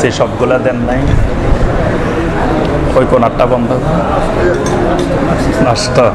দিছি সবগুলা দেন নাই। ওই কোন আটটা বন্ধ। নাস্তা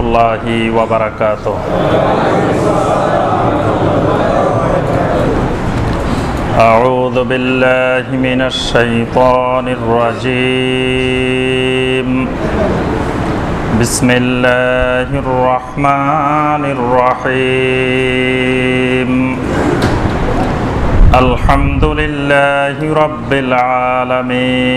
الله وبركاته أعوذ بالله من الشيطان الرجيم بسم الله الرحمن الرحيم الحمد لله رب العالمين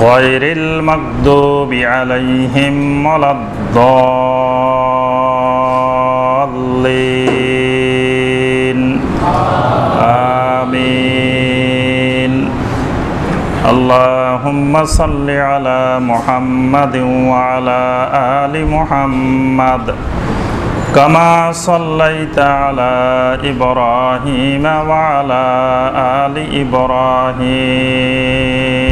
غير المغضوب عليهم ولا الضالين. آمين. اللهم صل على محمد وعلى آل محمد. كما صليت على إبراهيم وعلى آل إبراهيم.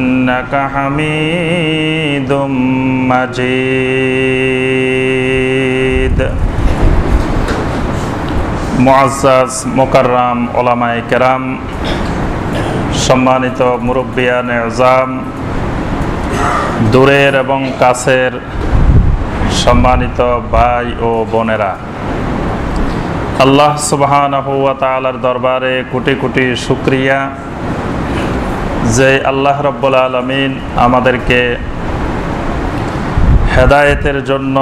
إنك حميد مجيد মুআজ্জাজ মোকাররাম ওলামায়ে কেরাম সম্মানিত মুরব্বিয়ান এজাম দূরের এবং কাছের সম্মানিত ভাই ও বোনেরা আল্লাহ সুবহানাহু ওয়া তাআলার দরবারে কোটি কোটি শুক্রিয়া যে আল্লাহ রব্বুল আলমিন আমাদেরকে হেদায়েতের জন্য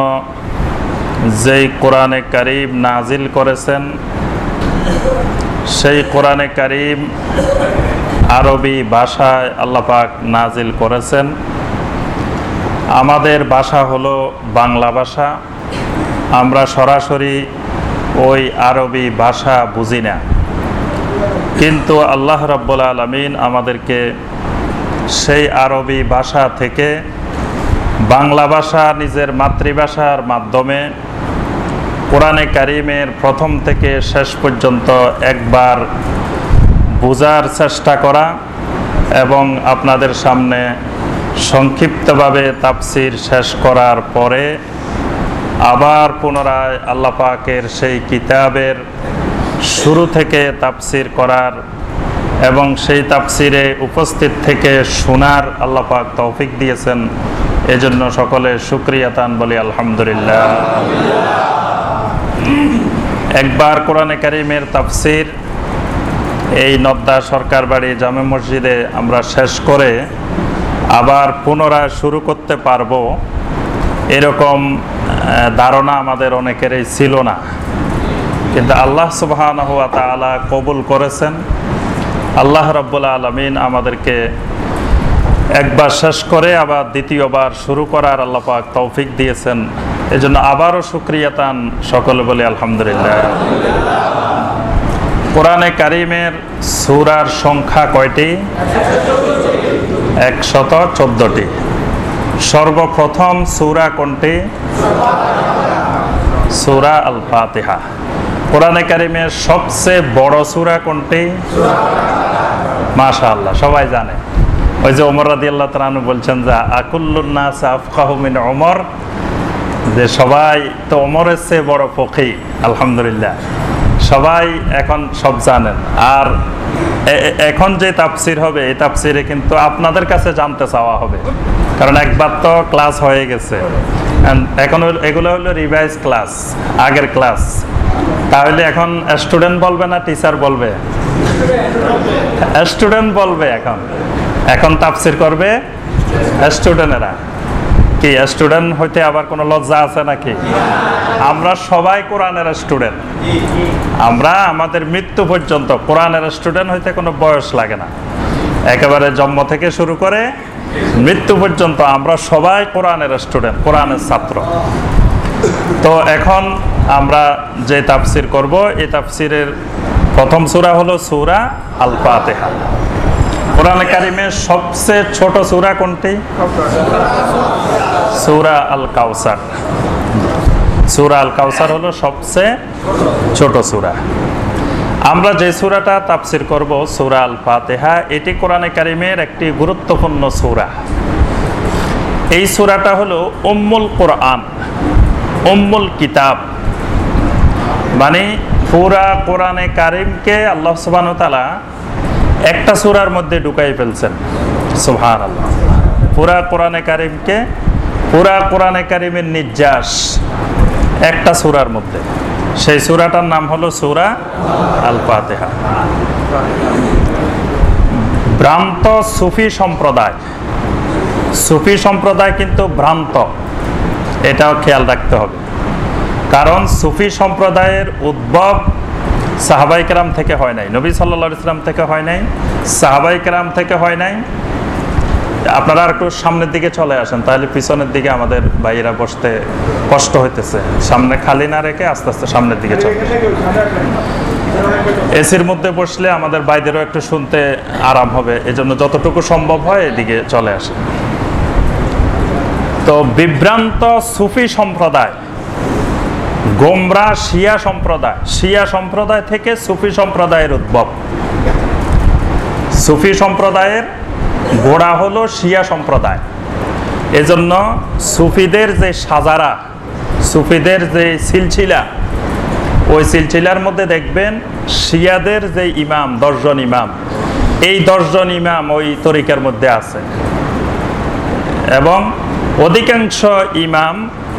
যেই কোরআনে কারিম নাজিল করেছেন, সেই কোরআনে কারিম আরবি ভাষায় আল্লাপাক নাজিল করেছেন। আমাদের ভাষা হলো বাংলা ভাষা। আমরা সরাসরি ওই আরবি ভাষা বুঝি না। কিন্তু আল্লাহ রাব্বুল আলমিন আমাদেরকে সেই আরবি ভাষা থেকে বাংলা ভাষা নিজের মাতৃভাষার মাধ্যমে কোরআনে কারিমের প্রথম থেকে শেষ পর্যন্ত একবার বোঝার চেষ্টা করা এবং আপনাদের সামনে সংক্ষিপ্তভাবে তাপসির শেষ করার পরে আবার পুনরায় আল্লাহ পাকের সেই কিতাবের শুরু থেকে তাফসির করার এবং সেই তাফসিরে উপস্থিত থেকে শোনার আল্লাহ পাক তৌফিক দিয়েছেন। এজন্য সকলে সুক্রিয়া তান বলি, আলহামদুলিল্লাহ। একবার কোরআনে কারিমের তাফসির এই নদ্দা সরকার বাড়ি জামে মসজিদে আমরা শেষ করে আবার পুনরায় শুরু করতে পারব, এরকম ধারণা আমাদের অনেকেরই ছিল না। কিন্তু আল্লাহ সুবহানাহু ওয়া তাআলা কবুল করেছেন। আল্লাহ রাব্বুল আলামিন আমাদেরকে একবার শেষ করে আবার দ্বিতীয়বার শুরু করার আল্লাহ পাক তৌফিক দিয়েছেন। এজন্য আবারও শুক্রিয়াতান সকলে বলে আলহামদুলিল্লাহ। কোরআনে কারিমের সুরার সংখ্যা কয়টি? একশত চোদ্দটি। সর্বপ্রথম সুরা কোনটি? সুরা আল ফাতিহা কোরআনে কারিমের সবচেয়ে বড় সুরা কোনটি? মাশাআল্লাহ, সবাই জানে। ওই যে ওমর আল্লাহ তাআলা বলছেন যে আকুল্লুন্নাস আফকাহু মিন ওমর? যে সবাই তো ওমরের চেয়ে বড় ফকি আলহামদুলিল্লাহ। সবাই এখন সব জানেন। আর এখন যে তাপসির হবে, এই তাপসিরে কিন্তু আপনাদের কাছে জানতে চাওয়া হবে। কারণ একবার তো ক্লাস হয়ে গেছে। এখন এগুলো হলো রিভাইজ ক্লাস আগের ক্লাস তাহলে এখন স্টুডেন্ট বলবে না টিচার বলবে? স্টুডেন্ট বলবে এখন। এখন তাফসির করবে স্টুডেন্টেরা কি স্টুডেন্ট হইতে আবার কোনো লজ্জা আছে নাকি? আমরা সবাই কোরআনের স্টুডেন্ট আমরা আমাদের মৃত্যু পর্যন্ত কোরআনের স্টুডেন্ট হইতে কোনো বয়স লাগে না। একেবারে জন্ম থেকে শুরু করে মৃত্যু পর্যন্ত আমরা সবাই কোরআনের স্টুডেন্ট কোরআনের ছাত্র। তো এখন আমরা যে তাফসির করব, এই তাফসিরের প্রথম সূরা হলো সূরা আল ফাতিহা কোরআন কারিমের সবচেয়ে ছোট সুরা কোনটি? সূরা আল কাউসার সুরা আল কাউসার হলো সবচেয়ে ছোট সূরা। আমরা যে সূরাটা তাপসির করব, সূরা আল ফাতিহা এটি কোরআনে কারিমের একটি গুরুত্বপূর্ণ সূরা। এই সূরাটা হলো উম্মুল কোরআন, উম্মুল কিতাব। মানে পুরা কোরআনে কারিমকে আল্লাহ তাআলা একটা সূরার মধ্যে ঢুকাই ফেলছেন। সুবহানাল্লাহ। পুরা কোরআনে কারিমকে, পুরা কোরআনে কারিমের নির্যাস একটা সূরার মধ্যে। সেই সূরাটার নাম হলো সুরা আল ফাতিহা ভ্রান্ত সুফি সম্প্রদায়। সুফি সম্প্রদায় কিন্তু ভ্রান্ত। এটাও খেয়াল রাখতে হবে। কারণ সুফি সম্প্রদায়ের উদ্ভব সাহাবাই কেরাম থেকে হয় নাই। নবী সাল্লা ইসলাম থেকে হয় নাই সাহাবাই কেরাম থেকে হয় নাই আপনারা আর একটু সামনের দিকে চলে আসেন, তাহলে পিছনের দিকে আমাদের ভাইয়েরা বসতে কষ্ট হইতেছে। সামনে খালি না রেখে আস্তে আস্তে সামনের দিকে চলে। এসির মধ্যে বসলে আমাদের বাইদেরও একটু শুনতে আরাম হবে, এজন্য যতটুকু সম্ভব হয় এদিকে চলে আসে তো বিভ্রান্ত সুফি সম্প্রদায়, গোমরা শিয়া সম্প্রদায় শিয়া সম্প্রদায় থেকে সুফি সম্প্রদায়ের উদ্ভব। সুফি সম্প্রদায়ের গোড়া হলো শিয়া সম্প্রদায়। এজন্য সুফিদের যে সাজারা, সুফিদের যে সিলসিলা, ওই সিলসিলার মধ্যে দেখবেন শিয়াদের যে ইমাম, দশজন ইমাম, এই দশজন ইমাম ওই তরিকার মধ্যে আছে। এবং অধিকাংশ ইমাম,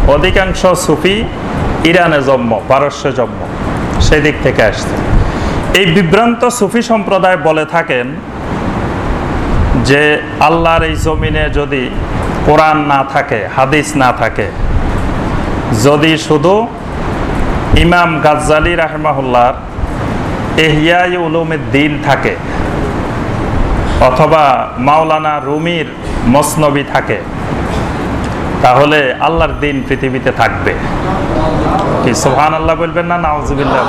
অধিকাংশ সুফি ইরানে জন্ম, পারস্যে জন্ম সেই দিক থেকে আসছে। এই বিভ্রান্ত সুফি সম্প্রদায় বলে থাকেন যে আল্লাহর এই জমিনে যদি কোরআন না থাকে, হাদিস না থাকে, যদি শুধু ইমাম গাজ্জালি রাহমাহুল্লাহর এহিয়াই উলুমের দিন থাকে, অথবা মাওলানা রুমির মসনবী থাকে, তাহলে আল্লাহর দিন পৃথিবীতে থাকবে। কি সোহান আল্লাহ বলবেন না নাউজুবিল্লাহ।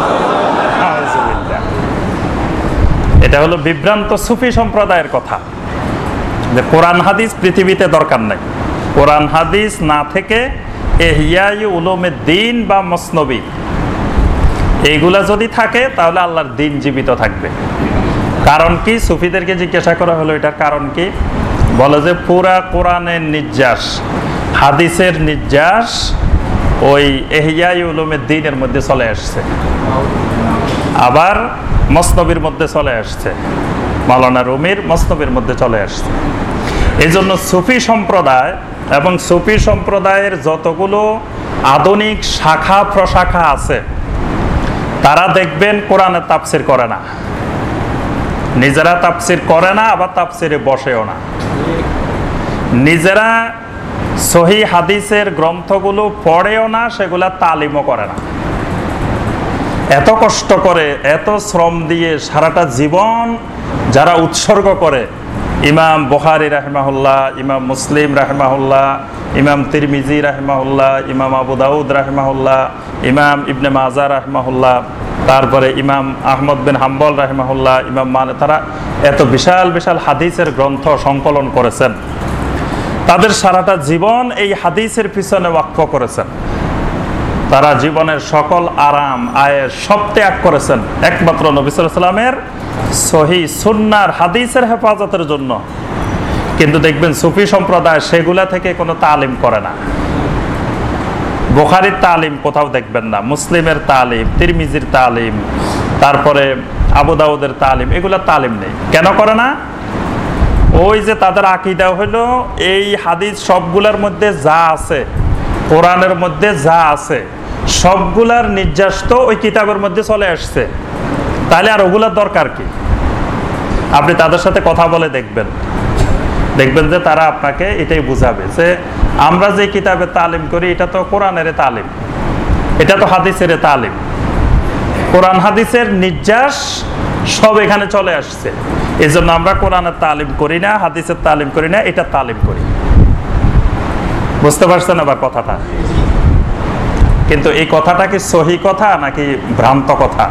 এটা হলো বিভ্রান্ত সুফি সম্প্রদায়ের কথা। যে কোরআন হাদিস পৃথিবীতে দরকার নাই। কোরআন হাদিস না থেকে এহিয়াই উলুমের দিন বা মসনবী। এইগুলা যদি থাকে, তাহলে আল্লাহর দিন জীবিত থাকবে। কারণ কি? সুফিদেরকে জিজ্ঞাসা করা হলো, এটার কারণ কি? বলে যে পুরা কোরআনের নির্যাস, হাদিসের নির্যাস ওই এহিয়াই উলুমের দিনের মধ্যে চলে আসছে। আবার মসনবীর মধ্যে চলে আসছে। মালানা রুমির মসনবীর মধ্যে চলে আসছে। এই জন্য সুফি সম্প্রদায় এবং সুফি সম্প্রদায়ের যতগুলো আধুনিক শাখা প্রশাখা আছে, তারা দেখবেন কোরআনে তাপসির করে না। নিজেরা তাপসির করে না, আবার তাপসিরে বসেও না। নিজেরা সহি হাদিসের গ্রন্থগুলো পড়েও না, সেগুলা তালিমও করে না। এত কষ্ট করে, এত শ্রম দিয়ে সারাটা জীবন যারা উৎসর্গ করে ইমাম বখারি রাহমাহুল্লাহ, ইমাম মুসলিম রাহমাহুল্লাহ, ইমাম তিরমিজি রাহমাহুল্লাহ, ইমাম আবু দাউদ রাহমাহুল্লাহ, ইমাম ইবনে মাজা রাহমাহুল্লাহ, তারপরে ইমাম আহমদ বিন হাম্বল রাহমাহুল্লাহ, ইমাম মানে তারা এত বিশাল বিশাল হাদিসের গ্রন্থ সংকলন করেছেন। তাদের সারাটা জীবন এই হাদিসের পিছনে ওয়াক্ফ করেছেন। তারা জীবনের সকল আরাম, আয়ের সব ত্যাগ করেছেন একমাত্র নবী সাল্লামের সহি সুন্নার হাদিসের হেফাজতের জন্য। কিন্তু দেখবেন সুফি সম্প্রদায় সেগুলা থেকে কোনো তালিম করে না। বোখারির তালিম কোথাও দেখবেন না, মুসলিমের তালিম, তিরমিজির তালিম, তারপরে আবু দাউদের তালিম, এগুলা তালিম নেই। কেন করে না? ওই যে তাদের আকিদা হলো, এই হাদিস সবগুলার মধ্যে যা আছে, কোরআনের মধ্যে যা আছে সবগুলার নির্যাস তো ওই কিতাবের মধ্যে চলে আসছে। তাহলে আর ওগুলার দরকার কি? আপনি তাদের সাথে কথা বলে দেখবেন। দেখবেন যে তারা আপনাকে এটাই বুঝাবে যে আমরা যে কিতাবে তালিম করি, এটা তো কোরআনের তালিম। এটা তো হাদিসের তালিম। কোরআন হাদিসের নির্যাস সব এখানে চলে আসছে। এই জন্য আমরা কোরআনের তালিম করি না, হাদিসের তালিম করি না, এটা তালিম করি। বুঝতে পারছেন আবার কথাটা? কিন্তু এই কথাটা কি সহি কথা নাকি ভ্রান্ত কথা?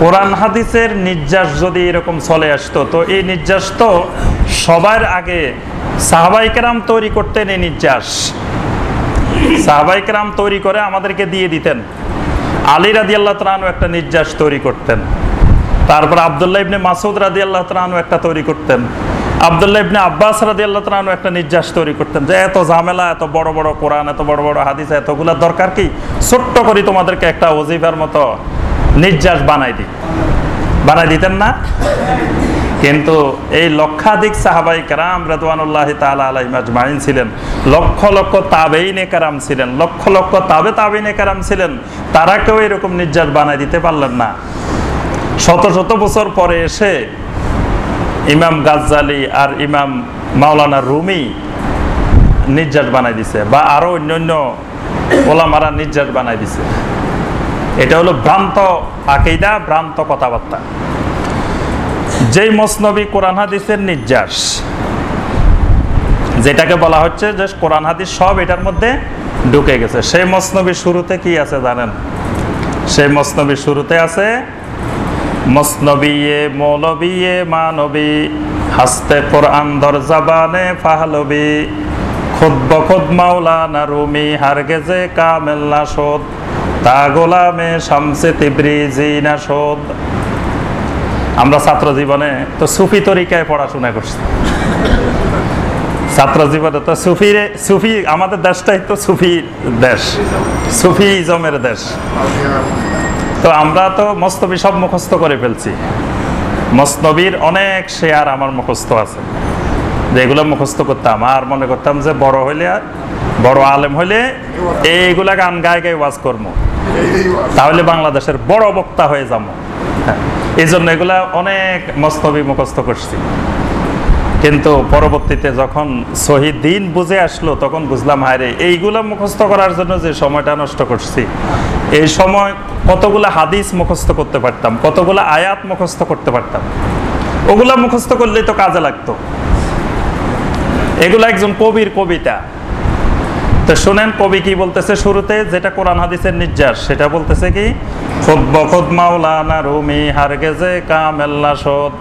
কোরআন হাদিসের নির্যাস যদি এরকম চলে আসতো, তো এই নির্যাস তো সবার আগে সাহাবাইকেরাম তৈরি করতেন এই নির্যাস। সাহাবাইকেরাম তৈরি করে আমাদেরকে দিয়ে দিতেন। আলী রাদি আল্লাহ তালু একটা নির্যাস তৈরি করতেন। তারপর আবদুল্লাহ ইবনে মাসুদ রাদি আল্লাহ তালু একটা তৈরি করতেন। আবদুল্লাহ ইবনে আব্বাস রাদি আল্লাহ তালু একটা নির্যাস তৈরি করতেন যে এত ঝামেলা, এত বড় বড় কোরআন, এত বড় বড় হাদিস এতগুলোর দরকার কি? ছোট্ট করি তোমাদেরকে একটা ওজিফার মতো নির্যাস বানাই দিই বানাই দিতেন না? কিন্তু এই লক্ষাধিক সাহাবাই কারাম রেদওয়ানুল্লাহ তালা আলাই মাজমাইন ছিলেন। লক্ষ লক্ষ তাবেইনে কারাম ছিলেন, লক্ষ লক্ষ তাবে, তাবেইনে কারাম ছিলেন। তারা কেউ এরকম নির্যাস বানাই দিতে পারলেন না। শত শত বছর পরে এসে ইমাম গাজ্জালি আর ইমাম মাওলানা রুমি নির্যাস বানাই দিছে, বা আরও অন্যান্য ওলামারা নির্যাস বানাই দিছে। এটা হলো ভ্রান্ত আকেইদা ভ্রান্ত কথাবার্তা। যেই মসনবী কোরআন হাদিসের নির্যাস, যেটাকে বলা হচ্ছে যে কোরআন হাদিস সব এটার মধ্যে ঢুকে গেছে। সেই মসনবীর শুরুতে কি আছে জানেন? সেই মসনবীর শুরুতে আছে মসনবিয়ে, মৌলবিয়ে, মানবী, হাসতে কোরআন দর জাবানে ফাহলবি খুদ বখুদ মাওলানা রুমি, হারগেজে কামেল্লা শোধ, তা গোলামে শামসে তিব্রি জিনা শোধ। আমরা ছাত্র জীবনে তো সুফি তরিকায় পড়াশোনা করছি। ছাত্র জীবনে তো সুফি সুফি আমাদের দেশটাই তো সুফি দেশ সুফি ইজমের দেশ। তো আমরা তো মস্তবি সব মুখস্থ করে ফেলছি। মস্তবির অনেক শেয়ার আমার মুখস্থ আছে। যেগুলো মুখস্থ করতাম। আর মনে করতাম যে বড় হইলে, বড় আলেম হইলে এইগুলা গান গায়ে গায়ে ওয়াজ করব তাহলে বাংলাদেশের বড় বক্তা হয়ে যাব হ্যাঁ এই জন্য এগুলা অনেক মস্তবি মুখস্থ করছি। কিন্তু পরবর্তীতে যখন শহীদ দিন বুঝে আসলো, তখন বুঝলাম, হায়রে, এইগুলা মুখস্থ করার জন্য যে সময়টা নষ্ট করছি, এই সময় কতগুলা হাদিস মুখস্থ করতে পারতাম, কতগুলা আয়াত মুখস্থ করতে পারতাম। ওগুলা মুখস্থ করলেই তো কাজে লাগতো। এগুলা একজন কবির কবিতা। তো শোনেন, কবি কি বলতেছে শুরুতে? যেটা কোরআন হাদিসের নির্যাস, সেটা বলতেছে কি খুদ বখুদ মাওলানা রুমি হারগেজে কামেল্লা শোধ।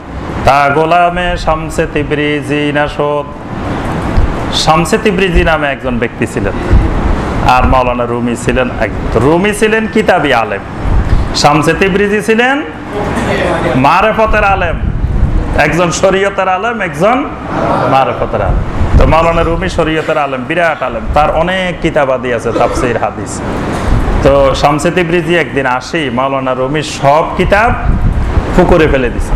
নামে একজন ব্যক্তি ছিলেন। আর রুমি ছিলেন রুমি ছিলেন কিতাবি আলেম। শামসে তিব্রিজি ছিলেন মারেফতের আলেম। একজন শরীয়তের আলেম, একজন মারেফতের আলেম। তো মাওলানা রুমি শরীয়তের আলেম, বিরাট আলেম। তার অনেক কিতাবাদি আছে, তাফসির, হাদিস। তো শামসে তিব্রিজি একদিন আসি, মাওলানা রুমির সব কিতাব পুকুরে ফেলে দিছে।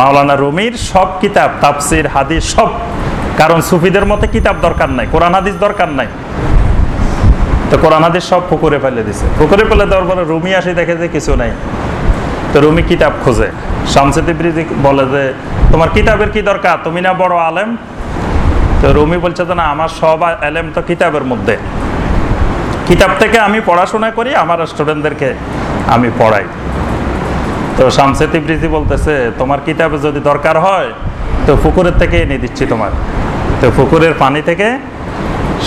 মাওলানা রুমির সব কিতাব, তাফসির, হাদিস, সব। কারণ সুফিদের মতে কিতাব দরকার নাই, কোরআন, হাদিস দরকার নাই। তো কোরআন, হাদিস সব পুকুরে ফেলে দিছে। পুকুরে ফেলে দেওয়ার পরে রুমি আসি দেখে যে কিছু নাই। তো রুমি কিতাব খোঁজে। শামসে তিব্রিজি বলে যে, তোমার কিতাবের কি দরকার? তুমি না বড় আলেম? তো রুমি বলছে তো না, আমার সব আলেম তো কিতাবের মধ্যে। কিতাব থেকে আমি পড়াশোনা করি, আমার স্টুডেন্টদেরকে আমি পড়াই। তো শামসে তিবরিজি বলতেছে, তোমার কিতাবে যদি দরকার হয়, তো পুকুরের থেকে এনে দিচ্ছি তোমার। তো পুকুরের পানি থেকে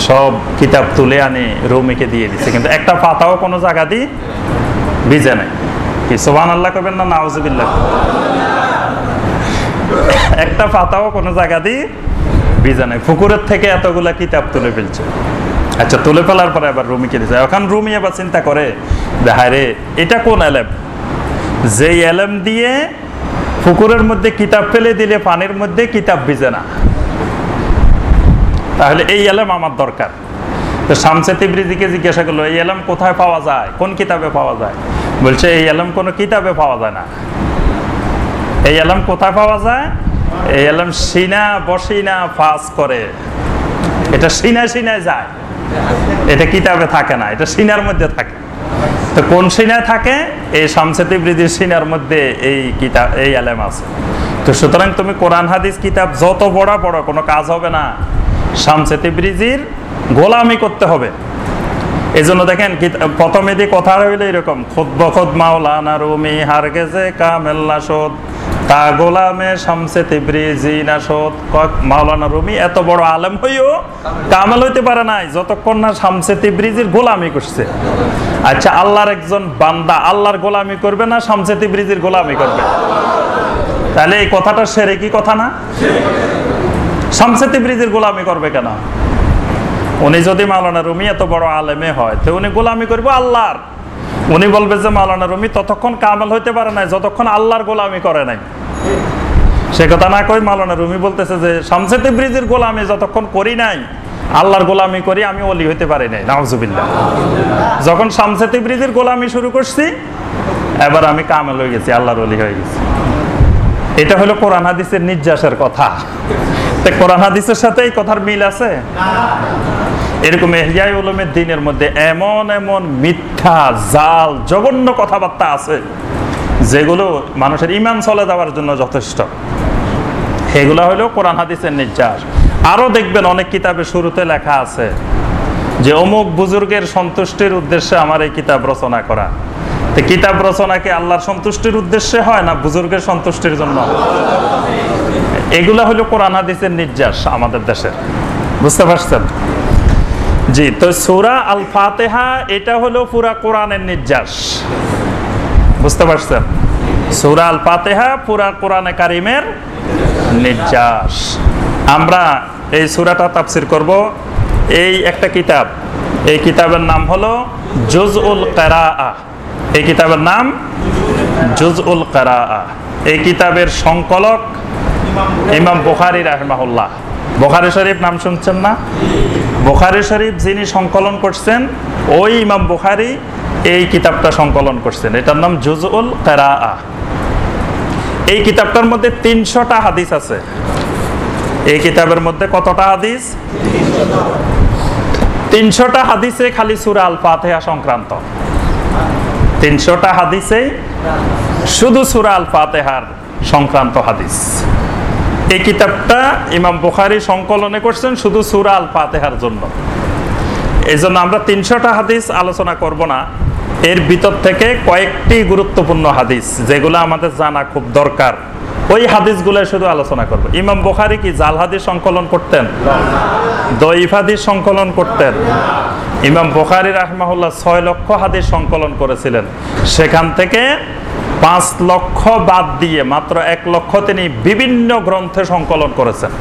সব কিতাব তুলে আনি, রুমিকে দিয়ে দিচ্ছে কিন্তু একটা পাতাও কোনো জায়গা দিয়ে ভিজে নাই। কি সোহান আল্লাহ করবেন না, নাউজুবিল্লাহ? একটা পাতাও কোনো জায়গা দিয়ে ভিজে নাই। পুকুরের থেকে এতগুলা কিতাব তুলে ফেলছে। আচ্ছা তুলে ফেলার পরে আবার রুমিকে দিচ্ছে এখন রুমি আবার চিন্তা করে যে হায় রে, এটা কোন এলেম যেই এলেম দিয়ে পুকুরের মধ্যে কিতাব ফেলে দিলে পানির মধ্যে কিতাব ভিজে না। তাহলে এই এলেম আমার দরকার। তো শামসে তিবরিজিকে জিজ্ঞাসা করল, এই এলেম কোথায় পাওয়া যায়? কোন কিতাবে পাওয়া যায়? বলছে, এই এলেম কোনো কিতাবে পাওয়া যায় না। এই এলাম কোথায় পাওয়া যায়? এই এলাম সিনা বসিনা ফাস করে। এটা সিনা সিনায় যায়। এটা কিতাবে থাকে না, এটা সিনার মধ্যে থাকে। তো কোন সিনায় থাকে? এই শামসেতি বৃদ্ধির সিনার মধ্যে এই কিতাব এই আলেম আছে। তো সুতরাং তুমি কোরআন, হাদিস, কিতাব যত বড় বড় কোনো কাজ হবে না। শামসেতি ব্রিজির গোলামি করতে হবে। এই জন্য দেখেন প্রথমে দিয়ে কথা রইল এরকম, খুদ্ বখদ মাওলানা রুমি হারগেজে কামেল্লা সোদ তা গোলামে শামসে তিব্রিজি না সোদ। ক- মাওলানা রুমি, এত বড় আলেম হইও কামেল হইতে পারে নাই, যতক্ষণ না শামসে তিব্রিজির গোলামি করছে। আচ্ছা আল্লাহর একজন বান্দা, আল্লাহর গোলামি করবে না, শামসে তিব্রিজির গোলামি করবে? তাহলে এই কথাটা সেরে কি কথা না? শামসে তিব্রিজির গোলামি করবে কেন? উনি যদি মাওলানা রুমি এত বড় আলেমে হয়, তো উনি গোলামি করব আল্লাহর। উনি বলবে যে, মাওলানা রুমি, ততক্ষণ কামেল হইতে পারে নাই, যতক্ষণ আল্লাহর গোলামি করে নাই। সে কথা না কই মাওলানা রুমি বলতেছে যে, শামসেতে ব্রিজের গোলামি যতক্ষণ করি নাই, আল্লাহর গোলামি করি, আমি অলি হইতে পারি নাই। নাউজুবিল্লাহ। যখন শামসেতে ব্রিজের গোলামি শুরু করছি, এবার আমি কামেল হয়ে গেছি, আল্লাহর অলি হয়ে গেছি। এটা হলো কোরআন হাদিসের নির্যাসের কথা। কোরআন হাদিসের সাথে এই কথার মিল আছে? এরকম এহিয়াই উলুমের দিনের মধ্যে এমন এমন মিথ্যা, জাল, জঘন্য কথাবার্তা আছে, যেগুলো মানুষের ইমান চলে যাওয়ার জন্য যথেষ্ট। এগুলো হলো কোরআন, হাদিসের নির্যাস। আরও দেখবেন অনেক কিতাবে শুরুতে লেখা আছে যে, অমুক বুজুর্গের সন্তুষ্টির উদ্দেশ্যে আমার এই কিতাব রচনা করা। তো কিতাব রচনা কি আল্লাহর সন্তুষ্টির উদ্দেশ্যে হয় না বুজুর্গের সন্তুষ্টির জন্য? এগুলা হলো কোরআন, হাদিসের নির্যাস আমাদের দেশের বুঝতে পারছেন? জি, তো সুরা আল ফাতেহা এটা হলো পুরা কোরআনের নির্যাস। বুঝতে পারছেন? সুরা আল ফাতেহা পুরা কোরআনে কারিমের নির্যাস। আমরা এই সুরাটা তাফসির করব। এই একটা কিতাব, এই কিতাবের নাম হলো জুজউল কারা এই কিতাবের নাম জুজউল কারা এই কিতাবের সংকলক ইমাম বুখারি রাহমাহুল্লাহ। বুখারি শরীফ নাম শুনছেন না? বুখারি শরীফ যিনি সংকলন করছেন, ওই ইমাম বুখারি এই কিতাবটা সংকলন করছেন। এটার নাম জুজউল কারা এই কিতাবটার মধ্যে তিনশোটা হাদিস আছে। এই কিতাবের মধ্যে কতটা হাদিস? তিনশোটা হাদিসে খালি সুরা আল ফাতেহা সংক্রান্ত। তিনশোটা হাদিসে শুধু সুরা আল ফাতেহার সংক্রান্ত হাদিস। এই কিতাবটা ইমাম বুখারি সংকলনে করছেন শুধু সুরা আল ফাতেহার জন্য। এই জন্য আমরা তিনশোটা হাদিস আলোচনা করব না। এর ভিতর থেকে কয়েকটি গুরুত্বপূর্ণ হাদিস যেগুলো আমাদের জানা খুব দরকার। ওই হাদিসগুলো শুধু আলোচনা করব। ইমাম বুখারি কি জাল হাদিস সংকলন করতেন? দইফ হাদিস সংকলন করতেন? ইমাম বুখারি রাহমাহুল্লাহ ছয় লক্ষ হাদিস সংকলন করেছিলেন। সেখান থেকে পাঁচ লক্ষ বাদ দিয়ে মাত্র এক লক্ষ তিনি বিভিন্ন গ্রন্থে সংকলন করেছেন।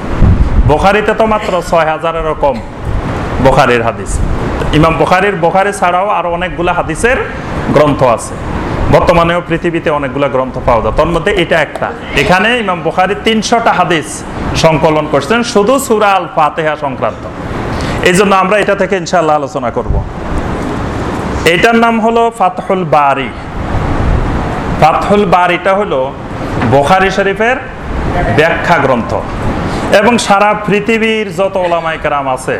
বোখারিতে তো মাত্র ছয় হাজারেরও কম বোখারির হাদিস। ইমাম বোখারির বোখারি ছাড়াও আরও অনেকগুলো হাদিসের গ্রন্থ আছে। বর্তমানেও পৃথিবীতে অনেকগুলো গ্রন্থ পাওয়া যায়। তোর মধ্যে এটা একটা। এখানে ইমাম বোখারি তিনশোটা হাদিস সংকলন করছেন, শুধু সুরা আল ফাতেহা সংক্রান্ত। এই জন্য আমরা এটা থেকে ইনশাল্লাহ আলোচনা করব। এটার নাম হলো ফাতহুল বারি। ফাতহুল বারিটা হলো বোখারি শরীফের ব্যাখ্যা গ্রন্থ। এবং সারা পৃথিবীর যত ওলামাই কারাম আছে,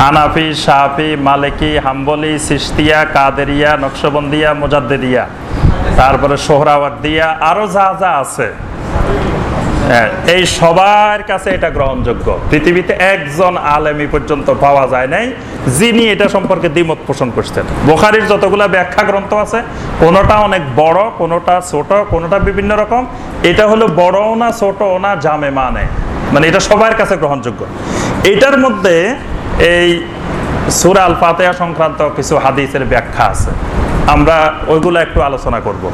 হানাফি সাহাফি মালিকি, হাম্বলি সিস্তিয়া কাদেরিয়া, নকশবন্দিয়া, মুজাদ্দিদিয়া, তারপরে সোহরাওয়ার্দিয়া আরও যা যা আছে এই সবার কাছে এটা গ্রহণযোগ্য। পৃথিবীতে একজন আলেমি পর্যন্ত পাওয়া যায় নাই, যিনি এটা সম্পর্কে দ্বিমত পোষণ করছেন। বোখারির যতগুলা ব্যাখ্যা গ্রন্থ আছে, কোনোটা অনেক বড়, কোনোটা ছোট, কোনোটা বিভিন্ন রকম, এটা হলো বড়ও না, ছোটও না, জামে মানে। মানে এটা সবার কাছে গ্রহণযোগ্য। এটার মধ্যে এই সুরা আল সংক্রান্ত কিছু হাদিসের ব্যাখ্যা আছে। আমরা ওইগুলো একটু আলোচনা করব।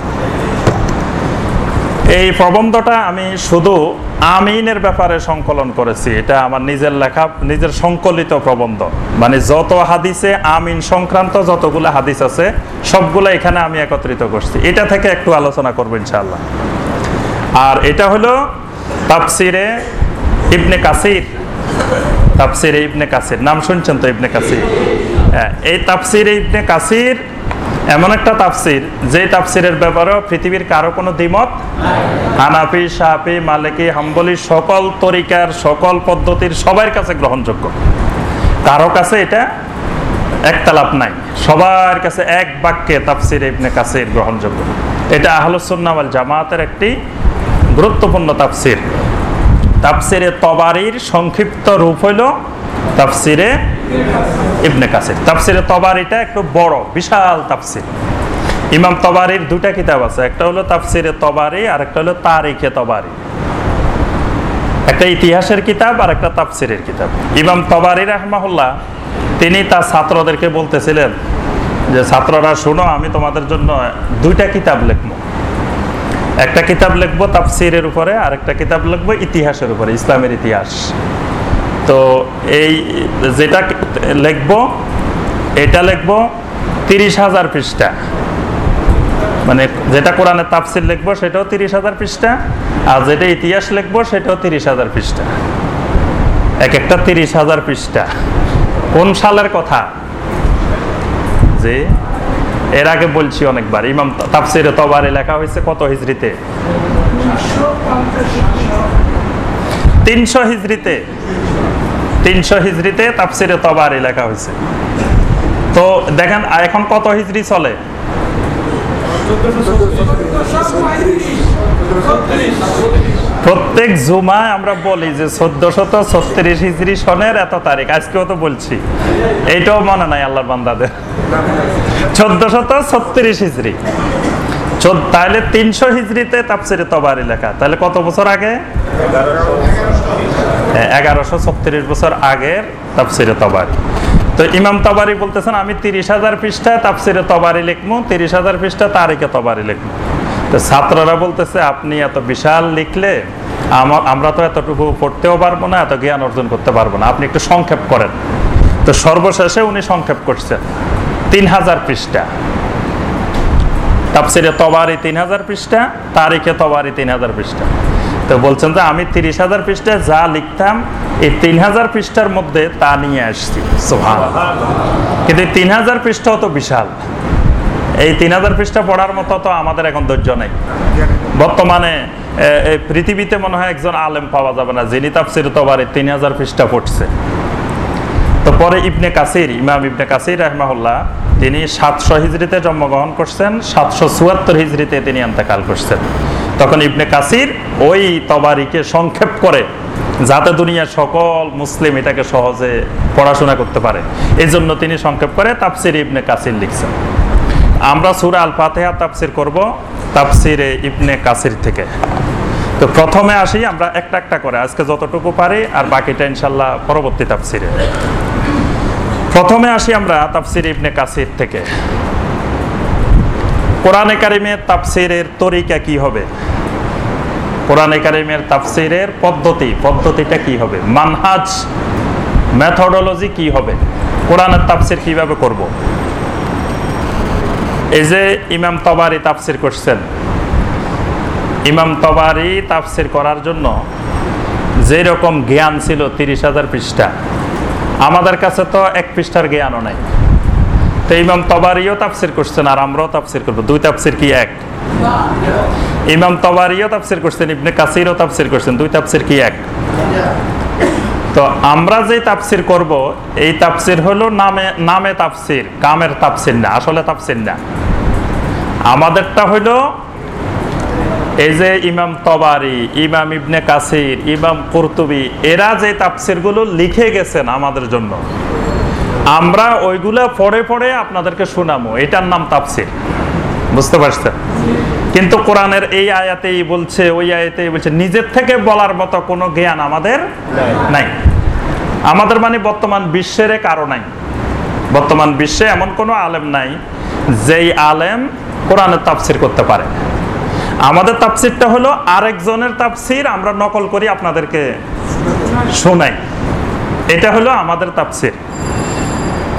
এই প্রবন্ধটা আমি শুধু আমিনের ব্যাপারে সংকলন করেছি। এটা আমার নিজের লেখা নিজের সংকলিত প্রবন্ধ। মানে যত হাদিসে আমিন সংক্রান্ত যতগুলো হাদিস আছে সবগুলো এখানে আমি একত্রিত করছি। এটা থেকে একটু আলোচনা করব ইনশাল্লাহ আর এটা হলো তাপসিরে ইবনে কাসির। তাপসিরে ইবনে কাসির। নাম শুনছেন তো ইবনে কাসির? হ্যাঁ, এই তাফসিরে ইবনে কাসির এমন একটা তাফসির, যে তাফসিরের ব্যাপারেও পৃথিবীর কারও কোনো দ্বিমত হানাফি সাহাফি মালিকি, হাম্বলি সকল তরিকার, সকল পদ্ধতির সবার কাছে গ্রহণযোগ্য। কারও কাছে এটা একতালাপ নাই। সবার কাছে এক বাক্যে তাফসির ইবনে কাসির গ্রহণযোগ্য। এটা আহলুসুন্নাহ ওয়াল জামাতের একটি গুরুত্বপূর্ণ তাফসির। তাফসিরে তবারির সংক্ষিপ্ত রূপ হইল তাফসিরে ইবনে কাসির। তাফসিরে তবারিটা একটু বড়, বিশাল তাফসির। ইমাম তবারির দুটা কিতাব আছে, একটা হলো তাফসিরে তবারি আর একটা হলো তারিখে তবারি। একটা ইতিহাসের কিতাব আর একটা তাফসিরের কিতাব। ইমাম তবারি তিনি তার ছাত্রদেরকে বলতেছিলেন যে, ছাত্ররা, শোনো, আমি তোমাদের জন্য দুইটা কিতাব লিখব। একটা কিতাব লিখব তাফসিরের উপরে আর একটা কিতাব লিখব ইতিহাসের উপরে, ইসলামের ইতিহাস। তো এই যেটা লিখব, এটা লিখব তিরিশ হাজার পৃষ্ঠা। মানে যেটা কোরআনের তাফসির লিখব, সেটাও তিরিশ হাজার পৃষ্ঠা, আর যেটা ইতিহাস লিখব, সেটাও তিরিশ হাজার পৃষ্ঠা। এক একটা তিরিশ হাজার পৃষ্ঠা। কোন সালের কথা? যে এর আগে বলছি অনেকবার, ইমাম তাফসিরে তবারে লেখা হয়েছে কত হিজড়িতে? তিনশো হিজড়িতে। তিনশো হিজড়িতে তাফসিরে তবারে লেখা হয়েছে। তো দেখেন এখন কত হিজড়ি চলে? প্রত্যেক জুমায় আমরা বলি যে চোদ্দশত ছত্রিশ হিজড়ি সনের এত তারিখ। আজকেও তো বলছি। এইটাও মনে নাই আল্লাহর বান্দাদের। চোদ্দশত ছত্রিশ হিজড়ি। তাহলে তিনশো হিজড়িতে তাপসিরে তবারি লেখা। তাহলে কত বছর আগে? এগারোশো ছত্রিশ বছর আগের তাপসিরে তবারি। তো ইমাম তবারি বলতেছেন, আমি তিরিশ হাজার পৃষ্ঠা তাপসিরে তবারি লিখব তিরিশ হাজার পৃষ্ঠা তারিখে তবারি লিখব তো ছাত্ররা বলতেছে, আপনি এত বিশাল লিখলে আমরা তো এতটুকু পড়তেও পারব না, এত জ্ঞান অর্জন করতে পারব না। আপনি একটু সংক্ষেপ করেন। তো সর্বশেষে উনি সংক্ষেপ করছেন, তিন হাজার পৃষ্ঠা। তাপসিরে তবারি তিন হাজার পৃষ্ঠা, তারিখে তবারি তিন হাজার পৃষ্ঠা। তো বলছেন যে আমি তিরিশ হাজার পৃষ্ঠায় যা লিখতাম, এই তিন হাজার পৃষ্ঠার মধ্যে তা নিয়ে আসছি। কিন্তু এই তিন হাজার পৃষ্ঠাও তো বিশাল। এই তিন হাজার পৃষ্ঠা পড়ার মতো তো আমাদের এখন ধৈর্য নেই। বর্তমানে এই পৃথিবীতে মনে হয় একজন আলেম পাওয়া যাবে না, যিনি তাফসির তবারে তিন হাজার পৃষ্ঠা পড়ছে। তো পরে ইবনে কাসির, ইমাম ইবনে কাসির রহমাহুল্লাহ, তিনি সাতশো হিজড়িতে জন্মগ্রহণ করছেন, সাতশো চুয়াত্তর হিজড়িতে তিনি আন্তেকাল করছেন। তখন ইবনে কাসির ওই তবারিকে সংক্ষেপ করে, যাতে দুনিয়ার সকল মুসলিম এটাকে সহজে পড়াশোনা করতে পারে। এই জন্য তিনি সংক্ষেপ করে তাফসির ইবনে কাসির লিখছেন। আমরা সুরা আল ফাতেহা তাফসির করব তাফসিরে ইবনে কাসির থেকে। তো প্রথমে আসি আমরা একটা একটা করে, আজকে যতটুকু পারি, আর বাকিটা ইনশাল্লাহ পরবর্তী তাফসিরে। প্রথমে আসি আমরা তাফসির ইবনে কাসির থেকে। কোরআনে কারিমের তাফসিরের তরিকা কি হবে? কোরআনে কারিমের তাফসিরের পদ্ধতি, পদ্ধতিটা কি হবে? মানহাজ মেথডোলজি কি হবে? কোরআনের তাফসির কীভাবে করব? এই যে ইমাম তবারি তাপসির করছেন, ইমাম তবারি তাপসির করার জন্য যে রকম জ্ঞান ছিল তিরিশ হাজার পৃষ্ঠা, আমাদের কাছে তো এক পৃষ্ঠার জ্ঞানও নাই। তো ইমাম তবারিও তাফসির করছেন আর আমরাও তাফসির করব। দুই তাফসির কি এক? ইমাম তবারিও তাফসির করছেন, ইবনে কাসিরও তাফসির করছেন, দুই তাফসির কি এক? তো আমরা যে তাফসির করব, এই তাফসির হলো নামে নামে তাফসির, কামের তাফসির না, আসলে তাফসির না। আমাদেরটা হইল এই যে ইমাম তবারি, ইমাম ইবনে কাসির, ইমাম কুরতুবি, এরা যে তাফসিরগুলো লিখে গেছেন আমাদের জন্য। আমরা ওইগুলা পড়ে পড়ে আপনাদেরকে শোনাবো এটার নাম তাফসির। বুঝতে পারছেন? কিন্তু কোরআনের এই আয়াতেই বলছে, ওই আয়াতেই বলছে, নিজের থেকে বলার মতো কোনো জ্ঞান আমাদের নাই। আমাদের মানে বর্তমান বিশ্বের কারও নাই। বর্তমান বিশ্বে এমন কোনো আলেম নাই, যেই আলেম কোরআনের তাফসির করতে পারে। আমাদের তাফসিরটা হলো আরেকজনের তাফসির আমরা নকল করি আপনাদেরকে শোনাই। এটা হলো আমাদের তাফসির।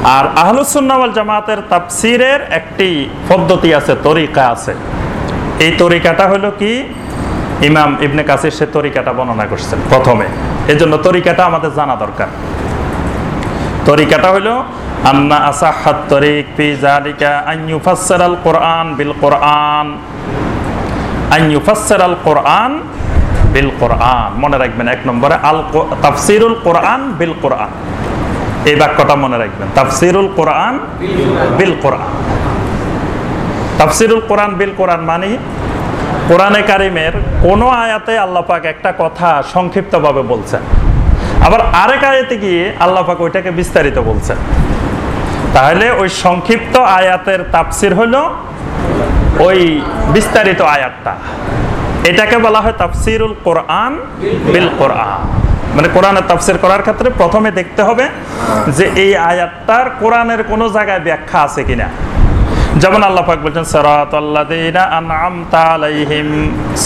আর আহলুসুন্নাওয়াল জামাতের তাফসিরের একটি পদ্ধতি আছে, তরিকা আছে। এই তরিকাটা হলো কি? ইমাম ইবনে কাসির সে তরিকাটা বর্ণনা করছেন প্রথমে। এই জন্য তরিকাটা আমাদের জানা দরকার। তরিকাটা হলো, আন্না আসাহাত তরিক জালিকা আল কোরআন বিল কোরআন। আন আল কোরআন বিল কোরআন। মনে রাখবেন এক নম্বরে, আল তাফসিরুল কোরআন বিল কোরআন। এই বাক্যটা মনে রাখবেন। তাফসিরুল কোরআন বিল কোরআন। তাফসিরুল কোরআন বিল কোরআন মানে কোরআনে কারিমের কোন আয়াতে আল্লাহ পাক একটা কথা সংক্ষিপ্তভাবে বলছেন। আবার আরেক আয়াতে গিয়ে আল্লাহ পাক ওইটাকে বিস্তারিত বলছেন। তাহলে ওই সংক্ষিপ্ত আয়াতের তাফসির হলো ওই বিস্তারিত আয়াতটা। এটাকে বলা হয় তাফসিরুল কোরআন বিল কোরআন। মানে কোরআনের তাফসির করার ক্ষেত্রে প্রথমে দেখতে হবে যে এই আয়াতটার কোরআনের কোনো জায়গায় ব্যাখ্যা আছে কিনা। যেমন আল্লাহ পাক বলছেন, সরাতাল্লাযীনা আনআমতা আলাইহিম,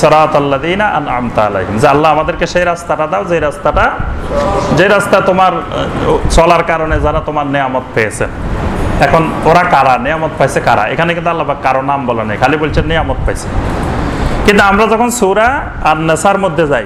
সরাতাল্লাযীনা আনআমতা আলাইহিম। যে আল্লাহ আমাদেরকে সেই রাস্তাটা দাও, যে রাস্তাটা, যে রাস্তা তোমার চলার কারণে যারা তোমার নেয়ামত পেয়েছে। এখন ওরা কারা? নিয়ামত পাইছে কারা? এখানে কিন্তু আল্লাহ পাক কারও নাম বলে নেই, খালি বলছেন নিয়ামত পাইছে। কিন্তু আমরা যখন সূরা আর নেসার মধ্যে যাই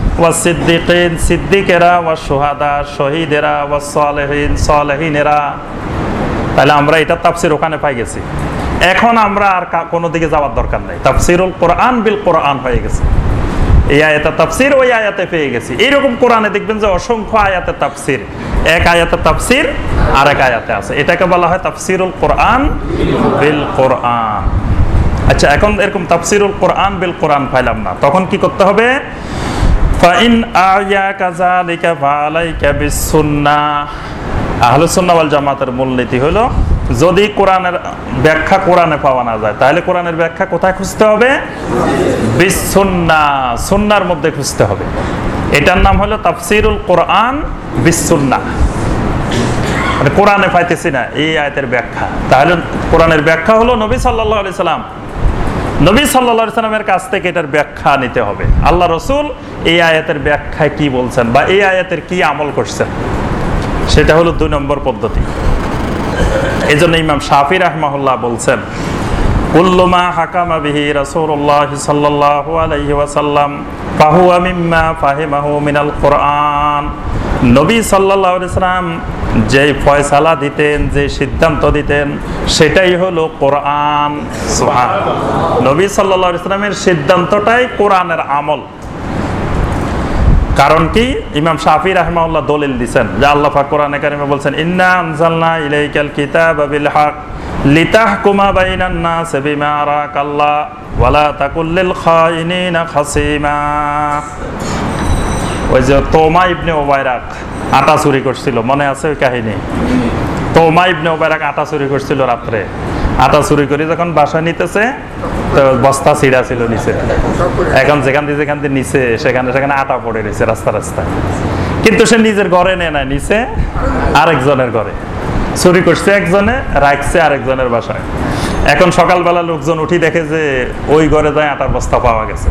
সিদ্দিকেরা ওয়াসুহাদা শহীদেরা ওয়াসসালিহিন সালেহিনেরা। তাহলে আমরা এটা তাফসির ওখানে পাই গেছি। এখন আমরা আর কোনো দিকে যাওয়ার দরকার নেই। তাফসিরুল কোরআন বিল কোরআন হয়ে গেছে। এই আয়াতে তাফসির, ওই আয়াতে পেয়ে গেছি। এইরকম কোরআনে দেখবেন যে অসংখ্য আয়াতে তাফসির। এক আয়াতে তাফসির আর এক আয়াতে আছে। এটাকে বলা হয় তাফসিরুল কোরআন বিল কোরআন। আচ্ছা এখন এরকম তাফসিরুল কোরআন বিল কোরআন পাইলাম না। তখন কি করতে হবে? ফাইন আয়া কাজালিকা ফালাইকা বিসুন্নাহ আহলে সুন্নাহ ওয়াল জামাতের মূলনীতি হলো, যদি কোরআনের ব্যাখ্যা কোরআনে পাওয়া না যায়, তাহলে কোরআনের ব্যাখ্যা কোথায় খুঁজতে হবে? বিসুন্না, সুন্নার মধ্যে খুঁজতে হবে। এটার নাম হলো তাফসিরুল কোরআন বিসুন্না। মানে কোরআনে পাইতেছি না, এই আয়াতের ব্যাখ্যা। তাহলে কোরআনের ব্যাখ্যা হলো নবী সাল্লাল্লাহু আলাইহি সাল্লাম নবী আলাইহি সাল্লামের কাছ থেকে এটার ব্যাখ্যা নিতে হবে। আল্লাহ রসুল এই আয়াতের ব্যাখ্যায় কি বলছেন বা এই আয়াতের কি আমল করছেন? সেটা হলো দুই নম্বর পদ্ধতি। এই জন্য ইমাম শাফি রহমাহুল্লাহ বলছেন কুল্লুমা হাকামা বিহি রাসূলুল্লাহ সাল্লাল্লাহু আলাইহি ওয়াসাল্লাম, ফাহুয়া মিম্মা মিনাল কোরআন। নবী সাল্লাল্লাহু আলাইহি সাল্লাম যে ফয়সালা দিতেন, যে সিদ্ধান্ত দিতেন, সেটাই হলো কোরআন। নবী সাল্লাল্লাহু আলাইহি সাল্লামের সিদ্ধান্তটাই কোরআনের আমল। কারণ কি? ইমাম শাফি রাহমাউল্লাহ দলিল দিছেন যে আল্লাহ পাক কোরআনে বলছেন, ইন্না আনজালনা ইলাইকাল কিতাবা বিল হক লিতাহকুমা বাইনান নাস বিমা আরাকাল্লাহ ওয়ালা তাকুল লিল খাইনিনা খাসিমা। ওই যে তোমা ইবনে ওবায়রাক আটা চুরি করছিল, মনে আছে ওই কাহিনী? তোমা ইবনে ওবায়রাক আটা চুরি করছিল রাত্রে। আটা চুরি করে যখন বাসায় নিতেছে, তো বস্তা ছিঁড়া ছিল নিচে। এখন যেখান দিয়ে যেখান দিয়ে নিচে, সেখানে সেখানে আটা পড়ে রয়েছে রাস্তা রাস্তায়। কিন্তু সে নিজের ঘরে নেয় না নিচে আরেকজনের ঘরে। চুরি করছে একজনে, রাখছে আরেকজনের বাসায়। এখন সকালবেলা লোকজন উঠি দেখে যে ওই ঘরে যায় আটার বস্তা পাওয়া গেছে।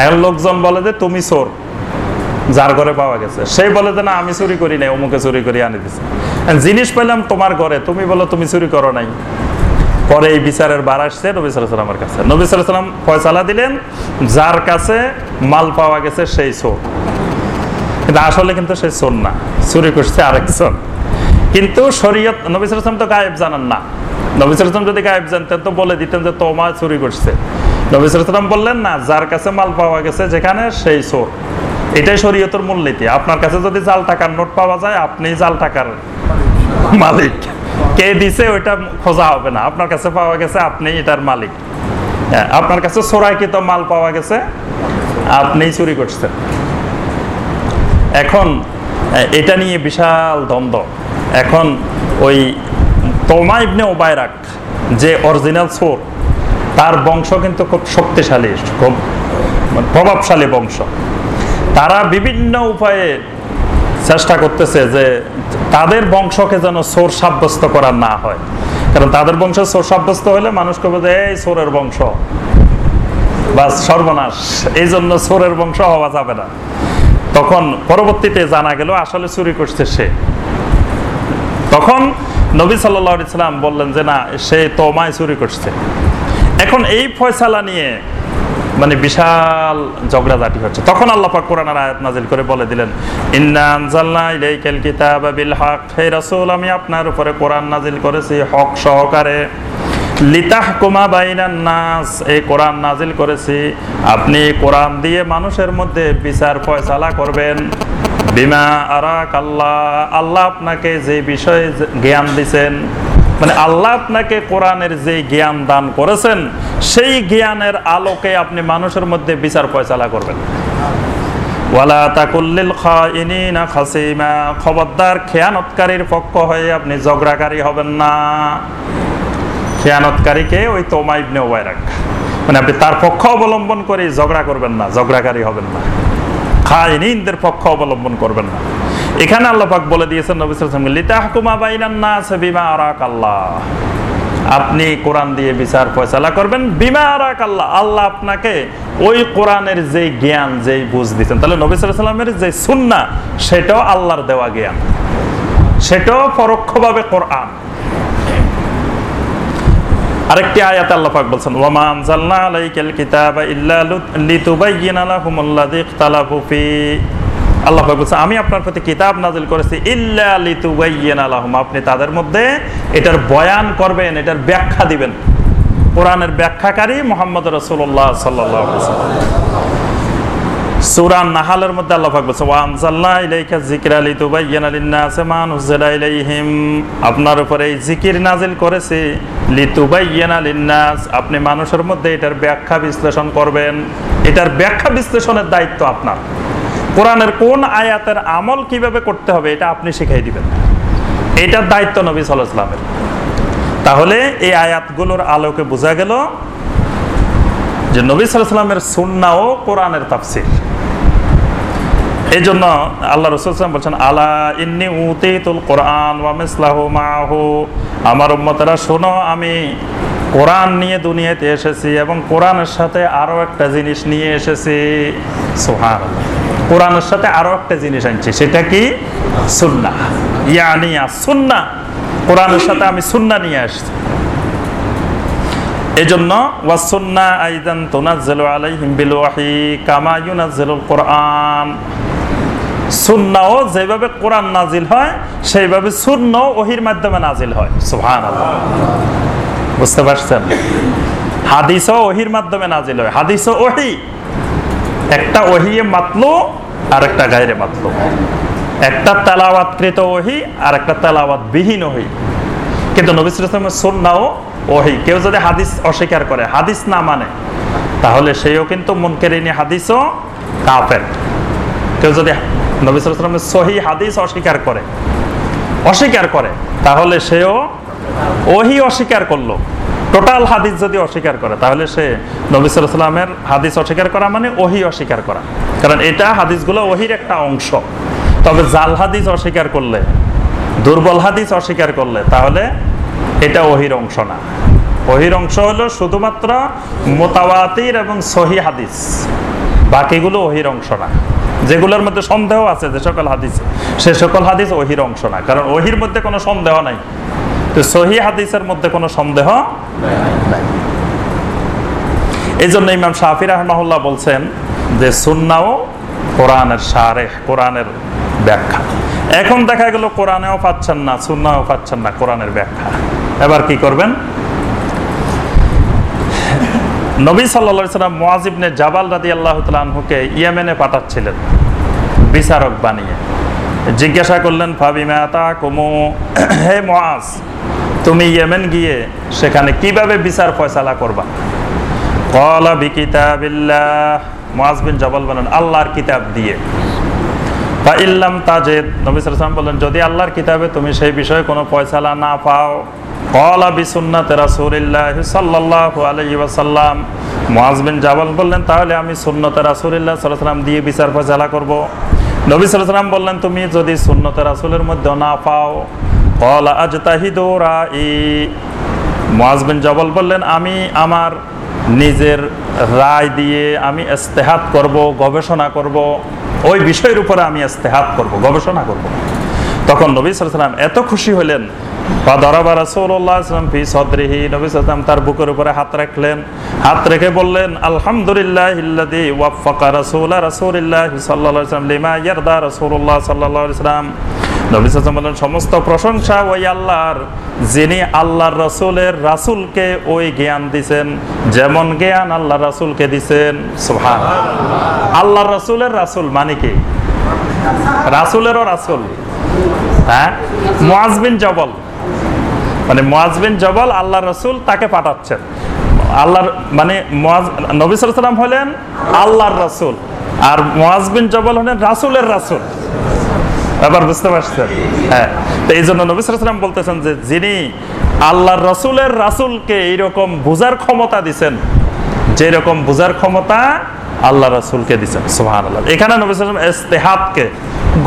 এখন লোকজন বলে যে, তুমি চোর। যার ঘরে পাওয়া গেছে। সেই বলে যে, না, আমি চুরি করি নাই, অমুকে চুরি করে আনি দিছে। জিনিস পেলাম তোমার ঘরে, তুমি বলো, তুমি চুরি করো নাই। পরে এই বিচারের বার আসছে নবী সাল্লামের কাছে। নবী সাল্লাম ফয়সালা দিলেন, যার কাছে মাল পাওয়া গেছে সেই চোর। কিন্তু আসলে কিন্তু সেই চোর না, চুরি করছে আরেকজন। কিন্তু শরীয়ত নবিসুল ইসলাম তো গায়েব জানান না। নবিসুল ইসলাম যদি গায়েব জানতেন, তো বলে দিতেন যে, তোমা চুরি করছে। নবিসুল ইসলাম বললেন না যার কাছে মাল পাওয়া গেছে যেখানে সেই চোর। এটাই শরীয়তের মূলনীতি আপনার কাছে যদি জাল টাকার নোট পাওয়া যায় আপনি জাল টাকার মালিক। কে দিছে ওইটা খোঁজা হবে না। আপনার কাছে পাওয়া গেছে আপনি এটার মালিক। হ্যাঁ, আপনার কাছে চোরাইকৃত মাল পাওয়া গেছে আপনি চুরি করছেন। এখন এটা নিয়ে বিশাল দ্বন্দ্ব। এখন ওই তোমা ইবনে ওবায়রাক যে অরিজিনাল সোর তার বংশ কিন্তু খুব শক্তিশালী, খুব প্রভাবশালী বংশ। তারা বিভিন্ন উপায়ে চেষ্টা করতেছে যে তাদের বংশকে যেন সোর সাব্যস্ত করা না হয়। কারণ তাদের বংশ সোর সাব্যস্ত হলে মানুষ করবে যে, এই সোরের বংশ বা সর্বনাশ এই জন্য সোরের বংশ হওয়া যাবে না। তখন পরবর্তীতে জানা গেল, আসলে চুরি করছে সে। তখন নবী সাল্লাহ ইসলাম বললেন যে, না, সে তোমায় চুরি করছে। এখন এই ফয়সালা নিয়ে মানে বিশাল ঝগড়াঝাটি হচ্ছে। তখন আল্লাহ পাক কোরআনের আয়াত নাজিল করে বলে দিলেন, ইন্না ইলাইকাল কিতাবা বিল হক। হে রাসূল, আমি আপনার উপরে কোরআন নাজিল করেছি হক সহকারে। লিতাহকুমা বাইনান নাস, এই কোরআন নাজিল করেছি। আপনি কোরআন দিয়ে মানুষের মধ্যে বিচার ফয়সালা করবেন। বিমা আরাক আল্লাহ আল্লাহ আপনাকে যে বিষয়ে জ্ঞান দিছেন মানে আল্লাহ আপনাকে কোরআনের যে জ্ঞান দান করেছেন, সেই জ্ঞানের আলোকে আপনি মানুষের মধ্যে বিচার ফয়সালা করবেন। ওয়ালা তাকুল্লিল খবরদার পক্ষ হয়ে আপনি ঝগড়াকারী হবেন না। খেয়ানতকারীকে ওই মানে আপনি তার পক্ষ অবলম্বন করে ঝগড়া করবেন না ঝগড়াকারী হবেন না। পক্ষ অবলম্বন করবেন না। এখানে আল্লাহ পাক বলে দিয়েছেন নবী আরাক আল্লাহ আপনি কোরআন দিয়ে বিচার ফয়সালা করবেন, বিমা আরাক আল্লাহ আল্লাহ আপনাকে ওই কোরআনের যে জ্ঞান, যেই বুঝ দিচ্ছেন তাহলে নবী ওয়াসাল্লামের যে সুন্নাহ সেটাও আল্লাহর দেওয়া জ্ঞান। সেটাও পরোক্ষভাবে কোরআন। আরেকটি আয়াত আল্লাহ পাক বলছেন, ওয়ামা আনজালনা আলাইকাল কিতাবা ইল্লা লিতুবাইয়িনা লাহুমুল্লাযী ইখতালাফু ফি আল্লাহ পাক বলছেন আমি আপনার প্রতি কিতাব নাজিল করেছি, ইল্লা লিতুবাইয়িনা লাহুম। আপনি তাদের মধ্যে এটার বয়ান করবেন, এটার ব্যাখ্যা দিবেন। কোরআনের ব্যাখ্যাকারী মোহাম্মদ রাসূলুল্লাহ সাল্লাল্লাহু আলাইহি ওয়াসাল্লাম। সূরা নাহালের মধ্যে আল্লাহ পাক বলছে ইলাইকা যিকরা লিন-নাসি মা নুজিলা ইলাইহিম। আপনার উপরে এই জিকির নাজিল করেছি, লিতুবাইয়িনা লিন-নাস। আপনি মানুষের মধ্যে এটার ব্যাখ্যা বিশ্লেষণ করবেন। এটার ব্যাখ্যা বিশ্লেষণের দায়িত্ব আপনার। কোরআনের কোন আয়াতের আমল কীভাবে করতে হবে, এটা আপনি শিখাই দিবেন। এটার দায়িত্ব নবী ওয়াসাল্লামের। তাহলে এই আয়াতগুলোর আলোকে বোঝা গেল যে নবী ওয়াসাল্লামের সুন্নাহ ও কোরআনের তাফসীর। এই জন্য আল্লাহ রসুল সাল্লাম বলছেন, আলা ইন্নি উতিতুল কোরআন আমার উম্মতেরা, শোনো, আমি কোরআন নিয়ে দুনিয়াতে এসেছি এবং কোরআনের সাথে আরও একটা জিনিস নিয়ে এসেছি। সুহান কোরআনের সাথে আরও একটা জিনিস আনছি, সেটা কি? সুন্না ইয়ানিয়া সুন্না কোরআনের সাথে আমি সুন্না নিয়ে আসছি। এজন্য ওয়াসুন্না আইদান তুনাজ্জালু আলাইহিম বিল ওয়াহি কামা ইউনাজ্জালুল কোরআন। সুন্নাও যেভাবে কোরআন নাজিল হয়, সেইভাবে সুন্নাও ওহির মাধ্যমে নাজিল হয়। সুবহানাল্লাহ। বুঝতে পারছেন? হাদিসও ওহির মাধ্যমে নাজিল হয়। হাদিসও ওহি। একটা ওহিয়ে মাতলো আর একটা গায়রে মাতলো। একটা তেলাওয়াতকৃত ওহি আর একটা তেলাওয়াত বিহীন ওহি। কিন্তু নবী সাল্লাল্লাহু সুন্নাও ওহি। কেউ যদি হাদিস অস্বীকার করে, হাদিস না মানে তাহলে সেও কিন্তু মুনকেরিনী হাদিসও কাফের। কেউ যদি নবী সহি হাদিস অস্বীকার করে অস্বীকার করে, তাহলে সেও ওহি অস্বীকার করল। টোটাল হাদিস যদি অস্বীকার করে, তাহলে সে নবী সাল্লামের হাদিস অস্বীকার করা মানে ওহি অস্বীকার করা। কারণ এটা হাদিসগুলো ওহির একটা অংশ। তবে জাল হাদিস অস্বীকার করলে, দুর্বল হাদিস অস্বীকার করলে, তাহলে এটা ওহির অংশ না। ওহির অংশ হলো শুধুমাত্র মোতাবাতির এবং সহি হাদিস। বাকিগুলো ওহির অংশ না। যেগুলোর মধ্যে সন্দেহ আছে যে সকল হাদিস, সে সকল হাদিস ওহির অংশ না। কারণ ওহির মধ্যে কোনো সন্দেহ নাই। তো সহি হাদিসের মধ্যে কোনো সন্দেহ এই জন্য ইমাম শাহির রহমাহুল্লাহ বলছেন যে সুন্নাও কোরআনের সারেহ, কোরআনের ব্যাখ্যা। এখন দেখা গেল কোরআনেও পাচ্ছেন না সুন্নাও পাচ্ছেন না কোরআনের ব্যাখ্যা। এবার কি করবেন? নবী সাল্লা সাল্লাম মোয়াজিবনে জাবাল রাদি আল্লাহ তালহুকে ইয়েমেনে পাঠাচ্ছিলেন, বিচারক বানিয়ে। জিজ্ঞাসা করলেন ফাবিমাতা কুমু হে মোয়াজ তুমি ইয়েমেন গিয়ে সেখানে কীভাবে বিচার ফয়সালা করবা? কলা বিকিতাবিল্লাহ মোয়াজ বিন জবাল বলেন, আল্লাহর কিতাব দিয়ে। বা ইল্লাম তাজেদ, নবী সালাম বললেন যদি আল্লাহর কিতাবে তুমি সেই বিষয়ে কোনো ফয়সালা না পাও কলা বিসুন্নাতে রাসূলিল্লাহ সাল্লাল্লাহু আলাইহি ওয়াসাল্লাম, মুআজ বিন জাবাল বললেন, তাহলে আমি সুন্নতে রাসূলিল্লাহ সাল্লাল্লাহু আলাইহি দিয়ে বিচার ফয়সালা করব। নবী সালাম বললেন, তুমি যদি সুন্নতে রাসুলের মধ্যে না পাও কলা আজতাহিদু রাই। ই বিন জাবাল বললেন, আমি আমার নিজের রায় দিয়ে আমি ইস্তেহাত করব, গবেষণা করব। ওই বিষয়ের উপরে আমি ইস্তেহাত করব, গবেষণা করব। তখন নবী সালাম এত খুশি হলেন তার বুকের উপরে হাত রাখলেন। হাত রেখে বললেন, আলহামদুলিল্লাহ লিমা সমস্ত প্রশংসা ওই আল্লাহর, যিনি আল্লাহর রসুলের রাসূলকে ওই জ্ঞান দিছেন, যেমন জ্ঞান আল্লাহ রাসূলকে দিছেন। আল্লাহর রসুলের রাসূল মানে কি? রাসূলেরও রাসূল। হ্যাঁ? জবল। মানে মুআজ বিন জবল আল্লাহ রসুল তাকে পাঠাচ্ছেন। আল্লাহর মানে নবী সাল্লাম হলেন আল্লাহর রসুল আর মুআজ বিন জবল হলেন রাসূলের রাসূল। এবার বুঝতে পারছেন? হ্যাঁ। তো এই জন্য নবী সাল্লাম বলতেছেন যে যিনি আল্লাহর রসুলের রাসূলকে এইরকম বুঝার ক্ষমতা দিছেন, যেরকম বুঝার ক্ষমতা আল্লাহ রাসূলকে দিছেন। সুবহানাল্লাহ। এখানে নবী সাল্লাম ইস্তেহাদকে,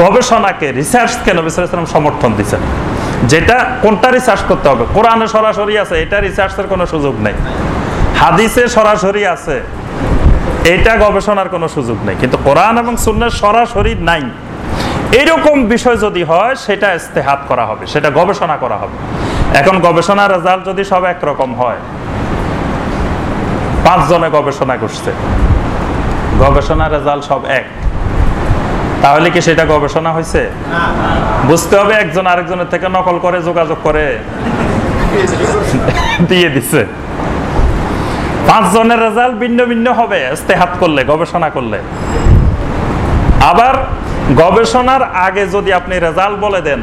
গবেষণাকে রিসার্চকে নবী সাল্লাম সমর্থন দিছেন। যেটা কোনটা রিসার্চ করতে হবে? কোরআনে সরাসরি আছে, এটা রিসার্চের কোনো সুযোগ নেই। হাদিসে সরাসরি আছে, এটা গবেষণার কোনো সুযোগ নেই। কিন্তু কোরআন এবং সুন্নার সরাসরি নাই। এরকম বিষয় যদি হয়, সেটা ইস্তেহাত করা হবে, সেটা গবেষণা করা হবে। এখন গবেষণার রেজাল্ট যদি সব একরকম হয়, পাঁচজনে গবেষণা করছে, গবেষণার রেজাল্ট সব এক। তাহলে কি সেটা গবেষণা হয়েছে? বুঝতে হবে একজন আরেকজনের থেকে নকল করে, যোগাযোগ করে। দিয়ে দিছে। পাঁচজনের রেজাল্ট ভিন্ন ভিন্ন হবে, ইস্তেহাত করলে, গবেষণা করলে। আবার গবেষণার আগে যদি আপনি রেজাল্ট বলে দেন,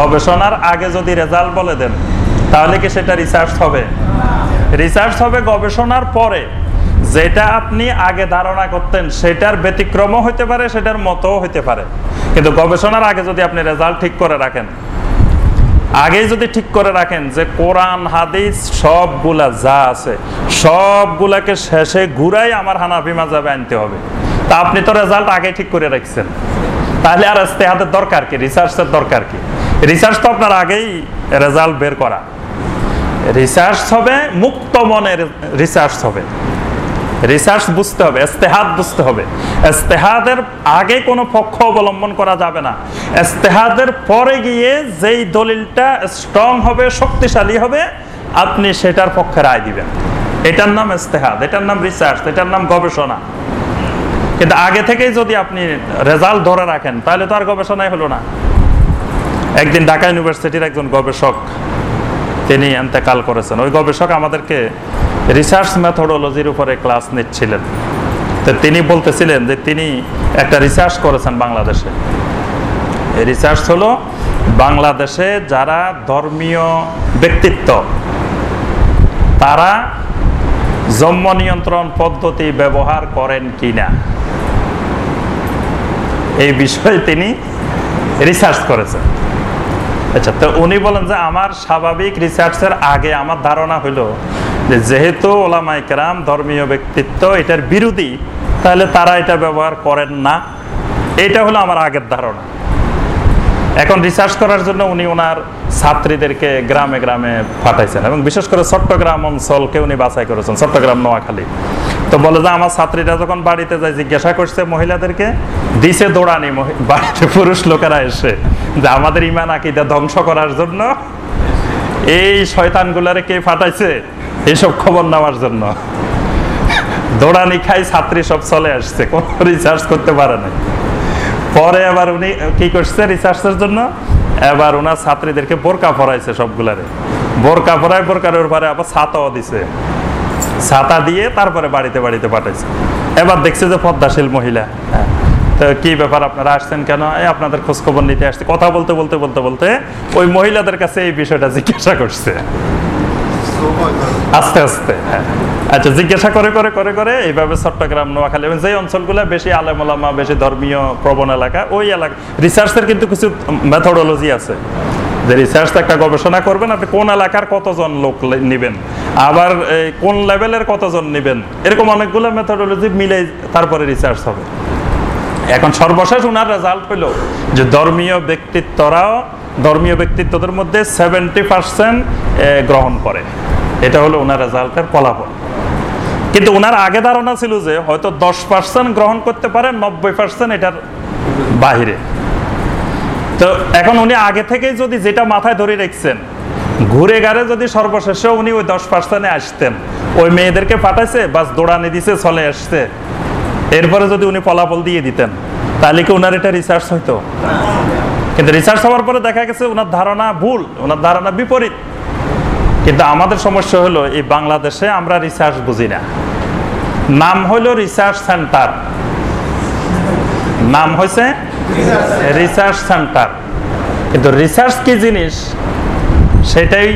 গবেষণার আগে যদি রেজাল্ট বলে দেন, তাহলে কি সেটা রিসার্চ হবে? রিসার্চ হবে গবেষণার পরে। যেটা আপনি আগে ধারণা করতেন, সেটার ব্যতিক্রমও হইতে পারে, সেটার মতও হইতে পারে। কিন্তু গবেষণার আগে যদি আপনি রেজাল্ট ঠিক করে রাখেন আগেই যদি ঠিক করে রাখেন যে কোরআন, হাদিস সবগুলা যা আছে, সবগুলাকে শেষে ঘুরাই আমার হানাফি মাজাবে আনতে হবে। তা আপনি তো রেজাল্ট আগে ঠিক করে রাখছেন। তাহলে আর ইস্তেহাদের দরকার কি? রিসার্চের দরকার কি? রিসার্চ তো আপনার আগেই রেজাল্ট বের করা। রিসার্চ হবে, মুক্ত মনের রিসার্চ হবে। রিসার্চ বুঝতে হবে, ইস্তেহাদ বুঝতে হবে। ইস্তেহাদের আগে কোনো পক্ষ অবলম্বন করা যাবে না। ইস্তেহাদের পরে গিয়ে যেই দলিলটা স্ট্রং হবে, শক্তিশালী হবে, আপনি সেটার পক্ষে রায় দিবেন। এটার নাম ইস্তেহাদ, এটার নাম রিসার্চ এটার নাম গবেষণা। কিন্তু আগে থেকেই যদি আপনি রেজাল্ট ধরে রাখেন, তাহলে তো আর গবেষণাই হলো না। একদিন ঢাকা ইউনিভার্সিটির একজন গবেষক তিনি এন্তেকাল করেছেন। ওই গবেষক আমাদেরকে রিসার্চ মেথোডোলজির উপরে ক্লাস নিচ্ছিলেন। তো তিনি বলতেছিলেন যে তিনি একটা রিসার্চ করেছেন বাংলাদেশে। রিসার্চ হলো বাংলাদেশে যারা ধর্মীয় ব্যক্তিত্ব, তারা জন্ম নিয়ন্ত্রণ পদ্ধতি ব্যবহার করেন কিনা। এই বিষয়ে তিনি রিসার্চ করেছেন। আচ্ছা তো উনি বলেন যে আমার স্বাভাবিক রিসার্চের আগে আমার ধারণা হলো যে যেহেতু ওলামাই কেরাম ধর্মীয় ব্যক্তিত্ব, এটার বিরোধী, তাহলে তারা এটা ব্যবহার করেন না। এটা হলো আমার আগের ধারণা। এখন রিসার্চ করার জন্য উনি ওনার ছাত্রীদেরকে গ্রামে গ্রামে পাঠাইছেন এবং বিশেষ করে চট্টগ্রাম অঞ্চলকে উনি বাছাই করেছেন, চট্টগ্রাম, নোয়াখালী। তো বলে যে আমার ছাত্রীরা যখন বাড়িতে যায়, জিজ্ঞাসা করছে মহিলাদেরকে, দিছে দৌড়ানি বাড়িতে পুরুষ লোকেরা এসে, যে আমাদের ইমান আকিদা ধ্বংস করার জন্য, এই শয়তানগুলারে কে ফাটাইছে? এইসব খবর নেওয়ার জন্য। দৌড়ানি খাই, ছাত্রী সব চলে আসছে, কোন রিসার্চ করতে পারে না পরে আবার উনি কি করছে রিসার্চের জন্য? এবার ওনার ছাত্রীদেরকে বোরকা পরাইছে সবগুলারে। বোরকা পরায় বোরকার পরে আবার ছাতাও দিছে। ছাতা দিয়ে তারপরে বাড়িতে বাড়িতে পাঠাইছে। এবার দেখছে যে পদ্মাশীল মহিলা। হ্যাঁ। তো কি ব্যাপার আপনারা আসছেন কেন? আপনাদের খোঁজ খবর নিতে আসছে। কথা বলতে বলতে বলতে বলতে ওই মহিলাদের কাছে এই বিষয়টা জিজ্ঞাসা করছে। আস্তে আস্তে হ্যাঁ। আচ্ছা জিজ্ঞাসা করে করে করে করে এইভাবে চট্টগ্রাম নোয়াখালী এবং যে অঞ্চলগুলো বেশি আলেমলামা বেশি ধর্মীয় প্রবণ এলাকা ওই এলাকা রিসার্চের কিন্তু কিছু মেথোডোলজি আছে। যে রিসার্চ একটা গবেষণা করবেন আপনি কোন এলাকার কতজন লোক নিবেন। আবার কোন লেভেলের কতজন নিবেন? এরকম অনেকগুলো মেথোডোলজি মিলে তারপরে রিসার্চ হবে। এখন সর্বশেষ ওনার রেজাল্ট পেল যে ধর্মীয় ব্যক্তিত্বরাও, ধর্মীয় ব্যক্তিত্বদের মধ্যে সেভেন্টি পার্সেন্ট গ্রহণ করে। এটা হলো ওনার রেজাল্টের ফলাফল। কিন্তু ওনার আগে ধারণা ছিল যে হয়তো দশ পার্সেন্ট গ্রহণ করতে পারে, নব্বই পার্সেন্ট এটার বাহিরে। তো এখন উনি আগে থেকেই যদি যেটা মাথায় ধরে রেখছেন ঘুরে গাড়ে যদি সর্বশেষে উনি ওই দশ পার্সেন্টে আসতেন ওই মেয়েদেরকে পাঠাইছে বাস দৌড়ানি দিছে চলে আসছে। এরপরে যদি উনি ফলাফল দিয়ে দিতেন তাহলে কি ওনার এটা রিসার্চ হইতো? কিন্তু রিসার্চ হওয়ার পরে দেখা গেছে ওনার ধারণা ভুল ওনার ধারণা বিপরীত। কিন্তু আমাদের সমস্যা হলো এই বাংলাদেশে আমরা রিসার্চ বুঝি না। নাম হলো রিসার্চ সেন্টার নাম হয়েছে রিসার্চ সেন্টার কিন্তু রিসার্চ কি জিনিস? সেটাই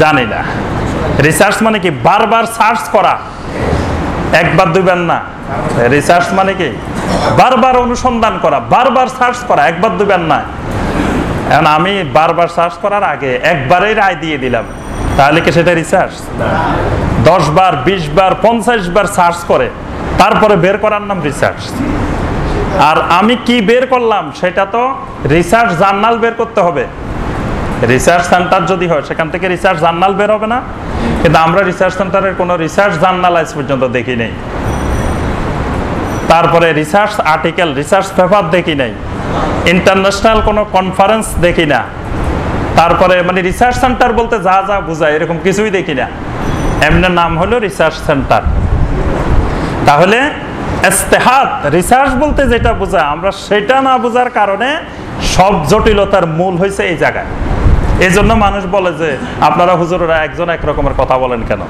জানি না। রিসার্চ মানে কি? বারবার সার্চ করা। একবার দুইবার না। রিসার্চ মানে কি? বারবার অনুসন্ধান করা, বারবার সার্চ করা, একবার দুইবার না। এখন আমি বারবার সার্চ করার আগে একবারেই রায় দিয়ে দিলাম। তাহলে কি সেটা রিসার্চ দশ বার বিশ বার পঞ্চাশ বার সার্চ করে, তারপরে বের করার নাম রিসার্চ আর আমি কি বের করলাম, সেটা তো রিসার্চ জার্নাল বের করতে হবে। রিসার্চ সেন্টার যদি হয়, সেখান থেকে রিসার্চ জার্নাল বের হবে না? কিন্তু আমরা রিসার্চ সেন্টারের কোনো রিসার্চ জার্নাল আজ পর্যন্ত দেখি নেই। তারপরে রিসার্চ আর্টিকেল রিসার্চ পেপার দেখি নাই। ইন্টারন্যাশনাল কোনো কনফারেন্স দেখি না। তারপরে মানে রিসার্চ সেন্টার বলতে যা যা বোঝায়, এরকম কিছুই দেখি না। এমনি নাম হলো রিসার্চ সেন্টার তাহলে ইস্তেহাত রিসার্চ বলতে যেটা বোঝায়, আমরা সেটা না বোঝার কারণে সব জটিলতার মূল হয়েছে এই জায়গায়। এই জন্য মানুষ বলে যে, আপনারা হুজুররা একজন এক রকমের কথা বলেন কেন?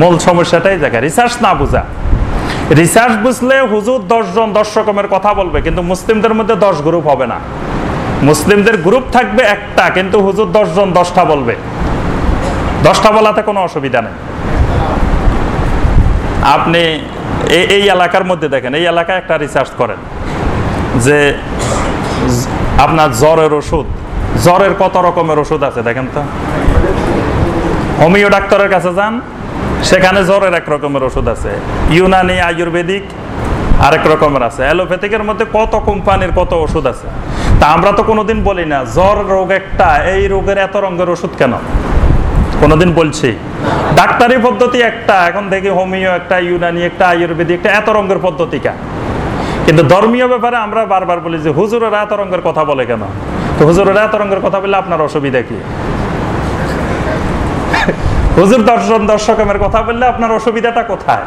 মূল সমস্যাটাই জায়গায় রিসার্চ না বোঝা। রিসার্চ বুঝলে হুজুর দশজন দশ রকমের কথা বলবে, কিন্তু মুসলিমদের মধ্যে দশ গ্রুপ হবে না। মুসলিমদের গ্রুপ থাকবে একটা, কিন্তু হুজুর দশজন দশটা বলবে। দশটা বলাতে কোনো অসুবিধা নেই। আপনি এই এলাকার মধ্যে দেখেন, এই এলাকায় একটা রিসার্চ করেন, যে আপনার জ্বরের ওষুধ জ্বরের কত রকমের ওষুধ আছে, দেখেন তো। হোমিও ডাক্তারের কাছে যান, সেখানে জ্বরের এক রকমের ওষুধ আছে। ইউনানি, আয়ুর্বেদিক, আরেক রকমের আছে। অ্যালোপ্যাথিকের মধ্যে কত কোম্পানির কত ওষুধ আছে? তা আমরা তো কোনোদিন বলি না, জ্বর রোগ একটা, এই রোগের এত রঙের ওষুধ কেন? কোনোদিন বলছি। ডাক্তারি পদ্ধতি একটা, এখন দেখি হোমিও একটা, ইউনানি একটা, আয়ুর্বেদিক একটা, এত রঙের পদ্ধতি কা কিন্তু ধর্মীয় ব্যাপারে আমরা বারবার বলি যে, হুজুরেরা এত রঙের কথা বলে কেন? তো হুজুরেরা এত রঙের কথা বললে আপনার অসুবিধা কি? হুজুর দর্শন দশ রকমের কথা বললে আপনার অসুবিধাটা কোথায়?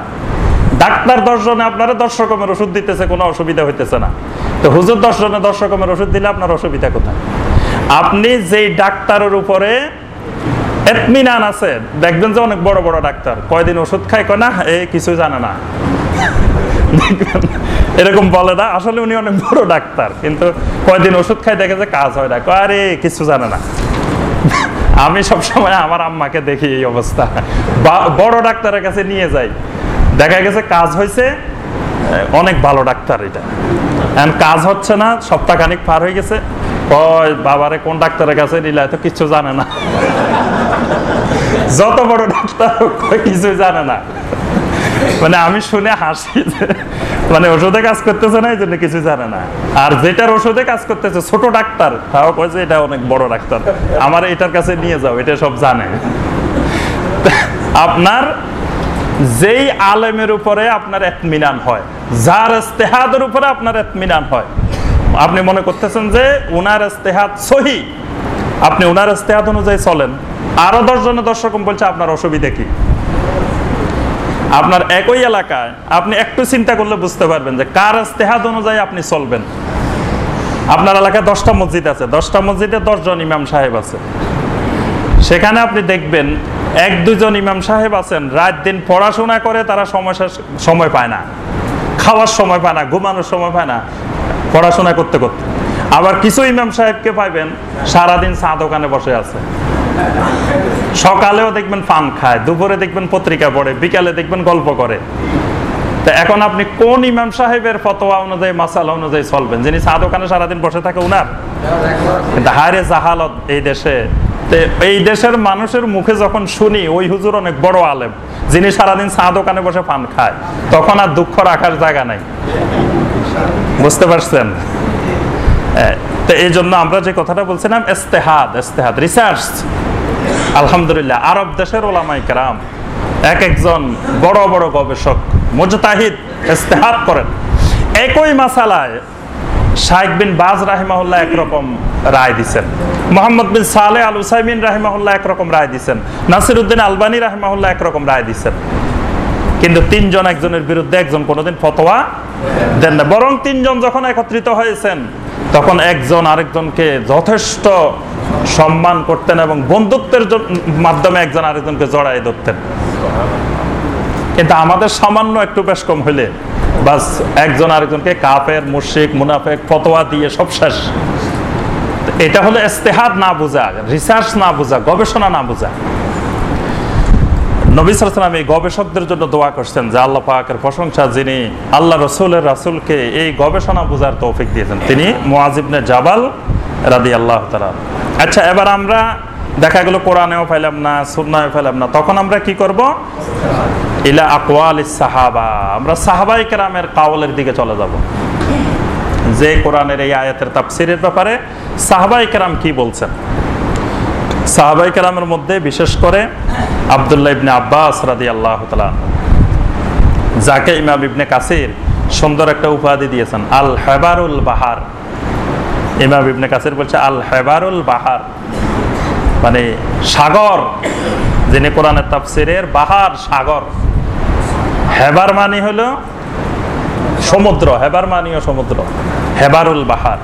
ডাক্তার দর্শনে আপনারা দশ রকমের ওষুধ দিতেছে, কোনো অসুবিধা হইতেছে না। তো হুজুর দর্শনে দশ রকমের ওষুধ দিলে আপনার অসুবিধা কোথায়? আপনি যেই ডাক্তারের উপরে এতমিনান আছে, দেখবেন যে অনেক বড় বড় ডাক্তার। কয়দিন ওষুধ খায়, কয় না, এ কিছু জানে না। এরকম বলে না। আসলে উনি অনেক বড় ডাক্তার, কিন্তু কয়দিন ওষুধ খাই দেখে যে কাজ হয় না। আরে, কিছু জানে না। আমি সব সময় আমার আম্মাকে দেখি এই অবস্থা। বড় ডাক্তারের কাছে নিয়ে যাই। দেখা গেছে কাজ হয়েছে অনেক ভালো ডাক্তার এটা। এখন কাজ হচ্ছে না, সপ্তাহখানিক পার হয়ে গেছে। কয়, বাবারে, কোন ডাক্তারের কাছে নিলে তো কিছু জানে না? যত বড় ডাক্তার কিছুই জানে না। মানে আমি শুনে হাসি মানে ওষুধে কাজ করতেছে না এই জন্য কিছু জানে না। আর যেটার ওষুধে কাজ করতেছে, ছোট ডাক্তার, তাও কয় যে এটা অনেক বড় ডাক্তার। আমার এটার কাছে নিয়ে যাও, এটা সব জানে। আপনার যেই আলেমের উপরে আপনার এতমিনান হয়, যার ইস্তেহাদের উপরে আপনার এতমিনান হয়, আপনি মনে করতেছেন যে উনার ইস্তেহাদ সহি? আপনি উনার ইস্তেহাদ অনুযায়ী চলেন। আরও দশ জনে দশ রকম বলছে, আপনার অসুবিধা কি? আপনার একই এলাকায় আপনি একটু চিন্তা করলে বুঝতে পারবেন যে কার ইস্তেহাদ অনুযায়ী আপনি চলবেন। আপনার এলাকায় দশটা মসজিদ আছে। দশটা মসজিদে দশজন ইমাম সাহেব আছে। সেখানে আপনি দেখবেন এক, দুজন ইমাম সাহেব আছেন, রাত দিন পড়াশোনা করে তারা সময় সময় পায় না। খাওয়ার সময় পায় না, ঘুমানোর সময় পায় না, পড়াশোনা করতে করতে। আবার কিছু ইমাম সাহেবকে পাইবেন, সারাদিন চা দোকানে বসে আছে। সকালেও দেখবেন পান খায়, দুপুরে দেখবেন পত্রিকা পড়ে, বিকালে দেখবেন গল্প করে। তা এখন আপনি কোন ইমাম সাহেবের ফতোয়া অনুযায়ী, মাসালা অনুযায়ী চলবেন? যিনি চা দোকানে সারাদিন বসে থাকে, উনার? কিন্তু হারে জাহালত এই দেশে। এই দেশের মানুষের মুখে যখন শুনি, ওই হুজুর অনেক বড় আলেম, যিনি সারাদিন চা দোকানে বসে পান খায়, তখন আর দুঃখ রাখার জায়গা নাই। বুঝতে পারছেন? তো এই জন্য আমরা যে কথাটা বলছিলাম এস্তেহাদ ইস্তেহাদ, রিসার্চ। আলহামদুলিল্লাহ। আরব দেশের ওলামাই কেরাম, এক একজন বড় বড় গবেষক মুজতাহিদ ইস্তেহাদ করেন। একই মাসালায় শাইখ বিন বাজ রাহিমাহুল্লাহ একরকম রায় দিছেন। মোহাম্মদ বিন সালে আল উসাইমিন রাহিমাহুল্লাহ একরকম রায় দিছেন। নাসির উদ্দিন আলবানী রাহিমাহুল্লাহ একরকম রায় দিছেন। কিন্তু তিনজন একজনের বিরুদ্ধে একজন কোনোদিন ফতোয়া দেন না। বরং তিনজন যখন একত্রিত হয়েছেন তখন একজন আরেকজনকে যথেষ্ট সম্মান করতেন এবং বন্ধুত্বের মাধ্যমে একজন আরেকজনকে জড়াই ধরতেন। কিন্তু আমাদের সামান্য একটু বেশ কম হইলে বাস একজন আরেকজনকে কাপের মুশিক মুনাফেক, ফতোয়া দিয়ে সব শেষ। এটা হলো ইস্তেহাদ না বোঝা, রিসার্চ না বোঝা, গবেষণা না বোঝা। নবী সালাম এই গবেষকদের জন্য দোয়া করছেন যে আল্লাহ পাকের প্রশংসা যিনি আল্লাহ রসুলের রাসুলকে এই গবেষণা বোঝার তৌফিক দিয়েছেন। তিনি মুআজিবনে জাবাল রাদি আল্লাহ তালা আচ্ছা এবার আমরা দেখা গেল কোরআনেও পাইলাম না সুন্নায় পাইলাম না। তখন আমরা কি করব? ইলা আকওয়াল সাহাবা। আমরা সাহাবাই কেরামের কাওলের দিকে চলে যাব। যে কোরআনের এই আয়াতের তাফসিরের ব্যাপারে সাহাবাই কেরাম কি বলছেন? সাহাবাই কেরামের মধ্যে, বিশেষ করে আবদুল্লাহ ইবনে আব্বাস রাদি আল্লাহ যাকে ইমাম ইবনে কাসির সুন্দর একটা উপাধি দিয়েছেন আল হেবারুল বাহার। ইমাম ইবনে কাসির বলছে আল হেবারুল বাহার। মানে সাগর, যিনি কোরআনের তাফসিরের বাহার সাগর। হেবার মানি হলো সমুদ্র, হেবার মানিও সমুদ্র। হেবারুল বাহার।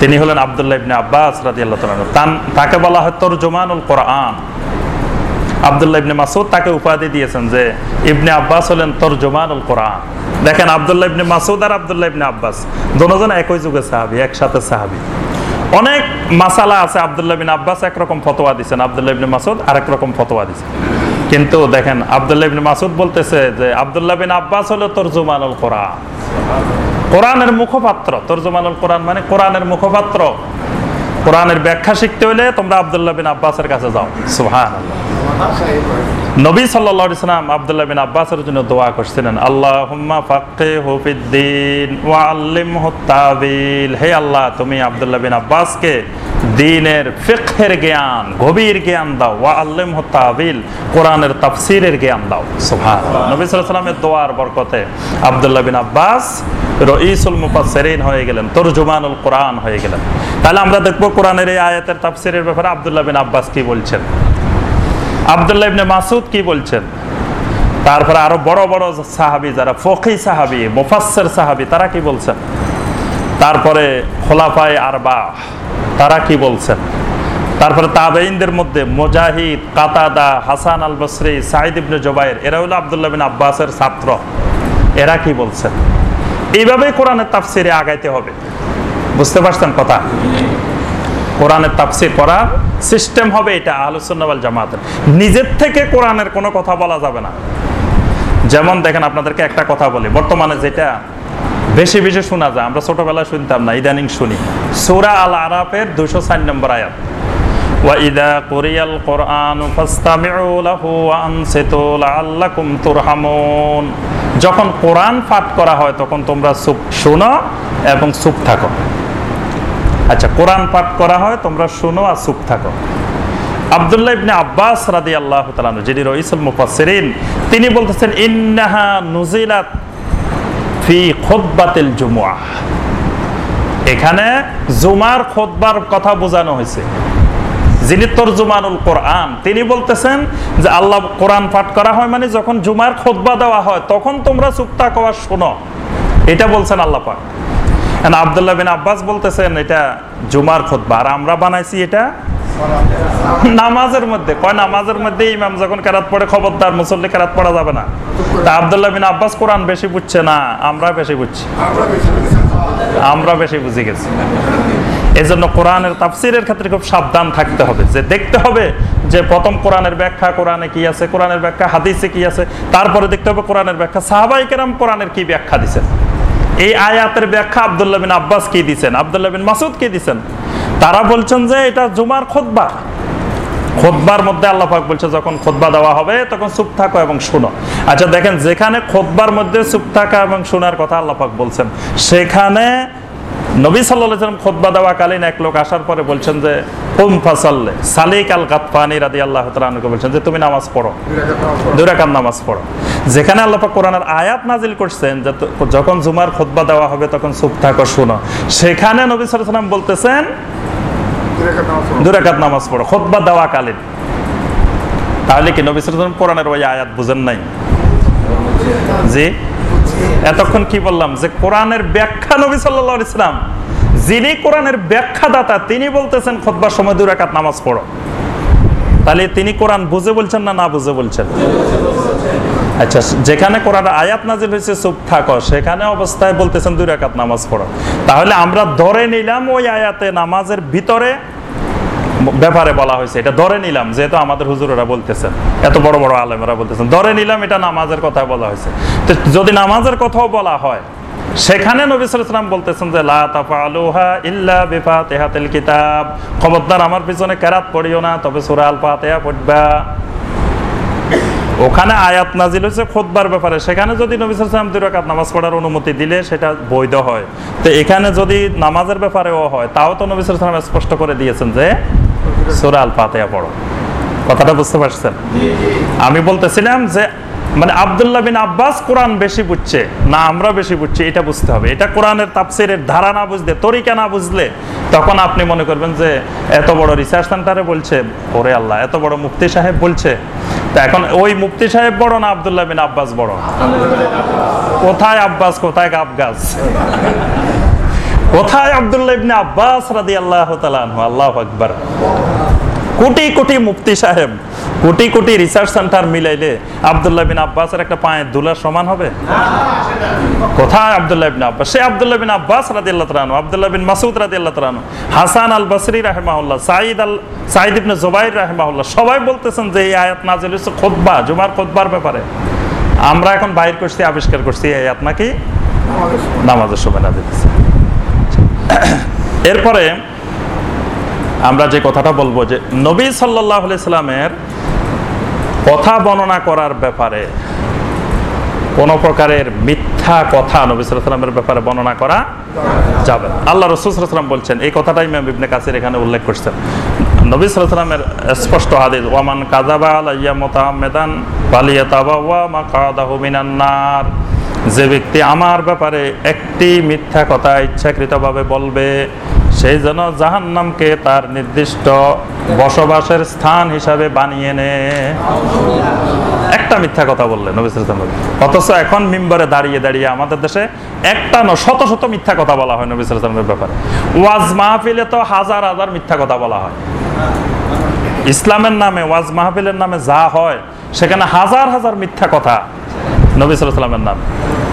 তিনি হলেন আবদুল্লাহ ইবনে আব্বাস রাদিয়াল্লাহু তাআলা তান- তাকে বলা হয় তরজমানুল কোরআন। আবদুল্লাহ ইবনে মাসুদ তাকে উপাধি দিয়েছেন যে ইবনে আব্বাস হলেন তরজমানুল কোরআন। দেখেন আবদুল্লাহ ইবনে মাসুদ আর আবদুল্লাহ ইবনে আব্বাস দুজন একই যুগে সাহাবী, একসাথে সাহাবী। অনেক মাসালা আছে, আবদুল্লাহ বিন আব্বাস একরকম ফতোয়া দিচ্ছেন, আবদুল্লাহ ইবনে মাসুদ আরেক রকম ফতোয়া দিচ্ছেন। কিন্তু দেখেন আবদুল্লাহ ইবনে মাসুদ বলতেছে যে আবদুল্লাহ বিন আব্বাস হলো তরজমানুল কোরআন। কোরআনের মুখপাত্র, তর্জমানুল কোরআন মানে কোরআনের মুখপাত্র। কোরআনের ব্যাখ্যা শিখতে হলে তোমরা আবদুল্লাহ বিন আব্বাসের কাছে যাও। সুহান নবী সাল্লাহ ইসলাম আবদুল্লাহ বিন আব্বাসের জন্য দোয়া করছিলেন আল্লাহ হুফিদ্দিন হে আল্লাহ, তুমি আবদুল্লাহ বিন আব্বাসকে দিনের ফিকহের জ্ঞান, গভীর জ্ঞান দাও। ওয়া আল্লিম তাবিল কোরআনের তাফসিরের জ্ঞান দাও। সুবহান নবী সাল্লামের দোয়ার বরকতে আবদুল্লাহ বিন আব্বাস রঈসুল মুফাসসিরিন হয়ে গেলেন, তরজমানুল কোরআন হয়ে গেলেন। তাহলে আমরা দেখব কোরআনের এই আয়াতের তাফসিরের ব্যাপারে আবদুল্লাহ বিন আব্বাস কি বলছেন। আবদুল্লাহ ইবনে মাসুদ কি বলছেন? তারপরে আরও বড় বড় সাহাবি, যারা ফকি সাহাবি, মুফাসসির সাহাবি, তারা কি বলছেন? তারপরে খোলাফায়ে আরবা তারা কি বলছেন? তারপরে তাবেইনদের মধ্যে মোজাহিদ, কাতাদা, হাসান আল বসরি সাইদ ইবনে জুবাইর, এরা হলো আব্দুল্লাহ বিন আব্বাসের ছাত্র। এরা কি বলছেন? এইভাবেই কোরআনের তাফসিরে আগাইতে হবে। বুঝতে পারছেন কথা? কোরআনের তাফসির করার সিস্টেম হবে এটা আলোচনাবাল জামাতের। নিজের থেকে কোরআনের কোনো কথা বলা যাবে না। যেমন দেখেন আপনাদেরকে একটা কথা বলি। বর্তমানে যেটা বেশি বেশি শোনা যায় আমরা ছোটবেলায় শুনতাম না ইদানিং শুনি সুরা আল আরাফের দুশো চার নম্বর আয়াত وَإِذَا قُرِئَ الْقُرْآنُ فَاسْتَمِعُوا لَهُ وَأَنصِتُوا لَعَلَّكُمْ تُرْحَمُونَ যখন কোরআন পাঠ করা হয় তখন তোমরা চুপ শোনো এবং চুপ থাকো আচ্ছা কোরআন পাঠ করা হয় তোমরা শোনো আর চুপ থাকো আব্দুল্লাহ ইবনে আব্বাস রাদি আল্লাহ তালানু যিনি রইসুল মুফাসসিরিন তিনি বলতেছেন ইন্নাহা নুজিলাত জুমুআহ এখানে জুমার খুতবার কথা বোঝানো হয়েছে। যিনি তর্জুমানুল কোরআন, তিনি বলতেছেন যে আল্লাহ কোরআন পাঠ করা হয় মানে যখন জুমার খোদবা দেওয়া হয়, তখন তোমরা চুক্তা কওয়া শোনো। এটা বলছেন আল্লাহ পাক। আব্দুল্লাহ বিন আব্বাস বলতেছেন, এটা জুমার খোদবা আর আমরা বানাইছি এটা নামাজের মধ্যে, কয় নামাজের মধ্যে ইমাম যখন কেরাত পড়ে, খবরদার, মুসল্লি কেরাত পড়া যাবে না। তা আব্দুল্লাহ বিন আব্বাস কোরআন বেশি বুঝছে না? আমরা বেশি বুঝছি। আমরা বেশি বুঝে গেছি। এই জন্য কোরআনের তাফসিরের ক্ষেত্রে খুব সাবধান থাকতে হবে। যে দেখতে হবে যে প্রথম কোরআনের ব্যাখ্যা, কোরআনে কি আছে, কোরআনের ব্যাখ্যা, হাদিসে কি আছে। তারপরে দেখতে হবে কোরআনের ব্যাখ্যা। সাহাবাই কেরাম কোরআনের কি ব্যাখ্যা দিছেন? এই আয়াতের ব্যাখ্যা আব্দুল্লাহ বিন আব্বাস কি দিছেন? আব্দুল্লাহ বিন মাসুদ কি দিছেন? তারা বলছেন যে এটা জুমার খোদবা। খোদবার মধ্যে আল্লাহ পাক বলছে, যখন খোদবা দেওয়া হবে, তখন চুপ থাকো এবং শুনো। আচ্ছা দেখেন, যেখানে খোদবার মধ্যে চুপ থাকা এবং শোনার কথা আল্লাহ পাক বলছেন, সেখানে নবী সাল্লাম খোদবা দেওয়াকালীন এক লোক আসার পরে বলছেন যে উম ফাসাল্লে সালিক আল গাতফানি রাদি আল্লাহ তালকে বলছেন যে, তুমি নামাজ পড়ো। দুই রাকাত নামাজ পড়ো। যেখানে আল্লাহ পাক কোরআনের আয়াত নাজিল করছেন, যে যখন জুমার খোদবা দেওয়া হবে, তখন চুপ থাকো, শুনো। সেখানে নবী সাল্লাম বলতেছেন দুরাকাত নামাজ পড়ো। খোদবা দেওয়া কালীন তাহলে কি নবী কোরআনের ওই আয়াত বুঝেন নাই? জি? এতক্ষণ কি বললাম যে কোরআনের ব্যাখ্যা নবী সাল্লাম যিনি কোরআনের তিনি বলতেছেন খোদবার সময় দুরাকাত নামাজ পড়ো। তাহলে তিনি কোরআন বুঝে বলছেন না না বুঝে বলছেন? আচ্ছা যেখানে কোরআন আয়াত নাজিল হয়েছে, চুপ থাকো। সেখানে অবস্থায় বলতেছেন দুই রাকাত নামাজ পড়ো। তাহলে আমরা ধরে নিলাম ওই আয়াতে নামাজের ভিতরে ব্যাপারে বলা হয়েছে, এটা ধরে নিলাম, যেহেতু আমাদের হুজুরেরা বলতেছেন, এত বড় বড় আলেমেরা বলতেছেন, ধরে নিলাম এটা নামাজের কথা বলা হয়েছে। তো যদি নামাজের কথাও বলা হয়, সেখানে নবী সাল্লাম বলতেছেন যে, লা তাফালুহা ইল্লা বিফাতিহাতিল কিতাব। খবরদার, আমার পিছনে কেরাত পড়িও না, তবে সূরা আল ফাতিহা পড়বা। ওখানে আয়াত নাজিল হয়েছে খোদবার ব্যাপারে। সেখানে যদি নবী সাল্লাম দুই রাকাত নামাজ পড়ার অনুমতি দিলে সেটা বৈধ হয়। তো এখানে যদি নামাজের ব্যাপারেও হয় তাও তো নবী সাল্লাম স্পষ্ট করে দিয়েছেন যে সূরা আল ফাতিহা পড়ো। কথাটা বুঝতে পারছেন? আমি বলতেছিলাম যে মানে আব্দুল্লাহ বিন আব্বাস কোরআন বেশি বুঝছে না আমরা বেশি বুঝছি এটা বুঝতে হবে। এটা কোরআনের তাফসিরের ধারা না বুঝলে তরিকা না বুঝলে তখন আপনি মনে করবেন যে এত বড় রিসার্চ সেন্টারে বলছে ওরে আল্লাহ এত বড় মুফতি সাহেব বলছে এখন ওই মুফতি সাহেব বড় না আবদুল্লাহ বিন আব্বাস বড়? কোথায় আব্বাস, কোথায় গাব গাছ কোথায় আবদুল্লাহ ইবনে আব্বাস রাদিয়াল্লাহু তাআলা আনহু? আল্লাহু আকবার। কোটি কোটি মুফতি সাহেব কোটি কোটি রিসার্চ সেন্টার মিলাইলে আব্দুল্লাহ বিন আব্বাসের একটা পায়ের দুলার সমান হবে? কোথায় আব্দুল্লাহ বিন আব্বাস? সে আব্দুল্লাহ বিন আব্বাস রাদিয়াল্লাহু তাআলা আনহু, আব্দুল্লাহ বিন মাসউদ রাদিয়াল্লাহু তাআলা আনহু, হাসান আল বসরি রাহিমাহুল্লাহ, সাঈদ আল, সাঈদ ইবনে জুবাইর রাহিমাহুল্লাহ, সবাই বলতেছেন যে এই আয়াত নাজিল হয়েছে খুতবা, জুমার খুতবার ব্যাপারে। আমরা এখন বাইর করছি, আবিষ্কার করছি এই আয়াত নাকি? নামাজের সময় না দিতেছে এরপরে আমরা যে কথাটা বলব যে নবী সাল্লাহ সাল্লামের কথা বর্ণনা করার ব্যাপারে, কোন প্রকারের মিথ্যা কথা নবী সাল্লামের ব্যাপারে বর্ণনা করা যাবে। আল্লাহ রসুল সাল্লাম বলছেন, এই কথাটাই ম্যাম ইবনে এখানে উল্লেখ করছেন নবী সাল্লামের স্পষ্ট হাদিস, ওয়ামান কাজাবা আলাইয়া যে ব্যক্তি আমার ব্যাপারে একটি মিথ্যা কথা ইচ্ছাকৃতভাবে বলবে সেই যেন জাহান্নামকে তার নির্দিষ্ট বসবাসের স্থান হিসাবে বানিয়ে নে। একটা মিথ্যা কথা বললেন। অথচ এখন মিম্বরে দাঁড়িয়ে দাঁড়িয়ে আমাদের দেশে একটা ন শত শত মিথ্যা কথা বলা হয় নবী সাল্লাল্লাহু আলাইহি ওয়াসাল্লামের ব্যাপারে। ওয়াজ মাহফিলে তো হাজার হাজার মিথ্যা কথা বলা হয়। ইসলামের নামে, ওয়াজ মাহফিলের নামে যা হয়, সেখানে হাজার হাজার মিথ্যা কথা নবী ওয়াসাল্লামের নাম।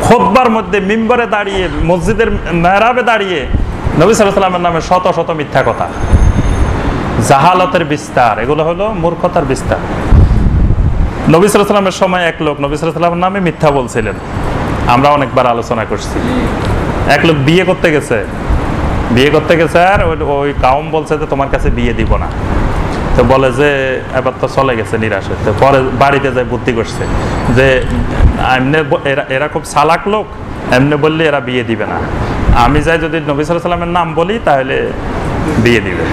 খোদবার মধ্যে মিম্বরে দাঁড়িয়ে, মসজিদের মেহরাবে দাঁড়িয়ে নবী ওয়াসাল্লামের নামে শত শত মিথ্যা কথা। জাহালতের বিস্তার, এগুলো হলো মূর্খতার বিস্তার। নবী সাল্লামের সময় এক লোক নবী সাল্লামের নামে মিথ্যা বলছিলেন। আমরা অনেকবার আলোচনা করছি। এক লোক বিয়ে করতে গেছে। বিয়ে করতে গেছে আর ওই- ওই কাউম বলছে যে তোমার কাছে বিয়ে দিব না। তো বলে যে, এবার তো চলে গেছে নিরাশে। তো পরে বাড়িতে যায় বুদ্ধি করছে যে, এমনি এরা এরা খুব সালাক লোক, এমনি বললে এরা বিয়ে দিবে না। আমি যাই যদি নবী সাল্লামের নাম বলি, তাহলে বিয়ে দিবে।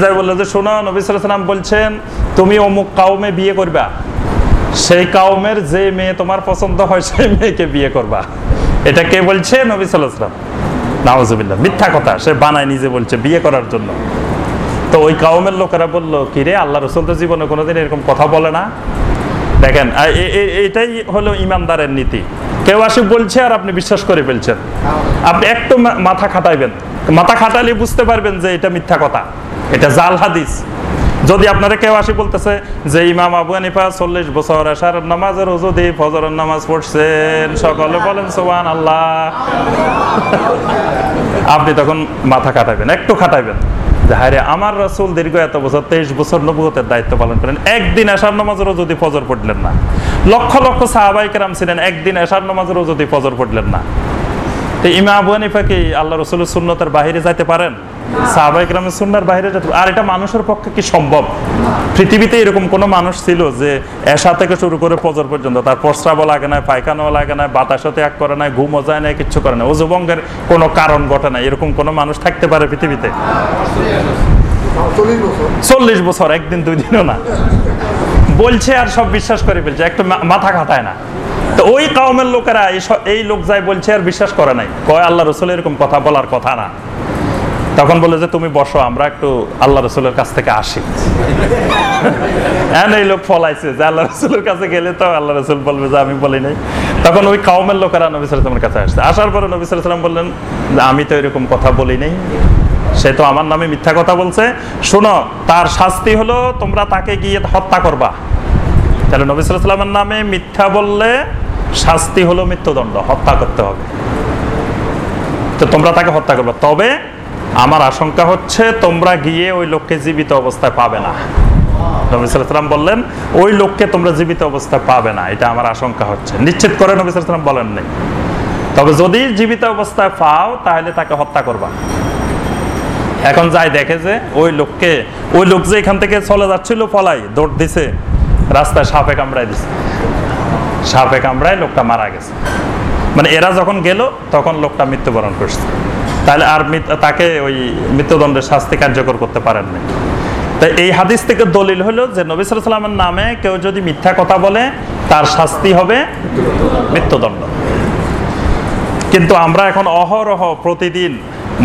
যাই বলল যে, শোনো, নবী সাল্লাম বলছেন, তুমি অমুক কাউমে বিয়ে করবা। সেই কাউমের যে মেয়ে তোমার পছন্দ হয়, সেই মেয়েকে বিয়ে করবা। এটা কে বলছে? নবী সাল্লাম নাওজুবিল্লাহ মিথ্যা কথা। সে বানায় নিজে বলছে, বিয়ে করার জন্য। তো ওই কাউমের লোকেরা বলল, কিরে, আল্লাহ রসুল তো জীবনে কোনোদিন এরকম কথা বলে না? দেখেন এটাই হলো ইমানদারের নীতি। কেউ আসে বলছে আর আপনি বিশ্বাস করে ফেলছেন। আপনি একটু মাথা খাটাইবেন। মাথা খাটালে বুঝতে পারবেন যে এটা মিথ্যা কথা। এটা জাল হাদিস। যদি আপনারা কেউ আসি বলতেছে যে ইমাম আবু হানিফা চল্লিশ বছর আসার নামাজের যদি ফজরের নামাজ পড়ছেন, সকলে বলেন সোহান আল্লাহ আপনি তখন মাথা খাটাবেন একটু খাটাবেন যে হায় রে, আমার রসুল দীর্ঘ এত বছর তেইশ বছর নবুতের দায়িত্ব পালন করেন। একদিন এশার নমাজেরও যদি ফজর পড়লেন না। লক্ষ লক্ষ সাহাবাইকেরাম ছিলেন একদিন এশার নমাজেরও যদি ফজর পড়লেন না। তো ইমা আবু হানিফা কি আল্লাহ রসুলের সুন্নতের বাহিরে যাইতে পারেন? সুন্নার বাইরে আর এটা মানুষের পক্ষে কি সম্ভব? পৃথিবীতে এরকম কোনো মানুষ ছিল যে থেকে শুরু করে ফজর পর্যন্ত তার প্রস্রাবও লাগে না পায়খানাও লাগে না বাতাসও ত্যাগ করে না ঘুমও যায় না কিচ্ছু করে না অজুবঙ্গের কোনো কারণ ঘটে না এরকম কোনো মানুষ থাকতে পারে পৃথিবীতে? চল্লিশ বছর। একদিন দুই দিনও না। বলছে আর সব বিশ্বাস করে ফেলছে একটু মাথা খাটায় না। তো ওই কাউমের লোকেরা এই লোক যাই বলছে আর বিশ্বাস করে নাই। কয় আল্লাহ রসুল এরকম কথা বলার কথা না। তখন বলে যে, তুমি বসো, আমরা একটু আল্লাহ রসুলের কাছ থেকে আসি। এই লোক ফলাইছে যে, আল্লাহ রসুলের কাছে গেলে তো আল্লাহ রসুল বলবে যে, আমি বলি নাই। তখন ওই কাউমের লোকেরা নবী সালামের কাছে আসছে। আসার পরে নবী সালাম বললেন যে আমি তো এরকম কথা বলি নাই। সে তো আমার নামে মিথ্যা কথা বলছে। শোনো, তার শাস্তি হলো তোমরা তাকে গিয়ে হত্যা করবা। তাহলে নবী সাল্লামের নামে মিথ্যা বললে শাস্তি হলো মৃত্যুদণ্ড, হত্যা করতে হবে। তো তোমরা তাকে হত্যা করবে। তবে আমার আশঙ্কা হচ্ছে তোমরা গিয়ে ওই লোককে জীবিত অবস্থায় পাবে না। নবী সাল্লাম বললেন, ওই লোককে তোমরা জীবিত অবস্থায় পাবে না। এটা আমার আশঙ্কা হচ্ছে। নিশ্চিত করে নবী বলেন নাই। তবে যদি জীবিত অবস্থায় পাও, তাহলে তাকে হত্যা করবা। এখন যাই দেখে যে ওই লোককে, ওই লোক যে এখান থেকে চলে যাচ্ছিল ফলাই, দৌড় দিছে, রাস্তায় সাপে কামড়ায় দিছে। সাপে কামড়ায় লোকটা মারা গেছে। মানে এরা যখন গেল, তখন লোকটা মৃত্যুবরণ করছে। তাহলে আর তাকে ওই মৃত্যুদণ্ডের শাস্তি কার্যকর করতে পারেন নাই তাই এই হাদিস থেকে দলিল হলো যে নবী সাল্লামের নামে কেউ যদি মিথ্যা কথা বলে, তার শাস্তি হবে মৃত্যুদণ্ড। কিন্তু আমরা এখন অহরহ প্রতিদিন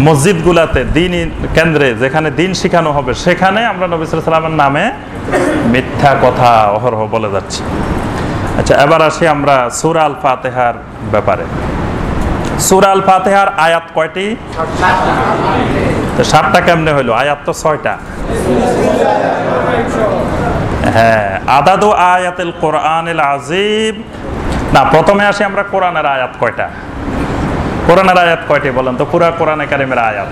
মসজিদগুলাতে, দিন কেন্দ্রে যেখানে দিন শিখানো হবে, সেখানে আমরা নবী সাল্লামের নামে মিথ্যা কথা অহরহ বলে যাচ্ছি। আচ্ছা এবার আসি আমরা সুরা আল ফাতেহার ব্যাপারে। সুরা আল ফাতেহার আয়াত কয়টি? সাতটা কেমনে হইল? আয়াত তো ছয়টা। হ্যাঁ আদাদু আয়াতুল আজিব না, প্রথমে আসি আমরা কোরআনের আয়াত কয়টা? কোরআনের আয়াত কয়টি বলেন তো? পুরা কোরআনে কারিমের আয়াত।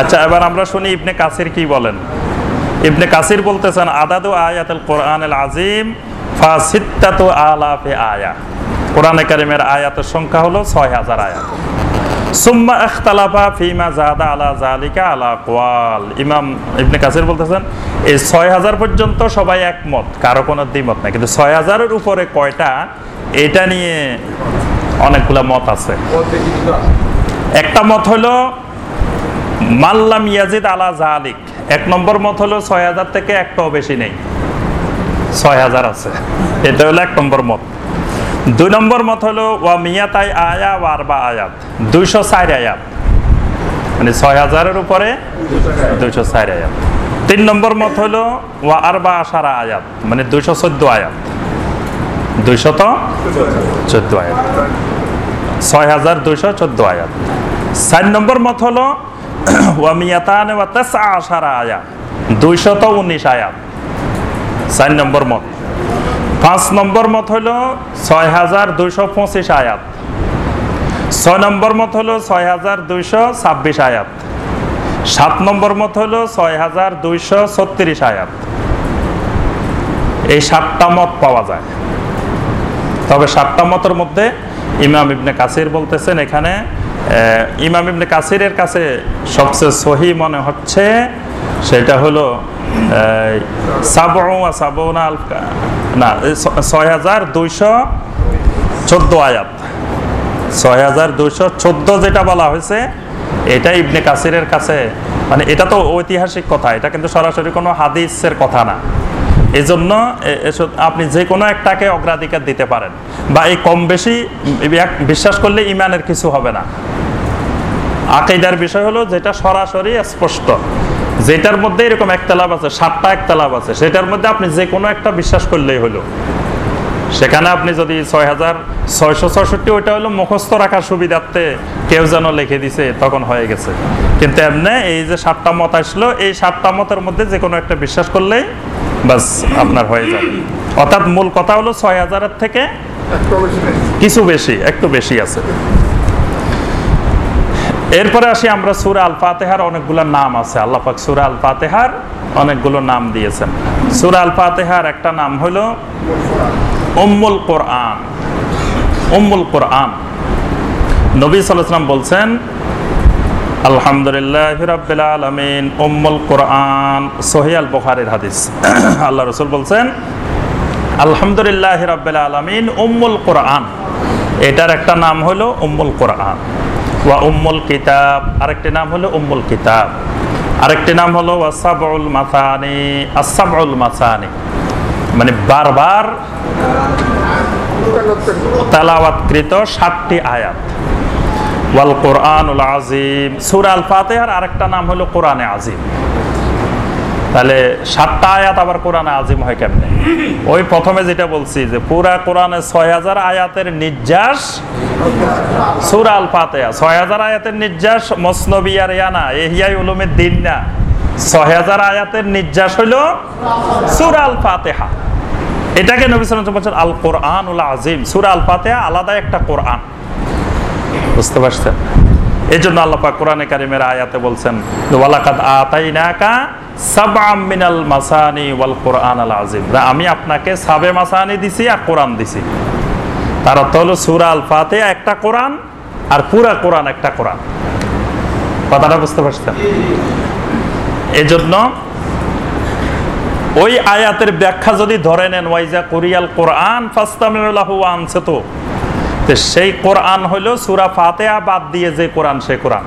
আচ্ছা এবার আমরা শুনি ইবনে কাসির কি বলেন? ইবনে কাসির বলতেছেন, আদাদু আয়াতুল কোরআনিল আজিম সংখ্যা হলো ছয় হাজার আয়াত। ছয় হাজার পর্যন্ত সবাই একমত, কারও কোনো দ্বিমত নাই। কিন্তু ছয় হাজারের উপরে কয়টা, এটা নিয়ে অনেকগুলা মত আছে। একটা মত হলো মাল্লাম ইয়াজিদ আলা জালিক এক নম্বর মত হলো ছয় হাজার থেকে একটাও বেশি নেই। ছয় হাজার আছে। এটা হলো এক নম্বর মত। দুই নম্বর মত হলো, ওয়া মিয়াতাই আয়া ওয়ার বা আয়াত। দুইশো চার আয়াত। মানে ছয় হাজারের উপরে দুইশো চার আয়াত। তিন নম্বর মত হলো, ওয়া আর বা আশারা আয়াত। মানে দুইশো চোদ্দ আয়াত। দুইশত চোদ্দ আয়াত। ছয় হাজার দুইশো চোদ্দ আয়াত। চার নম্বর মত হলো, ওয়া মিয়াতান ওয়া তাসআ আশারা আয়াত। দুইশত উনিশ আয়াত। চার নম্বর মত। পাঁচ নম্বর মত হলো ছয় হাজার দুইশো পঁচিশ আয়াত। ছয় নম্বর মত হলো ছয় হাজার দুইশো ছাব্বিশ আয়াত। সাত নম্বর মত হলো ছয় হাজার দুইশো ছত্রিশ আয়াত। এই সাতটা মত পাওয়া যায়। তবে সাতটা মতের মধ্যে ইমাম ইবনে কাসির বলতেছেন এখানে ইমাম ইবনে কাসিরের কাছে সবচেয়ে সহি মনে হচ্ছে, সেটা হলো ছয় হাজার দুইশো চোদ্দ আয়াত। ছয় হাজার দুইশো চোদ্দ যেটা বলা হয়েছে, এটা ইবনে কাসিরের কাছে মানে এটা তো ঐতিহাসিক কথা, এটা কিন্তু সরাসরি কোনো হাদিসের কথা না। এই জন্য এ- আপনি যে কোনো একটাকে অগ্রাধিকার দিতে পারেন। বা এই কম বেশি বিশ্বাস করলে ইমানের কিছু হবে না। আকিদার বিষয় হলো যেটা সরাসরি স্পষ্ট। যেটার মধ্যে এরকম একটা লাভ আছে সাতটা একটা লাভ আছে সেটার মধ্যে আপনি যে কোনো একটা বিশ্বাস করলেই হলো। সেখানে আপনি যদি ছয় হাজার ছয়শো ছয়ষট্টি ওইটা হলো মুখস্থ রাখার সুবিধার্থে কেউ যেন লিখে দিছে তখন হয়ে গেছে। কিন্তু এমনি এই যে সাতটা মত আসলো এই সাতটা মতের মধ্যে যে কোনো একটা বিশ্বাস করলেই বাস আপনার হয়ে যাবে। অর্থাৎ মূল কথা হলো ছয় হাজারের থেকে কিছু বেশি একটু বেশি আছে। এরপরে আসি আমরা সুরা আল ফাতেহার অনেকগুলো নাম আছে। আল্লাহ পাক সুরা আল ফাতেহার অনেকগুলো নাম দিয়েছেন। সুরা আল ফাতেহার একটা নাম হলো উম্মুল কোরআন। উম্মুল কোরআন। নবী সাল্লাম বলছেন, আলহামদুলিল্লাহ রাব্বিল আলামিন। উম্মুল কোরআন, সহি আল বুখারীর হাদিস। আল্লাহ রসুল বলছেন, আলহামদুলিল্লাহ রাব্বিল আলামিন। উম্মুল কোরআন। এটার একটা নাম হলো উম্মুল কোরআন। ওয়া উম্মুল কিতাব। আরেকটি নাম হলো উম্মুল কিতাব। আরেকটি নাম হলো ওয়াসাবউল মাসানি। আসাবউল মাসানি। মানে বারবার তালাওয়াতকৃত সাতটি আয়াত। ওয়াল কোরআনুল আজিম। সূরা আল ফাতিহার আরেকটা নাম হলো কোরআনে আজিম। তাহলে সাতটা আয়াত আবার কোরআনে আজিম হয় কেমনে? ওই প্রথমে যেটা বলছি যে পুরা কোরআনে ছয় হাজার আয়াতের নির্যাস সুরা আল ছয় হাজার আয়াতের নির্যাস মসনবী আর ইয়ানা এহিয়াই উলুমের দিন না। ছয় হাজার আয়াতের নির্যাস হইল সুরা আল ফাতেহা এটাকে নবী সাল্লাল্লাহু বলছেন আল কোরআন উল আজিম। সুরা আল ফাতেহা আলাদা একটা কোরআন। বুঝতে পারছেন? এই জন্য আল্লাহ পাক কোরআনে কারিমের আয়াতে বলছেন যে, ওয়ালাকাদ আতাইনাকা সাবআম মিনাল মাসানি ওয়াল কোরআন আল আমি আপনাকে সাবে মাসানি দিছি আর কোরআন দিছি। তার অর্থ হলো সূরা আল ফাতিহা একটা কোরআন আর পুরা কোরআন একটা কোরআন। কথাটা বুঝতে পারছেন? এই জন্য ওই আয়াতের ব্যাখ্যা যদি ধরে নেন, ওয়াইজা কোরিয়াল কোরআন আনসাতু। তো সেই কোরআন হলো সুরা ফাতেহা বাদ দিয়ে যে কোরআন, সে কোরআন।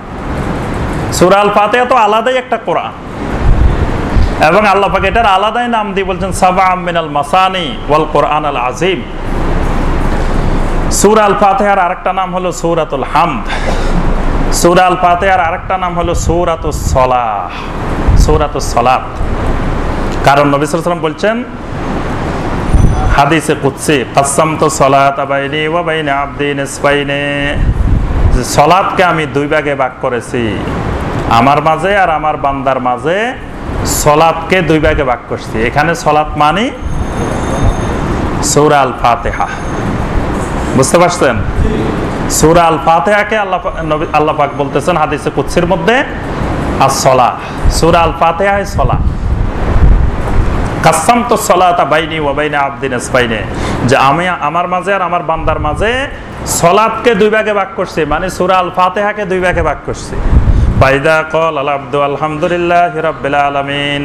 সুরা আল তো আলাদাই একটা কোরআন। এবং আল্লাহ পাক এটার আলাদাই নাম দিয়ে বলছেন সাবা মিনাল মাসানি ওয়াল কোরআন আল আজিম সুরা আল ফাতেহার আরেকটা নাম হলো সৌরাতুল হামদ। সুর আল ফাতেহার আরেকটা নাম হলো সৌরাতুস সলাহ। সৌরাতুস সলাত। কারণ নবী সাল্লাল্লাহু আলাইহি বলছেন, হাদিসে কুদসি কাসাম তো সলাত আবাইনি ওয়া বাইনা আবদি নিসফাইনে। সলাতকে আমি দুই ভাগে ভাগ করেছি, আমার মাঝে আর আমার বান্দার মাঝে। সলাতকে দুই ভাগে ভাগ করছি। এখানে সলাত মানি সূরা আল ফাতিহা বুঝতে পারছেন? সূরা আল ফাতিহাকে আল্লাহ আল্লাহ পাক বলতেছেন হাদিসে কুদসির মধ্যে আর সলা সূরা আল ফাতিহায় সলা কাসাম তো সলাতা বাইনি ও বাইনে আবদিন এসপাইনে যে আমি, আমার মাঝে আর আমার বান্দার মাঝে সলাদকে দুই ভাগে ভাগ করছি মানে সুরা আল ফাতেহাকে দুই ভাগে ভাগ করছি। বাইদা কল আল আব্দু আলহামদুলিল্লাহ হিরাব্বিল আলামিন।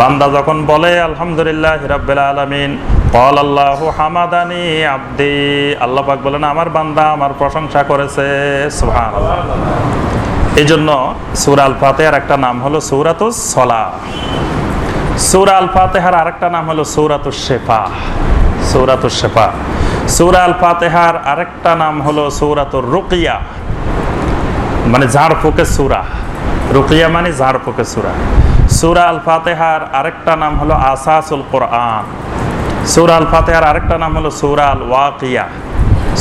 বান্দা যখন বলে, আলহামদুলিল্লাহ হিরাব্বিল আলামিন কল আল্লাহ হামাদানি আব্দি। আল্লাহ পাক বলেন, আমার বান্দা আমার প্রশংসা করেছে। এই জন্য সুর আল ফাতেহার একটা নাম হলো সূরাতুস সলাহ সূরা আল ফাতেহার আরেকটা নাম হলো সূরাতুশ শেফা। সূরাতুশ শেফা। সূরা আল ফাতেহার আরেকটা নাম হলো সূরাতুর রুকিয়া। মানে ঝাড় ফুকে সূরা। রুকিয়া মানে ঝাড় ফুকে সূরা। সূরা আল ফাতেহার আরেকটা নাম হলো আসাসুল কোরআন। সূরা আল ফাতেহার আরেকটা নাম হলো সূরা আল ওয়াকিয়া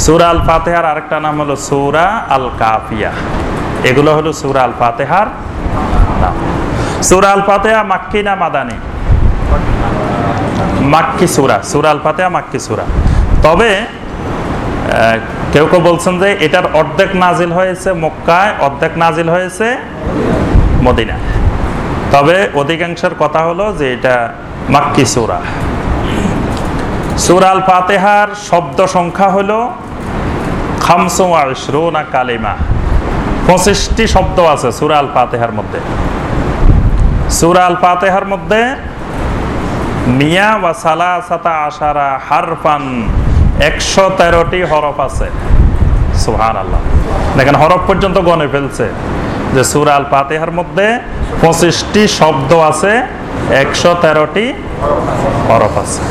সূরা আল ফাতেহার আরেকটা নাম হলো সুরা আল কাফিয়া এগুলো হলো সূরা আল ফাতেহার নাম। সূরা আল ফাতিহা মাক্কি না মাদানি? মাক্কি সূরা। সূরা আল ফাতেহা মাক্কি সূরা। তবে কেউ কেউ বলছেন যে এটার অর্ধেক নাজিল হয়েছে মক্কায়, অর্ধেক নাজিল হয়েছে মদিনা তবে অধিকাংশের কথা হলো যে এটা মাক্কি সুরা। সুরাল ফাতিহার শব্দ সংখ্যা হল খামসু আশরুনা কালিমা। পঁচিশটি শব্দ আছে সুরাল ফাতিহার মধ্যে। সুরাল ফাতিহার মধ্যে মিয়া ওয়া সালাসাতা আশারা হারফান একশো তেরোটি হরফ আছে। সুহান আল্লাহ দেখেন, হরফ পর্যন্ত গনে ফেলছে। যে সূরা আল ফাতিহার মধ্যে পঁচিশটি শব্দ আছে, একশো তেরোটি হরফ আছে।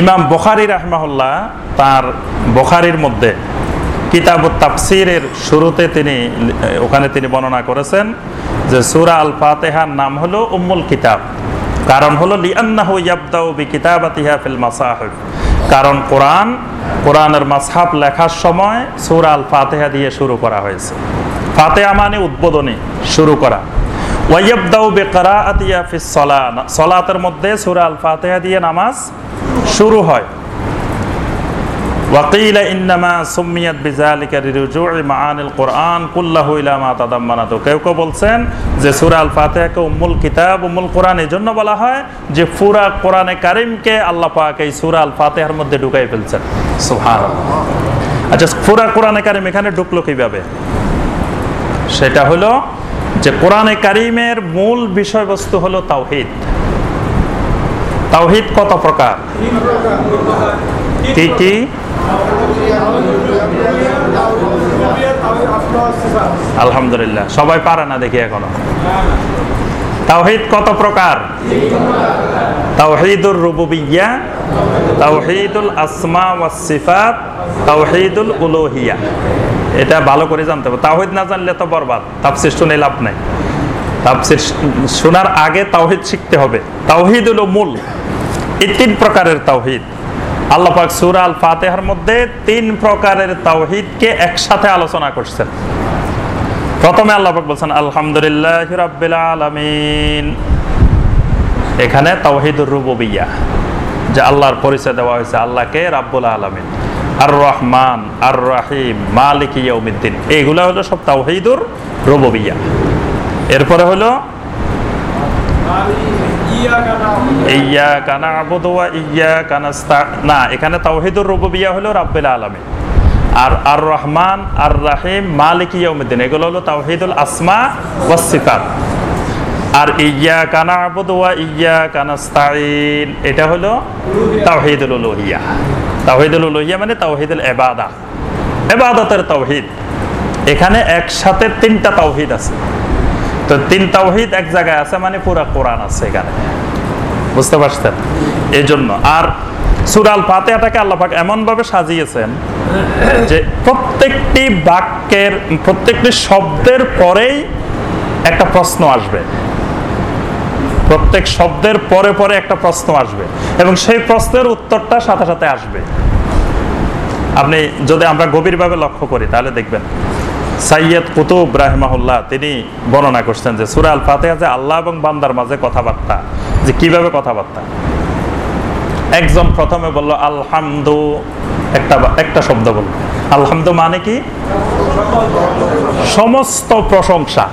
ইমাম বখারি রাহমাহুল্লাহ তার বখারির মধ্যে কিতাব তাফসিরের শুরুতে তিনি, ওখানে তিনি বর্ণনা করেছেন যে সুরা আল ফাতেহার নাম হলো উম্মুল কিতাব। কারণ হলো ফিল কারণ কোরআন, কোরআনের মাসহাব লেখার সময় সূরা আল ফাতিহা দিয়ে শুরু করা হয়েছে। ফাতিহা মানে উদ্বোধনী, শুরু করা। সালাতের মধ্যে সূরা আল ফাতিহা দিয়ে নামাজ শুরু হয়। ওয়াকিল ইন্নামা সুমিয়াত বিজালিকা রিরুজুই মাআনিল কোরআন, কুল্লাহু ইলা মা তাদাম্মানাতু। কেউ কেউ বলছেন যে সূরা আল ফাতিহাকে উম্মুল কিতাব, উম্মুল কোরআন এর জন্য বলা হয় যে পুরা কোরআনে কারিমকে আল্লাহ পাক এই সূরা আল ফাতিহার মধ্যে ঢুকাই ফেলছেন। সুবহানাল্লাহ। আচ্ছা পুরা কোরআনে কারিম এখানে ঢুকলো কীভাবে? সেটা হলো যে কোরআনে কারিমের মূল বিষয়বস্তু হলো তাওহিদ। তাওহিদ কত প্রকার? কি কি? আলহামদুলিল্লাহ। সবাই পারে না দেখি এখনও। তাওহিদ কত প্রকার? তাওহীদুর রুবুবিয়্যা তাওহিদুল আসমা ওয়াস সিফাত, তাওহীদুল উলুহিয়া। এটা ভালো করে জানতে হবে। তাওহীদ না জানলে তো বরবাদ। তাফসীর শুনে লাভ নাই। তাফসীর শোনার আগে তাওহিদ শিখতে হবে। তাওহীদ হলো মূল এই তিন প্রকারের তাওহীদ। আল্লাহ পাক সূরা আল ফাতিহার মধ্যে তিন প্রকারের তাওহীদকে একসাথে আলোচনা করছেন। প্রথমে আল্লাহ পাক বলছেন, আলহামদুলিল্লাহ রাব্বিল আলামিন। এখানে তাওহীদুর রুবুবিয়্যা যে আল্লাহর পরিচয় দেওয়া হয়েছে, আল্লাহকে রাব্বুল আলামিন। আর রহমান আর রাহিম মালিক ইয়াউমিদ্দিন, এইগুলো হলো সব তাওহিদুর রুবুবিয়্যা এরপরে হলো এখানে হলো রাব্বিল আলামিন। আর আর রহমান আর রাহিম মালিক এগুলো হলো আসমা ওয়াস সিফাত। আর ইয়াকা না'বুদু ওয়া ইয়াকা নাস্তাঈন এটা হলো তাওহীদুল উলুহিয়া। তাওহীদুল উলুহিয়া মানে তাওহীদুল ইবাদা। ইবাদতের তাওহীদ। এখানে একসাথে তিনটা তাওহীদ আছে। তো তিন তাওহীদ এক জায়গায় আছে মানে পুরা কোরআন আছে এখানে। বুঝতে পারছেন? এই জন্য আর সুরাল ফাতেহাটাকে আল্লাহ পাক এমন ভাবে সাজিয়েছেন যে প্রত্যেকটি বাক্যের, প্রত্যেকটি শব্দের পরেই একটা প্রশ্ন আসবে। প্রত্যেক শব্দের পরে পরে একটা প্রশ্ন আসবে এবং সেই প্রশ্নের উত্তরটা সাথে সাথে আসবে। আপনি যদি আমরা গভীরভাবে লক্ষ্য করি, তাহলে দেখবেন সাইয়দ কুতুব রাহমাহুল্লাহ, তিনি বর্ণনা করছেন যে সুরা আল ফাতেহা যে আল্লাহ এবং বান্দার মাঝে কথাবার্তা। যে কীভাবে কথাবার্তা? একজন প্রথমে বলল, আলহামদু একটা একটা শব্দ বলল। আলহামদু মানে কি? সমস্ত প্রশংসা।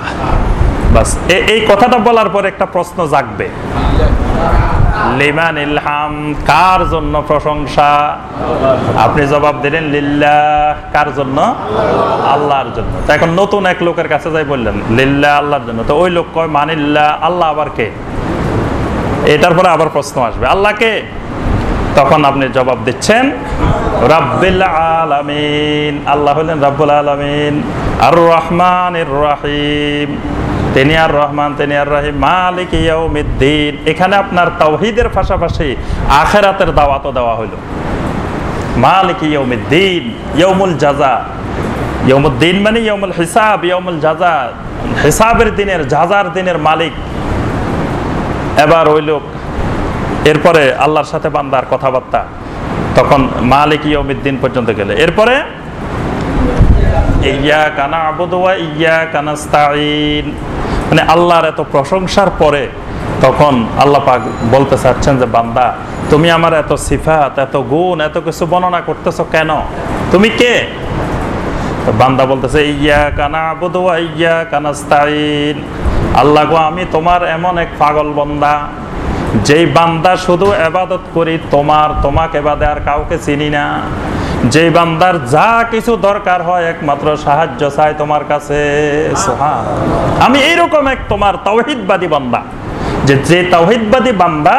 বাস এই কথাটা বলার পর একটা প্রশ্ন জাগবে। লিমান ইলহাম কার জন্য প্রশংসা? আপনি জবাব দিলেন লিল্লাহ। কার জন্য? আল্লাহর জন্য। তো এখন নতুন এক লোকের কাছে যাই বললেন, লিল্লাহ আল্লাহর জন্য। তো ওই লোক কয়, মানিল্লাহ, আল্লাহ আবার কে? এটার পরে আবার প্রশ্ন আসবে আল্লাহকে তখন আপনি জবাব দিচ্ছেন, রাব্বিল আলামিন। আল্লাহ হলেন রাব্বুল আলামিন। আর রহমান রাহিম। তিনি আর রহমান তিনি আর রাহিম, মালিক ইয়াউমিদ্দিন। এখানে আপনার তাওহীদের পাশাপাশি আখেরাতের দাওয়াতও দেওয়া হলো মালিক ইয়াউমিদ্দিন, ইয়াউমুল জাযা ইয়াউমুদ্দিন মানে ইয়াউমুল হিসাব, ইয়াউমুল জাযা হিসাবের দিনের, জাজার দিনের মালিক। এবার ওই লোক, এরপরে আল্লাহর সাথে বান্দার কথাবার্তা। তখন মালিক ইয়মিদ্দিন পর্যন্ত গেলে। এরপরে, ইয়া কানা আবুদুয়া ইয়া কানাস্তাইন মানে আল্লাহর এত প্রশংসার পরে তখন আল্লাহ পাক বলতে চাচ্ছেন যে, বান্দা, তুমি আমার এত সিফাত, এত গুণ, এত কিছু বর্ণনা করতেছো কেন? তুমি কে? বান্দা বলতেছে ইয়া কানা আবুদুয়া ইয়া কানাস্তাইন আল্লাহ গো, আমি তোমার এমন এক পাগল বান্দা, যেই বান্দা শুধু এবাদত করি, তোমার, তোমাকে বাদে আর কাউকে চিনি না। যেই বান্দার যা কিছু দরকার হয়, একমাত্র সাহায্য চাই তোমার কাছে। আমি এইরকম এক তোমার তাওহিদবাদী বান্দা, যে যে তাওহিদবাদী বান্দা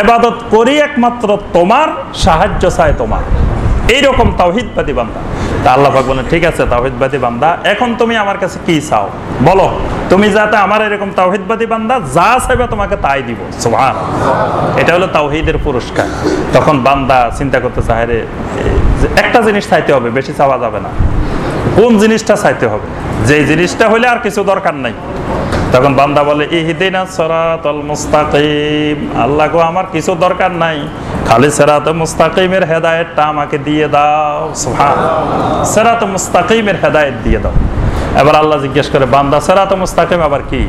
এবাদত করি, একমাত্র তোমার সাহায্য চাই তোমার। এইরকম তাওহিদবাদী বান্দা। তা আল্লাহ বলেন, ঠিক আছে, তাওহিদবাদী বান্দা, এখন তুমি আমার কাছে কি চাও? বলো, তুমি যাতে আমার এরকম তাওহিদবাদী বান্দা যা চাইবে তোমাকে তাই দিব। সুবহান। এটা হলো তাওহিদের পুরস্কার। তখন বান্দা চিন্তা করতে চায় রে যে একটা জিনিস চাইতে হবে, বেশি চাওয়া যাবে না। কোন জিনিসটা চাইতে হবে? যে জিনিসটা হলে আর কিছু দরকার নাই। তখন বান্দা বলে, ইহদিনা সরাতল মুস্তাকিম। আল্লাহ গো, আমার কিছু দরকার নাই। খালি সেরাত মুস্তাকিমের হেদায়েতটা আমাকে দিয়ে দাও। সেরাত মুস্তাকিমের হেদায়েত দিয়ে দাও। এবার আল্লাহ জিজ্ঞেস করে, বান্দা, সেরাত মুস্তাকিম আবার কি?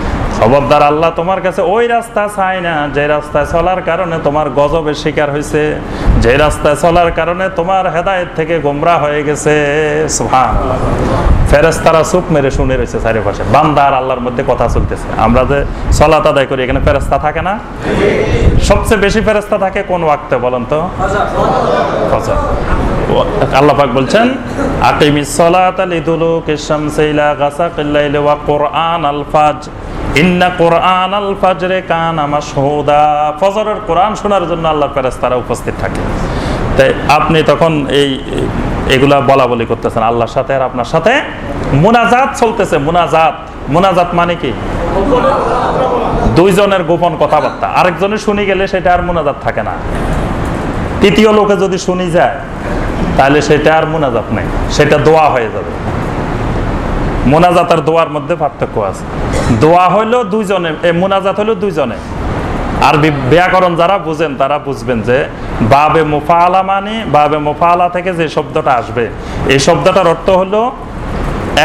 খবরদার, আল্লাহ তোমার কাছে ওই রাস্তা চাই না, যে রাস্তায় চলার কারণে তোমার গজবের শিকার হয়েছে যে রাস্তায় চলার কারণে তোমার হেদায়েত থেকে গোমরা হয়ে গেছে। ফেরেস্তারা চুপ মেরে শুনে রয়েছে চারিপাশে। বান্দা আর আল্লাহর মধ্যে কথা চলতেছে। আমরা যে সলাত আদায় করি, এখানে ফেরেস্তা থাকে না? সবচেয়ে বেশি ফেরেস্তা থাকে কোন ওয়াক্তে বলেন তো? আল্লাহ পাক বলছেন সালাতা কুরআন ইন্না কুরআন কানা মাশহুদা। ফজরের কোরআন শোনার জন্য আল্লাহর ফেরেশতারা উপস্থিত থাকে। তাই আপনি তখন এই, এগুলা বলা বলি করতেছেন। আল্লাহর সাথে আর আপনার সাথে মুনাজাত চলতেছে। মুনাজাত মুনাজাত মানে কি? দুইজনের গোপন কথাবার্তা। আরেকজনের শুনি গেলে সেটা আর মুনাজাত থাকে না। তৃতীয় লোকে যদি শুনি যায় তাহলে সেটা আর মোনাজাত নাই, সেটা দোয়া হয়ে যাবে। মোনাজাত আর দোয়ার মধ্যে পার্থক্য আছে। দোয়া হইল দুইজনে মোনাজাত হইল দুইজনে। আর ব্যাকরণ যারা বুঝেন, তারা বুঝবেন যে বাবে মুফালা মানে বাবে মুফালা থেকে যে শব্দটা আসবে, এই শব্দটার অর্থ হলো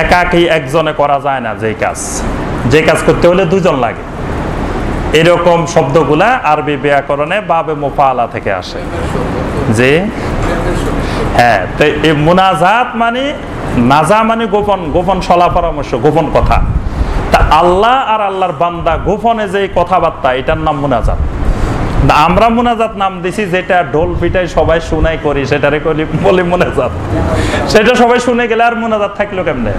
একাকি একজনে করা যায় না যেই কাজ। যে কাজ করতে হলে দুজন লাগে। এরকম শব্দগুলা আরবি ব্যাকরণে বাবে মুফালা থেকে আসে। যে হ্যাঁ তো মুনাজাত মানে নাজা মানে গোপন গোপন সলা পরামর্শ, গোপন কথা। তা আল্লাহ আর আল্লাহর বান্দা গোপনে যে কথাবার্তা, এটার নাম মুনাজাত। আমরা মুনাজাত নাম দিছি যেটা ঢোল পিটাই সবাই শুনাই করি, সেটারে করি বলি মোনাজাত। সেটা সবাই শুনে গেলে আর মোনাজাত থাকল কেমনে?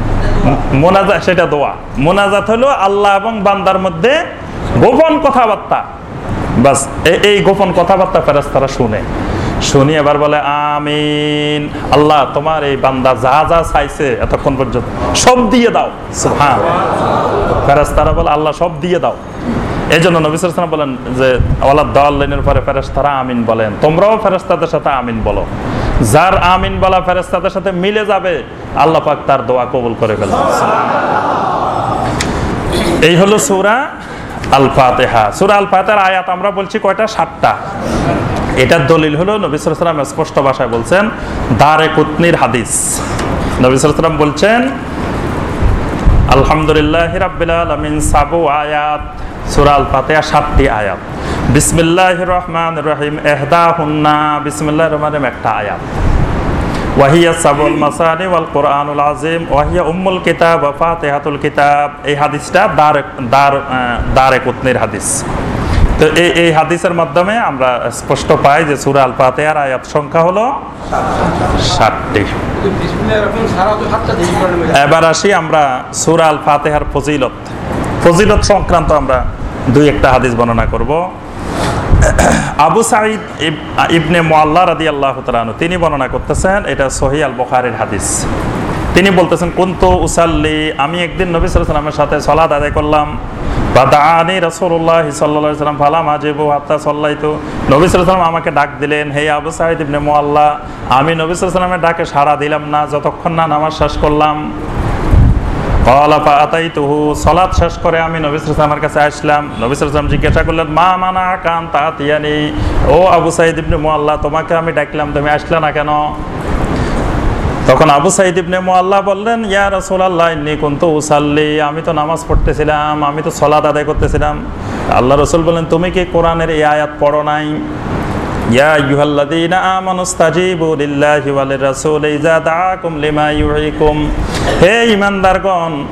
মোনাজাত সেটা দোয়া। মোনাজাত হলো আল্লাহ এবং বান্দার মধ্যে গোপন কথাবার্তা। বাস এই গোপন কথাবার্তা ফেরেস্তারা শুনে। শুনি এবার বলে, আমিন। আল্লাহ, তোমার এই বান্দা যা যা চাইছে এতক্ষণ পর্যন্ত সব দিয়ে দাও। হ্যাঁ ফেরাজ তারা বলে, আল্লাহ, সব দিয়ে দাও। এই জন্য নবিসাম বলেন যে আল্লাহ দাল্লাইনের পরে ফেরেস্তারা আমিন বলেন। তোমরাও ফেরেস্তাদের সাথে আমিন বলো। যার আমিন বলা ফেরেস্তাদের সাথে মিলে যাবে, আল্লাহ পাক তার দোয়া কবুল করে ফেলবে। এই হলো সুরা আল ফাতেহা সূরা আল ফাতেহার আয়াত আমরা বলছি কয়টা? সাতটা। এটার দলিল হলো নবী ওয়াসাল্লাম স্পষ্ট ভাষায় বলছেন, দারে কুতনির হাদিস। নবী ওয়াসাল্লাম বলছেন, আলহামদুলিল্লাহ রাব্বিল আলামিন, সাবু আয়াত, সূরা আল সাতটি আয়াত। বিসমিল্লাহির রহমানির রহিম ইহদাহুন্না বিসমিল্লাহির রহমানির রহিম একটা আয়াত। ওয়াহিয়া সাবুল মাসানি ওয়াল কোরআনুল আজিম ওয়াহিয়া উম্মুল কিতাব ওয়া কিতাব এই হাদিসটা দার দার দারে কুতনির হাদিস। তো এই এই হাদিসের মাধ্যমে আমরা স্পষ্ট পাই যে সূরা আল ফাতিহার আয়াত সংখ্যা হলো ষাটটি। তো এবার আসি আমরা সুরা আল ফাতেহার ফজিলত। ফজিলত সংক্রান্ত আমরা দুই একটা হাদিস বর্ণনা করব। আবু সাঈদ ইব- ইবনে মোয়াল্লা রাদি আল্লাহ তালানু তিনি বর্ণনা করতেছেন, এটা সহি আল বখারের হাদিস। তিনি বলতেছেন, কুন্ত উসাল্লি, আমি একদিন নবী সাল্লামের সাথে সলাদ আদায় করলাম। বা দানি রসুল্লাহ সাল্লাহ সাল্লাম ফালাম আজিবু হাত্তা সাল্লাইতু। নবী সাল্লাম আমাকে ডাক দিলেন, হে আবু সাঈদ ইবনে মোয়াল্লা আমি নবী সাল্লামের ডাকে সাড়া দিলাম না, যতক্ষণ না নামাজ শেষ করলাম। কলাপা আতাই তুহু সলাৎ শেষ করে আমি নবিসামের কাছে আসলাম। নবিসাম জিজ্ঞাসা করলেন, মা মানা কান তা তিয়ানি ও আবু সাইদ ইবনে মোয়াল্লা তোমাকে আমি ডাকলাম, তুমি আসলে না কেন? তখন আবু সাইদ ইবনে মোয়াল্লা বললেন, ইয়া রাসূলুল্লাহ, ইন্নী কুনতু উসাল্লি, আমি তো নামাজ পড়তেছিলাম, আমি তো সলাত আদায় করতেছিলাম। আল্লাহ রসুল বললেন, তুমি কি কোরআনের এই আয়াত পড়ো নাই? ইয়া আইয়ুহাল্লাযীনা আমানু ইসতাজিবু লিল্লাহি ওয়া লির-রাসূলি, ইযা দাআকুম লিমা ইউহীকুম। হে ঈমানদারগণ,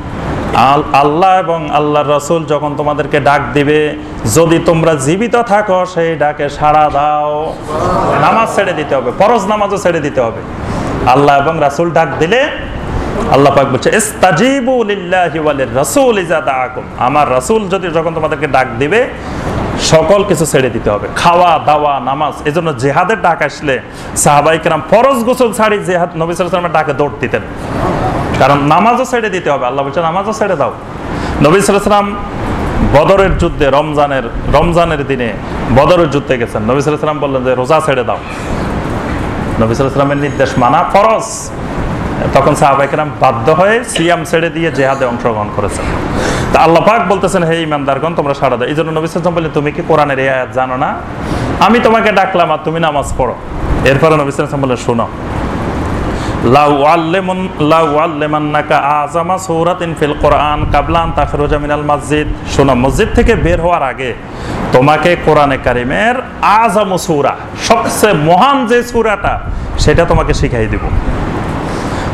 আল- আল্লাহ এবং আল্লাহর রাসূল যখন তোমাদেরকে ডাক দিবে, যদি তোমরা জীবিত থাকো, সেই ডাকে সাড়া দাও। নামাজ ছেড়ে দিতে হবে, ফরজ নামাজও ছেড়ে দিতে হবে। আল্লাহ এবং রাসূল ডাক দিলে আল্লাহ পাক বলছে ইযা আমার রাসূল যদি যখন তোমাদেরকে ডাক দিবে, সকল কিছু ছেড়ে দিতে হবে। খাওয়া, দাওয়া, নামাজ জেহাদের ডাক আসলে সাহাবাই ফরজ জেহাদ ডাকে দিতেন। কারণ নামাজও ছেড়ে দিতে হবে। আল্লাহ বলছে, নামাজও ছেড়ে দাও। নবী বদরের যুদ্ধে, রমজানের রমজানের দিনে বদরের যুদ্ধে গেছেন। নবী সালাম বললেন যে, রোজা ছেড়ে দাও। নবী সালামের নির্দেশ মানা ফরজ। তখন সাহাবাইকেরাম বাধ্য হয়ে সিয়াম ছেড়ে দিয়ে জেহাদে অংশগ্রহণ করেছেন। তা আল্লাহ পাক বলতেছেন, হে ইমানদারগণ তোমরা সারা দাও। এই জন্য নবী সালাম বললেন, তুমি কি কোরআনের এই আয়াত জানো না? আমি তোমাকে ডাকলাম আর তুমি নামাজ পড়ো। এরপরে নবী সালাম বললেন শোনো, মসজিদ থেকে বের হওয়ার আগে তোমাকে কোরআনে কারিমের আজম সুরা সবচেয়ে মহান যে সুরাটা সেটা তোমাকে শিখাই দিব।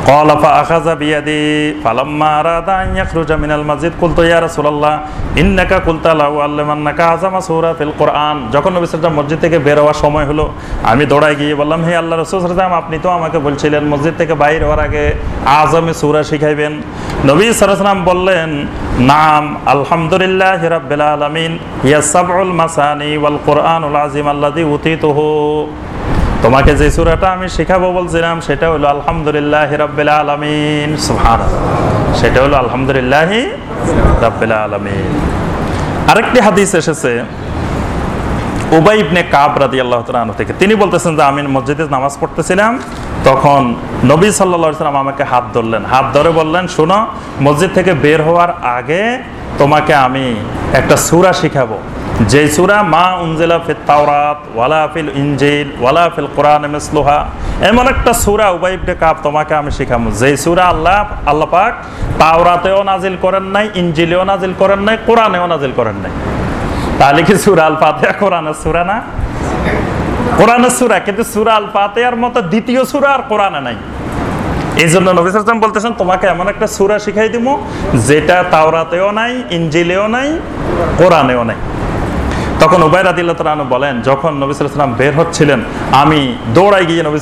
قال فأخذ بيدي فلما أراد أن يخرج من المسجد قلت يا رسول الله إنك قلت لو علمنك أعظم سورة في القرآن যখন নবী সাল্লাল্লাহু মসজিদ থেকে বের হওয়ার সময় হলো আমি দৌড়াই গিয়ে বললাম হে আল্লাহ রাসূল সাল্লাল্লাহু আলাইহি আপনি তো আমাকে বলছিলেন মসজিদ থেকে বাইরে হওয়ার আগে আজমে সূরা শিখাইবেন নবী সাল্লাল্লাহু আলাইহি ওয়াসাল্লাম বললেন নাম আলহামদুলিল্লাহ রাব্বিল আলামিন ইয়া সাবউল মাসানি ওয়াল কোরআনুল আযীম আল্লাযী উতিতুহু তোমাকে যে সূরাটা আমি শেখাবো বলছিলাম, সেটা হলো আলহামদুলিল্লাহ রাব্বিল আলামিন। সুবহানাল্লাহ। সেটা হলো আলহামদুলিল্লাহ রাব্বিল আলামিন। আরেকটি হাদিস এসেছে, উবাই ইবনে কাব তাআলা আনহু থেকে। তিনি বলতেছেন যে, আমি মসজিদে নামাজ পড়তেছিলাম, তখন নবী আলাইহি সাল্লাম আমাকে হাত ধরলেন। হাত ধরে বললেন, শোনো, মসজিদ থেকে বের হওয়ার আগে তোমাকে আমি একটা সূরা শিখাবো। যে সূরা মা উনজিলা ফিত তাওরাত, ওয়ালা ফিল ইনজিল, ওয়ালা ফিল কোরআন মিসলুহা, এমন একটা সূরা উবাই ইবনে কাব তোমাকে আমি শিখাবো। যে সূরা আল্লাহ আল্লাহ পাক তাওরাতেও নাজিল করেন নাই, ইনজিলেও নাজিল করেন নাই, কোরআনেও নাজিল করেন নাই। তাহলে কি সুরা আল ফাতেহা কোরআনের সুরা না? কোরআনের সুরা, কিন্তু সুরা আল ফাতেহার মতো দ্বিতীয় সুরা আর কোরআনে নাই। এই জন্য নবী সাল্লাম বলতেছেন, তোমাকে এমন একটা সুরা শিখাই দিব যেটা তাওরাতেও নাই, ইনজিলেও নাই, কোরআনেও নাই। তখন উবাই রাদিল্লাহ তালু বলেন, যখন নবী বের হচ্ছিলেন, আমি দৌড়াই গিয়ে নবী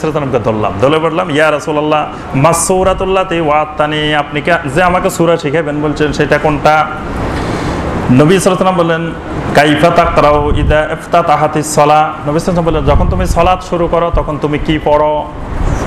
ধরলাম। ধরে বললাম, ইয়া রসুল্লাহ মাসৌরাতুল্লাহ ওয়াত্তানি। আপনি যে আমাকে সুরা শিখাবেন বলছেন, সেটা কোনটা? নবী সাল্লাম বললেন, কাইফা তাকরাও ইদা তাহাতি সলা। নবী সাল্লাম বললেন, যখন তুমি সলাৎ শুরু করো, তখন তুমি কি পড়ো?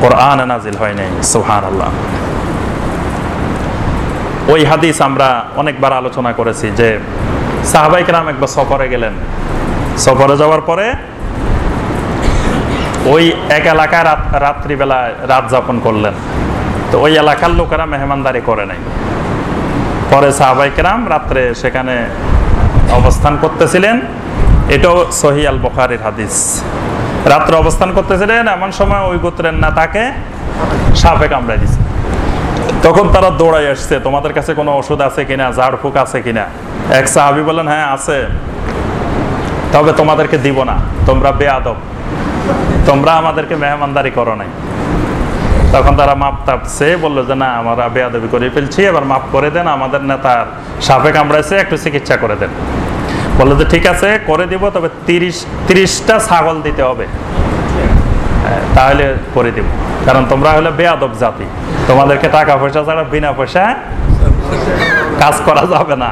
কোরআনে নাজিল হয় নাই, সুবহানাল্লাহ। ওই হাদিস আমরা অনেকবার আলোচনা করেছি যে সাহাবাই কেরাম একবার সফরে গেলেন। সফরে যাওয়ার পরে ওই এক এলাকায় রাত রাত্রিবেলায় রাত যাপন করলেন। তো ওই এলাকার লোকেরা মেহমানদারি করে নাই। পরে সাহাবাই কেরাম রাত্রে সেখানে অবস্থান করতেছিলেন। এটাও সহি আল বখারির হাদিস। রাত্রে অবস্থান করতেছিলেন এমন সময় ওই গোত্রের না তাকে সাপে কামড়াই দিছে। তখন তারা দৌড়াই আসছে, তোমাদের কাছে কোনো ওষুধ আছে কিনা? ঝাড় ফুক আছে কিনা? এক সাহাবি বললেন হ্যাঁ আছে। তবে তোমাদেরকে দিব না। তোমরা বেয়াদব। তোমরা আমাদেরকে মেহমানদারি করো নাই। তখন তারা মাপ তাপছে বলল যে, না, আমরা বেয়াদবি করে ফেলছি। এবার মাপ করে দেন, আমাদের নেতার সাপে কামড়াইছে, একটু চিকিৎসা করে দেন। বলল যে ঠিক আছে করে দিব তবে তিরিশ তিরিশটা ছাগল দিতে হবে। হ্যাঁ, তাহলে করে দিব। কারণ তোমরা হলে বেয়াদব জাতি। তোমাদেরকে টাকা পয়সা ছাড়া বিনা পয়সা কাজ করা যাবে না।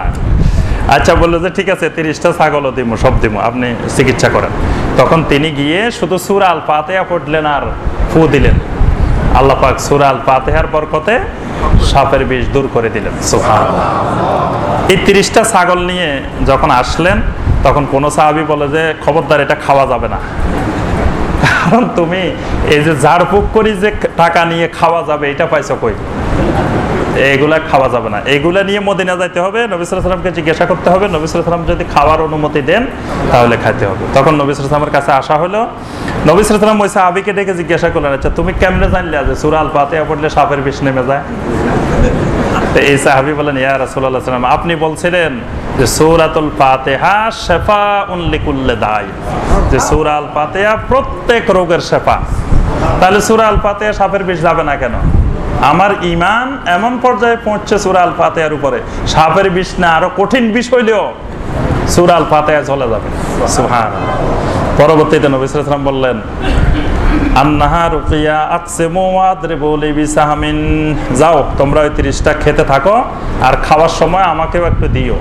আচ্ছা বলল যে ঠিক আছে তিরিশটা ছাগলও দিব সব দিব আপনি চিকিৎসা করেন। তখন তিনি গিয়ে শুধু সুরা আল পাতেহা পড়লেন আর ফু দিলেন। আল্লাহ পাক সুরা আল পাতেহার বরকতে সাপের বিষ দূর করে দিলেন। সুফান এই তিরিশটা ছাগল নিয়ে যখন আসলেন, তখন কোনো সাহাবি বলে যে, খবরদার, এটা খাওয়া যাবে না। কারণ তুমি এই যে ঝাড়ফুক করি যে টাকা নিয়ে খাওয়া যাবে, এটা পাইছো কই? এগুলা খাওয়া যাবে না। এগুলা নিয়ে মদিনা যাইতে হবে, নবী সাল্লামকে জিজ্ঞাসা করতে হবে, নবী সাল্লাম যদি খাওয়ার অনুমতি দেন, তাহলে খাইতে হবে। তখন নবী সাল্লামের কাছে আসা হলো। নবী সাল্লাম ওই সাহাবিকে ডেকে জিজ্ঞাসা করলেন আচ্ছা তুমি কেমনে জানলে যে সুরাল পাতে পড়লে সাপের বিষ নেমে যায়? এই সাহাবি বলেন, ইয়া রাসূলুল্লাহ সাল্লাম আপনি বলছিলেন যে সূরাতুল ফাতিহা শেফা উনলিকুল্লে দায়। যে সূরা আল ফাতিহা প্রত্যেক রোগের শেফা। তাহলে সূরা আল ফাতিহা সাপের বিষ যাবে না কেন? আমার ইমান এমন পর্যায়ে পৌঁছছে সূরা আল ফাতিহার উপরে। সাপের বিষ না, আরও কঠিন বিষ হইলেও সূরা আল ফাতিহা চলে যাবে। সুবহানাল্লাহ। পরবর্তীতে নবী ওয়াসাল্লাম বললেন আন্নাহা রুকিয়া আকসিমু ওয়াদরিবু লিবিসাহামিন। যাও, তোমরা ওই তিরিশটা খেতে থাকো আর খাওয়ার সময় আমাকেও একটু দিও।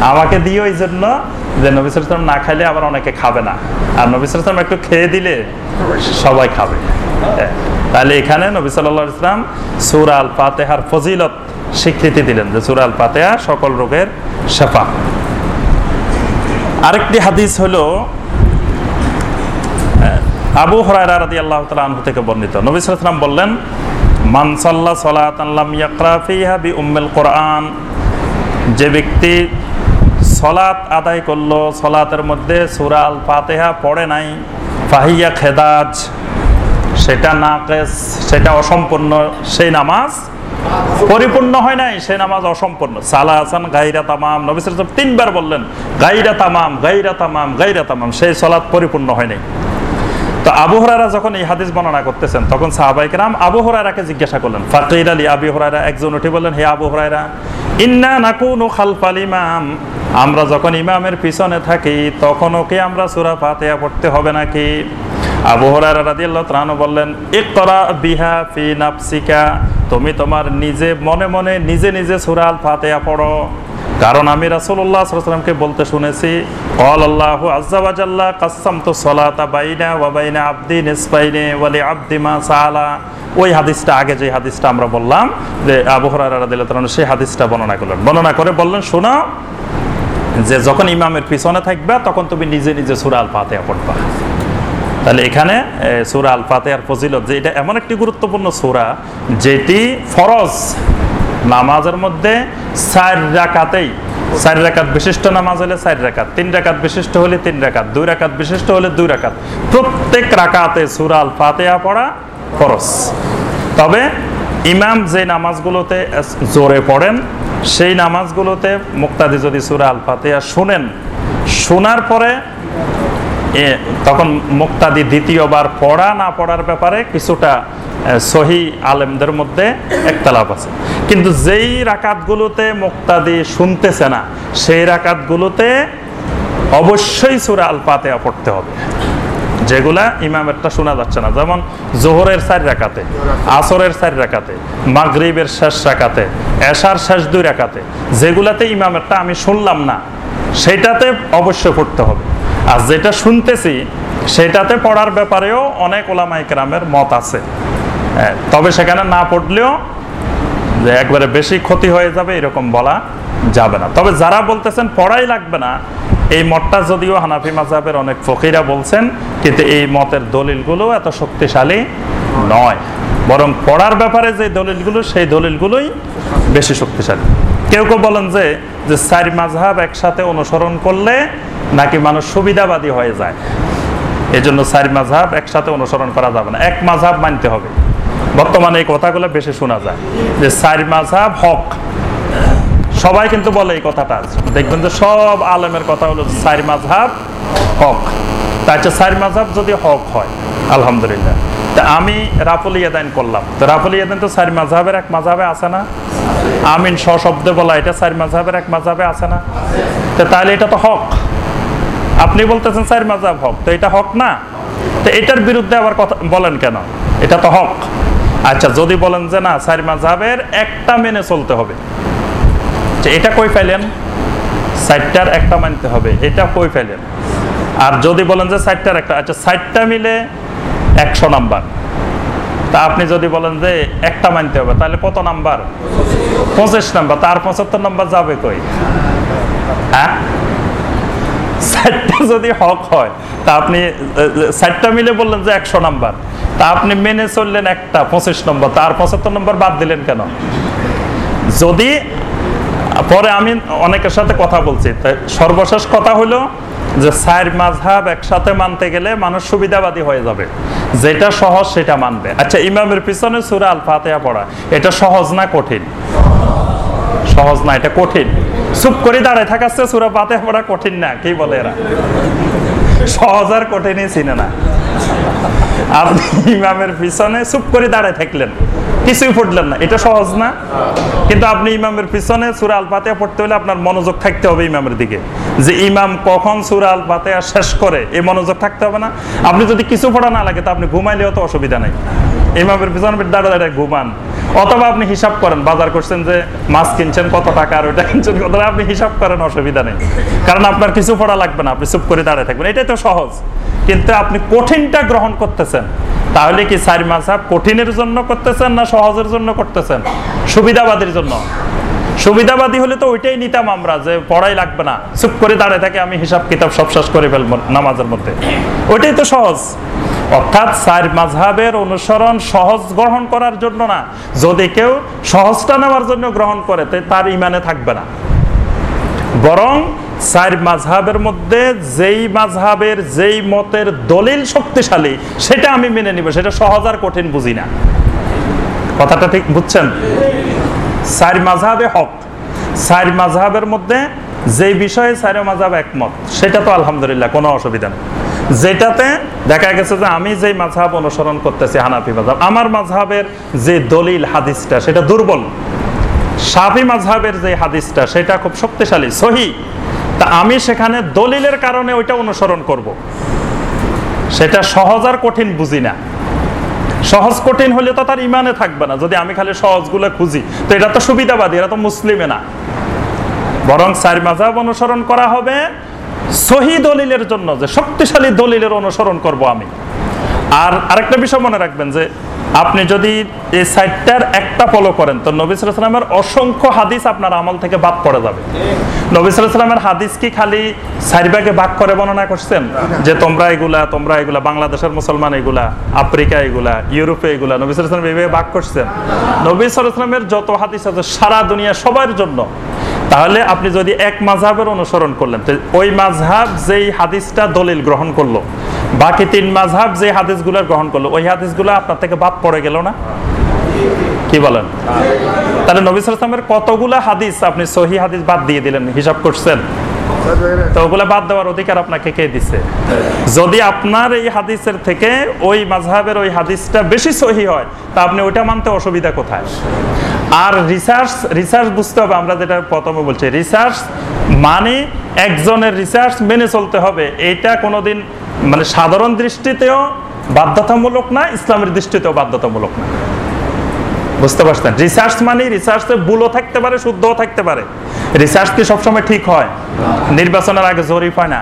আমাকে দিও এই জন্য যে নবী না খাইলে আবার অনেকে খাবে না। আর নবী একটু খেয়ে দিলে সবাই খাবে। হ্যাঁ। তাহলে এখানে নবী সাল্লাম সূরা আল ফাতিহার ফজিলত স্বীকৃতি দিলেন যে সূরা আল ফাতিহা সকল রোগের শেফা। আরেকটি হাদিস হলো আবু হরাইরা রাদিয়াল্লাহু তাআলা আনহু থেকে বর্ণিত। নবী সাল্লাল্লাহু বললেন, মান সাল্লা সালাতান লাম ইয়াকরা ফিহা বি উম্মুল কোরআন। যে ব্যক্তি সলাত আদায় করল, সলাতের মধ্যে সূরা আল ফাতিহা পড়ে নাই, ফাহিয়া খেদাজ, সেটা নাকেস, সেটা অসম্পূর্ণ, সেই নামাজ পরিপূর্ণ হয় নাই, সেই নামাজ অসম্পূর্ণ। সালা হাসান গাইরা তামাম, নবী সাল্লাল্লাহু আলাইহি ওয়াসাল্লাম তিনবার বললেন গাইরা তামাম গাইরা তামাম গাইরা তামাম, সেই সলাৎ পরিপূর্ণ হয় নাই। তো আবু হরারা যখন এই হাদিস বর্ণনা করতেছেন, তখন সাহাবাইকরাম আবু হরারাকে জিজ্ঞাসা করলেন ফাকির আলী আবি হরারা একজন উঠে বললেন, হে আবু হরাইরা ইন্না নাকুনু খালফাল ইমাম। আমরা যখন ইমামের পিছনে থাকি, তখনও কি আমরা সূরা ফাতিহা পড়তে হবে নাকি? আবু হরারা রাদিয়াল্লাহু তাআলা বললেন, ইকরা বিহা ফি নাফসিকা। তুমি তোমার নিজে মনে মনে নিজে নিজে সূরা আল ফাতিহা পড়ো। কারণ আমি রাসূলুল্লাহ সাল্লাল্লাহু আলাইহি বলতে শুনেছি, ক্বাল আল্লাহু আযজা ওয়া জাল্লা কাসসামতু সলাতা বাইনা ওয়া বাইনা আবদি নিসফাইনি ওয়া লি আবদি মা সাআলা। ওই হাদিসটা আগে যে হাদিসটা আমরা বললাম, যে আবু হুরায়রা রাদিয়াল্লাহু তাআলা সেই হাদিসটা বর্ণনা করলেন। বর্ণনা করে বললেন, শোনো, যে যখন ইমামের পিছনে থাকবে, তখন তুমি নিজে নিজে সূরা আল ফাতিহা পড়বা। তাহলে এখানে সুরা আল ফাতেহার ফজিলত যে এটা এমন একটি গুরুত্বপূর্ণ সুরা, যেটি ফরজ। নামাজের মধ্যে চার রাকাতেই, চার রাকাত বিশিষ্ট নামাজ হলে চার রাকাত, তিন রাকাত বিশিষ্ট হলে তিন রাকাত, দুই রাকাত বিশিষ্ট হলে দুই রাকাত। প্রত্যেক রাকাতে সুরা আল ফাতেহা পড়া খরচ তবে ইমাম যে নামাজগুলোতে জোরে পড়েন, সেই নামাজগুলোতে মুক্তাদি যদি সুরা আল ফাতেহা শুনেন, শোনার পরে তখন মুক্তাদি দ্বিতীয়বার পড়া না পড়ার ব্যাপারে কিছুটা সহি আলেমদের মধ্যে একতলাপ আছে। কিন্তু যেই রাকাতগুলোতে মুক্তাদি শুনতেছে না, সেই রাকাতগুলোতে অবশ্যই সুরা আল ফাতেহা পড়তে হবে। যেগুলা ইমামেরটা শোনা যাচ্ছে না। যেমন জোহরের চার রাকাতে, আসরের চার রাকাতে, মাগরিবের শেষ রাকাতে, এশার শেষ দুই রাকাতে, যেগুলাতে ইমামেরটা আমি শুনলাম না সেটাতে অবশ্যই পড়তে হবে। আর যেটা শুনতেছি, সেটাতে পড়ার ব্যাপারেও অনেক ওলামাই কেরামের মত আছে। তবে সেখানে না পড়লেও যে একবারে বেশি ক্ষতি হয়ে যাবে এরকম বলা যাবে না। তবে যারা বলতেছেন পড়াই লাগবে না, এই মতটা যদিও হানাফি মাজাবের অনেক ফকিরা বলছেন, কিন্তু এই মতের দলিলগুলো এত শক্তিশালী নয়। বরং পড়ার ব্যাপারে যে দলিলগুলো, সেই দলিলগুলোই বেশি শক্তিশালী। কেউ কেউ বলেন যে যে চার মাঝহাব একসাথে অনুসরণ করলে নাকি মানুষ সুবিধাবাদী হয়ে যায়? এই জন্য চার মাঝহাব একসাথে অনুসরণ করা যাবে না। এক মাঝহাব মানতে হবে। বর্তমানে এই কথাগুলো বেশি শোনা যায়। যে চার মাঝহাব হক। সবাই কিন্তু বলে এই কথাটা দেখবেন যে সব আলেমের কথা হলো চার মাঝহাব হক। তাই হচ্ছে চার মাঝহাব যদি হক হয়, আলহামদুলিল্লাহ। তা আমি রাফুল ইয়াদাইন করলাম। তো রাফুল ইয়াদাইন তো চার মাঝহাবের এক মাঝহাবে আছে না? আমিন সশব্দে বলা এটা চার মাঝহাবের এক মাঝহাবে আছে না? তো তাহলে এটা তো হক। আপনি বলতেছেন চার মাজাব হক, তো এটা হক না? তো এটার বিরুদ্ধে আবার কথা, বলেন কেন? এটা তো হক। আচ্ছা যদি বলেন যে না চার মাঝহাবের একটা মেনে চলতে হবে। এটা কই ফেলেন? সাইটটার একটা মানতে হবে, এটা কই ফেলেন? আর যদি বলেন যে সাইটটার একটা আচ্ছা সাইটটা মিলে একশো নাম্বার। তা আপনি যদি বলেন যে একটা মানতে হবে, তাহলে কত নাম্বার? পঁচিশ নাম্বার। তার পঁচাত্তর নাম্বার যাবে কই? হ্যাঁ? সাইটটা যদি হক হয়, তা আপনি সাইটটা মিলে বললেন যে একশো নাম্বার। তা আপনি মেনে চললেন একটা, পঁচিশ নম্বর। তার পঁচাত্তর নম্বর বাদ দিলেন কেন? যদি, পরে আমি অনেকের সাথে কথা বলছি সর্বশেষ কথা হলো যে সাইর মাঝহাব একসাথে মানতে গেলে মানুষ সুবিধাবাদী হয়ে যাবে। যেটা সহজ সেটা মানবে। আচ্ছা ইমামের পিছনে সুরা আল ফাতেহা পড়া, এটা সহজ না কঠিন? সহজ না, এটা কঠিন। চুপ করে দাঁড়ায় থাকাচ্ছে সুরা পাতে পড়া কঠিন না, কি বলে এরা? সহজ আর কঠিনই চিনে না আপনি ইমামের পিছনে চুপ করে দাঁড়ায় থাকলেন, কিছুই পড়লেন না, এটা সহজ না? কিন্তু আপনি ইমামের পিছনে সুরা আল পাতে পড়তে হলে আপনার মনোযোগ থাকতে হবে ইমামের দিকে। যে ইমাম কখন সুরা আল পাতে শেষ করে এই মনোযোগ থাকতে হবে না। আপনি যদি কিছু পড়া না লাগে, তো আপনি ঘুমাইলেও তো অসুবিধা নাই। ইমামের পিছনে দাঁড়া দাঁড়ায় ঘুমান। অথবা আপনি হিসাব করেন, বাজার করছেন যে মাছ কিনছেন, কত টাকা আর ওইটা কিনছেন কত আপনি হিসাব করেন, অসুবিধা নেই। কারণ আপনার কিছু পড়া লাগবে না, আপনি চুপ করে দাঁড়িয়ে থাকবেন। এটাই তো সহজ। কিন্তু আপনি কঠিনটা গ্রহণ করতেছেন, তাহলে কি চারি মাসাব কঠিনের জন্য করতেছেন না সহজের জন্য করতেছেন? সুবিধাবাদীর জন্য। সুবিধাবাদী হলে তো ওইটাই নিতাম আমরা, যে পড়াই লাগবে না, চুপ করে দাঁড়িয়ে থাকে, আমি হিসাব কিতাব সব শেষ করে ফেলব নামাজের মধ্যে। ওইটাই তো সহজ। অর্থাৎ চার মাঝহাবের অনুসরণ সহজ গ্রহণ করার জন্য না। যদি কেউ সহজটা নেওয়ার জন্য গ্রহণ করে, তে তার ইমানে থাকবে না। বরং চার মাঝহাবের মধ্যে যেই মাঝহাবের যেই মতের দলিল শক্তিশালী, সেটা আমি মেনে নিব, সেটা সহজ আর কঠিন বুঝি না। কথাটা ঠিক বুঝছেন? চার মাঝহাবে হক। চার মাঝহাবের মধ্যে যেই বিষয়ে চার মাঝহাব একমত, সেটা তো আলহামদুলিল্লাহ, কোনো অসুবিধা নেই। যেটাতে দেখা গেছে যে আমি যেই মাঝহাব অনুসরণ করতেছি হানাফি মাঝহাব, আমার মাঝহাবের যে দলিল হাদিসটা সেটা দুর্বল। সাফি মাঝহাবের যে হাদিসটা সেটা খুব শক্তিশালী, সহি। তা আমি সেখানে দলিলের কারণে ওইটা অনুসরণ করব। সেটা সহজ আর কঠিন বুঝি না। সহজ কঠিন হলে তো তার ইমানে থাকবে না, যদি আমি খালি সহজগুলো খুঁজি। তো এটা তো সুবিধাবাদী এরা তো মুসলিমে না। বরং চার মাঝাব অনুসরণ করা হবে সহি দলিলের জন্য যে শক্তিশালী দলিলের অনুসরণ করব আমি। আর আরেকটা বিষয় মনে রাখবেন যে, আপনি যদি এই সাইটটার একটা ফলো করেন, তো নবী সালামের অসংখ্য হাদিস আপনার আমল থেকে বাদ পড়ে যাবে। নবী সালামের হাদিস কি খালি সাইরবাগে ভাগ করে বর্ণনা করছেন? যে তোমরা এগুলা তোমরা এগুলা, বাংলাদেশের মুসলমান এগুলা, আফ্রিকা এগুলা, ইউরোপে এগুলা, নবী সালাম এইভাবে ভাগ করছেন। নবী সালামের যত হাদিস আছে সারা দুনিয়া সবার জন্য তাহলে আপনি যদি এক মাঝহাবের অনুসরণ করলেন ওই মাঝহাব যেই হাদিসটা দলিল গ্রহণ করল, বাকি তিন মাঝহাব যে হাদিসগুলো গ্রহণ করল, ওই হাদিসগুলো আপনার থেকে বাদ পড়ে গেল না? কি বলেন? তাহলে নবী সালামের কতগুলা হাদিস আপনি সহি হাদিস বাদ দিয়ে দিলেন, হিসাব করছেন? তো ওগুলা বাদ দেওয়ার অধিকার আপনাকে কে দিছে? যদি আপনার এই হাদিসের থেকে ওই মাঝহাবের ওই হাদিসটা বেশি সহি হয়, তা আপনি ওইটা মানতে অসুবিধা কোথায়? আর রিসার্চ রিসার্চ বুঝতে হবে, আমরা যেটা প্রথমে বলছি রিসার্চ মানে একজনের রিসার্চ মেনে চলতে হবে এইটা কোনোদিন মানে সাধারণ দৃষ্টিতেও বাধ্যতামূলক না, ইসলামের দৃষ্টিতেও বাধ্যতামূলক না। বুঝতে পারছেন? রিসার্চ মানে রিসার্চে ভুলও থাকতে পারে, শুদ্ধও থাকতে পারে। রিসার্চ কি সবসময় ঠিক হয়? নির্বাচনের আগে জরিপ হয় না।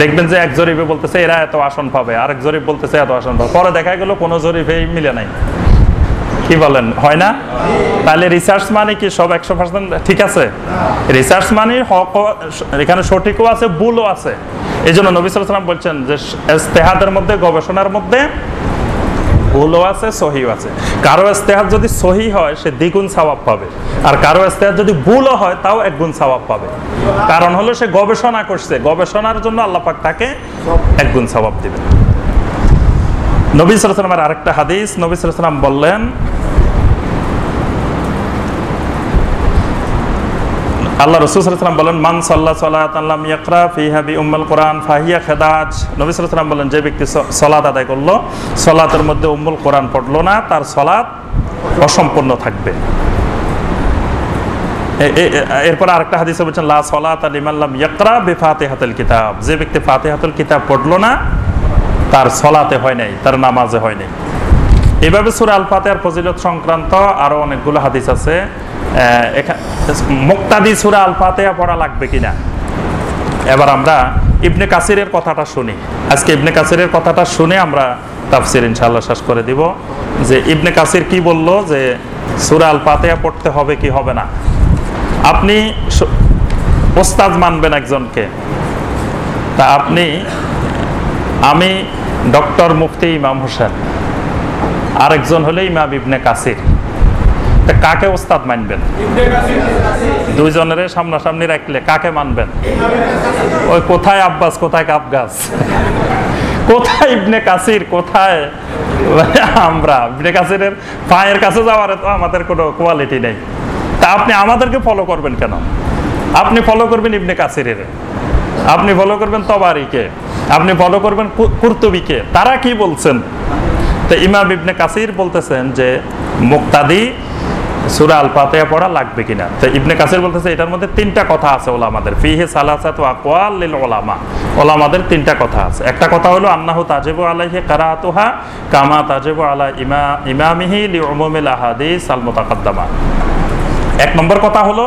দেখবেন যে এক জরিপে বলতেছে, এরা এত আসন পাবে। আরেক জরিপ বলতেছে, এত আসন পাবে। পরে দেখা গেল কোনো জরিপেই মিলে নাই। কি বলেন, হয় না? তাহলে রিসার্চ মানে কি? সব একশো পার্সেন্ট ঠিক আছে? রিসার্চ মানে হক এখানে সঠিকও আছে, ভুলও আছে। এই জন্য নবী সালাম বলছেন যে, ইস্তেহাদের মধ্যে, গবেষণার মধ্যে ভুলও আছে, সহিও আছে। কারও ইস্তেহাদ যদি সহি হয়, সে দ্বিগুণ সওয়াব পাবে। আর কারও ইস্তেহাদ যদি ভুলও হয়, তাও এক গুণ সওয়াব পাবে। কারণ হলো সে গবেষণা করছে। গবেষণার জন্য আল্লাহ পাক তাকে এক গুণ সওয়াব দিবেন। নবী সালামের আরেকটা হাদিস, নবী সালাম বললেন আল্লাহ রসুল সাল্লাম বলেন, মান সাল্লাহ সাল্লাম ইয়াকরা ফিহা বি উম্মুল কোরআন ফাহিয়া খেদাজ। নবী সাল্লাম বলেন, যে ব্যক্তি সলাত আদায় করল, সলাতের মধ্যে উম্মুল কোরআন পড়ল না, তার সলাত অসম্পূর্ণ থাকবে। এরপর আরেকটা হাদিসে বলছেন, লা সলাত আলিমাল্লাম ইয়াকরা বে ফাতিহাতুল কিতাব। যে ব্যক্তি ফাতিহাতুল কিতাব পড়ল না, তার সলাতে হয় নাই, তার নামাজে হয় নাই। এভাবে সুরা আল আর ফজিলত সংক্রান্ত আরও অনেকগুলো হাদিস আছে। মুক্তাদি সুরা আল ফাতেহা পড়া লাগবে কিনা? এবার আমরা ইবনে কাসিরের কথাটা শুনি। আজকে ইবনে কাসিরের কথাটা শুনে আমরা তাফসির ইনশাল্লাহ শেষ করে দিব যে ইবনে কাসির কি বলল যে সুরা আল ফাতেহা পড়তে হবে কি হবে না? আপনি ওস্তাদ মানবেন একজনকে। তা আপনি, আমি ডক্টর মুফতি ইমাম হোসেন। আরেকজন হলে ইমাম ইবনে কাসির। তা কাকে ওস্তাদ মানবেন? দুইজনের সামনাসামনি রাখলে কাকে মানবেন? ওই কোথায় আব্বাস, কোথায় কাবগাছ কোথায় ইবনে কাসির, কোথায়? আমরা, ইবনে কাসিরের পায়ের কাছে যাওয়ার তো আমাদের কোনো কোয়ালিটি নেই। তা আপনি আমাদেরকে ফলো করবেন কেন? আপনি ফলো করবেন ইবনে কাসিরের। আপনি ফলো করবেন তবারিকে। আপনি ফলো করবেন কুর্তুবিকে। তারা কি বলছেন? তো ইমাম ইবনে কাসির বলতেছেন যে মুক্তাদি সুরা আল ফাতিহা পড়া লাগবে কিনা? তো ইবনে কাসির বলতেছে, এটার মধ্যে তিনটা কথা আছে ওলামাদের। ফিহে সালাসাত আকওয়াল লিল ওলামা ওলামাদের তিনটা কথা আছে। একটা কথা হলো, আন্নাহু তাজিবু আলাইহি কারাতুহা কামা তাজিবু আলা ইমা, ইমামিহি লি উমুমিল আহাদিস আল মুতাকাদ্দামা এক নম্বর কথা হলো,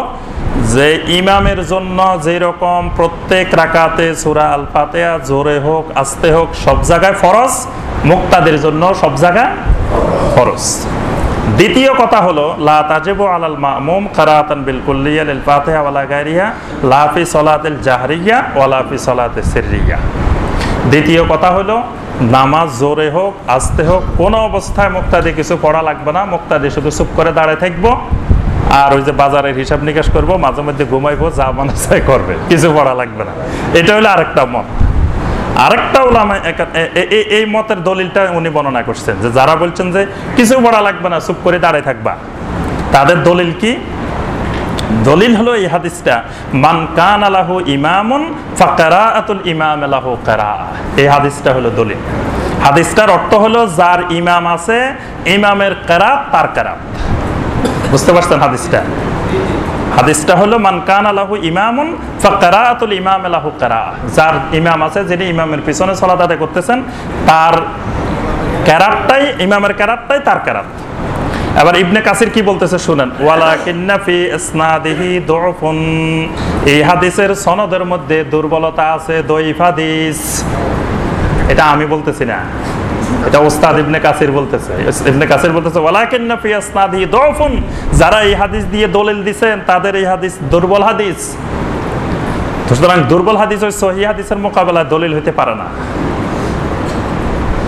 যে ইমামের জন্য যে রকম প্রত্যেক রাকাতে সুরা আল ফাতিহা জোরে হোক, আস্তে হোক, সব জায়গায় ফরজ, মুক্তাদের জন্য সব জায়গায় ফরজ। দ্বিতীয় কথা হলো, লা তাজিবু আলাল মামুম কারাতান বিল কুল্লিয়া লিল ফাতিহা ওয়ালা গায়রিহা, লা ফি সলাতিল জাহরিয়া ওয়ালা ফি সলাতিস সিররিয়া। দ্বিতীয় কথা হলো, নামাজ জোরে হোক, আস্তে হোক, কোনো অবস্থায় মুক্তাদি কিছু পড়া লাগবে না, মুক্তাদি শুধু চুপ করে দাঁড়ায় থাকব, আর ওই যে বাজারের হিসাব নিকাশ করব, মাঝে মধ্যে ঘুমাইবো, যা মনে চায় করবে, কিছু পড়া লাগবে না। এটা হলো আরেকটা মত। আরেকটা ওলামা এই মতের দলিলটা উনি বর্ণনা করছেন যে যারা বলছেন যে কিছু পড়া লাগবে না, চুপ করে দাঁড়ায় থাকবা। তাদের দলিল কি? দলিল হলো এই হাদিসটা, মান কান আলাহু ইমামুন ফাকারাআতুল ইমাম আলাহু কারা। এই হাদিসটা হলো দলিল। হাদিসটার অর্থ হলো যার ইমাম আছে, ইমামের কেরাত তার কেরাত। বুঝতে পারছেন হাদিসটা? হাদিসটা হলো, মান কান আলাহু ইমামুন ফাকারাআতুল ইমাম আলাহু কারা যার ইমাম আছে, যিনি ইমামের পিছনে সালাত আদায় করতেছেন, তার ক্যারাতটাই ইমামের ক্যারাতটাই তার ক্যারাত আবার ইবনে কাসির কি বলতেছে শুনেন, ওয়ালাকিন্না ফি ইসনাদিহি দুফুন। এই হাদিসের সনদের মধ্যে দুর্বলতা আছে দইফ হাদিস। এটা আমি বলতেছি না। এটা ওস্তাদ ইবনে কাসির বলতেছে। ইবনে কাসির বলতেছে ফি দুফুন। যারা এই হাদিস দিয়ে দলিল দিবেন তাদের এই হাদিস দুর্বল হাদিস। সুতরাং দুর্বল হাদিস ওই সহি হাদিসের মোকাবেলায় দলিল হতে পারে না।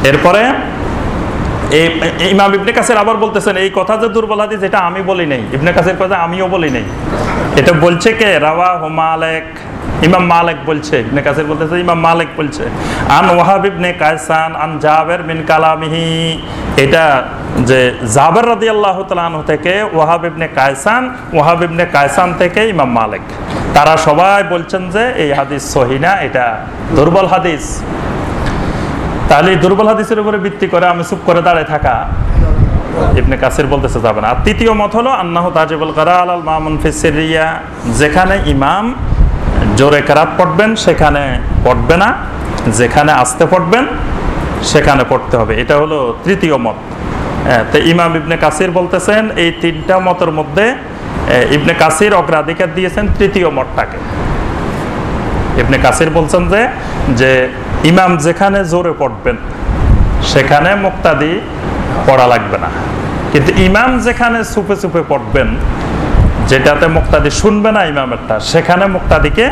এরপরে এই ইমাম ইবনে কাসির আবার বলতেছেন, এই কথা যে দুর্বল হাদিস, এটা আমি বলি নাই। ইবনে কাসির কথা আমিও বলি নাই। এটা বলছে কে? রাওয়া হু মালেক। ইমাম মালিক বলছে, ইবনে কাসির বলতেছে, ইমাম মালিক বলছে, আন ওয়াহাব ইবনে কায়সান আন জাবের মিন কালামিহি। এটা যে জাবের রাদিয়াল্লাহু তাআলা আনহু থেকে ওয়াহাব ইবনে কায়সান, ওয়াহাব ইবনে কায়সান থেকে ইমাম মালিক। তারা সবাই বলছেন যে, এই হাদিস সহি না, এটা দুর্বল হাদিস। তাহলে দুর্বল হাদিসের উপরে ভিত্তি করে আমি চুপ করে দাঁড়ায় থাকা। ইবনে কাসির বলতেছে, যাবে না। আর তৃতীয় মত হলো, আন্নাহ তাজিবুল কারা আলাল মামুন ফিসিরিয়া যেখানে ইমাম জোরে কেরাত পড়বেন, সেখানে পড়বে না। যেখানে আসতে পড়বেন, সেখানে পড়তে হবে। এটা হলো তৃতীয় মত। তো ইমাম ইবনে কাসির বলতেছেন, এই তিনটা মতের মধ্যে ইবনে কাসির অগ্রাধিকার দিয়েছেন তৃতীয় মতটাকে। ইবনে কাসির বলছেন যে যে ইমাম যেখানে জোরে পড়বেন, সেখানে মুক্তাদি পড়া লাগবে না। কিন্তু ইমাম যেখানে চুপে চুপে পড়বেন, যেটাতে মুক্তাদি শুনবে না ইমামেরটা, সেখানে মুক্তাদিকে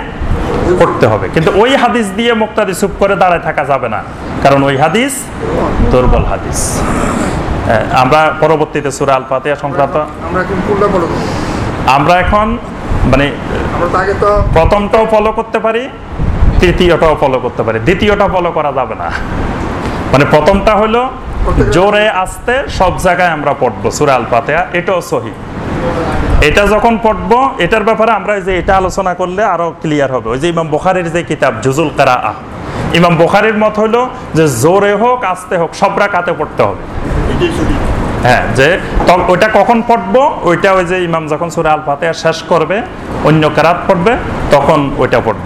পড়তে হবে। কিন্তু ওই হাদিস দিয়ে মুক্তাদি চুপ করে দাঁড়ায় থাকা যাবে না। কারণ ওই হাদিস দুর্বল হাদিস। হ্যাঁ, আমরা পরবর্তীতে সুরা আল ফাতিহা সংক্রান্ত আমরা এখন মানে আমরা আগে তো প্রথমটাও ফলো করতে পারি তৃতীয়টাও ফলো করতে পারি। দ্বিতীয়টা ফলো করা যাবে না। মানে প্রথমটা হলো জোরে আসতে সব জায়গায় আমরা পড়ব সুরা আল ফাতিহা এটাও সহি। এটা যখন পড়ব এটার ব্যাপারে আমরা যে এটা আলোচনা করলে আরও ক্লিয়ার হবে। ওই যে ইমাম বুখারির যে কিতাব জুজুল কারা আহ ইমাম বুখারির মত হলো যে জোরে হোক আস্তে হোক সব রাকাতে পড়তে হবে। হ্যাঁ যে ওইটা কখন পড়ব ওইটা ওই যে ইমাম যখন সুরা আল ফাতেহা শেষ করবে অন্য কারাত পড়বে তখন ওইটা পড়ব।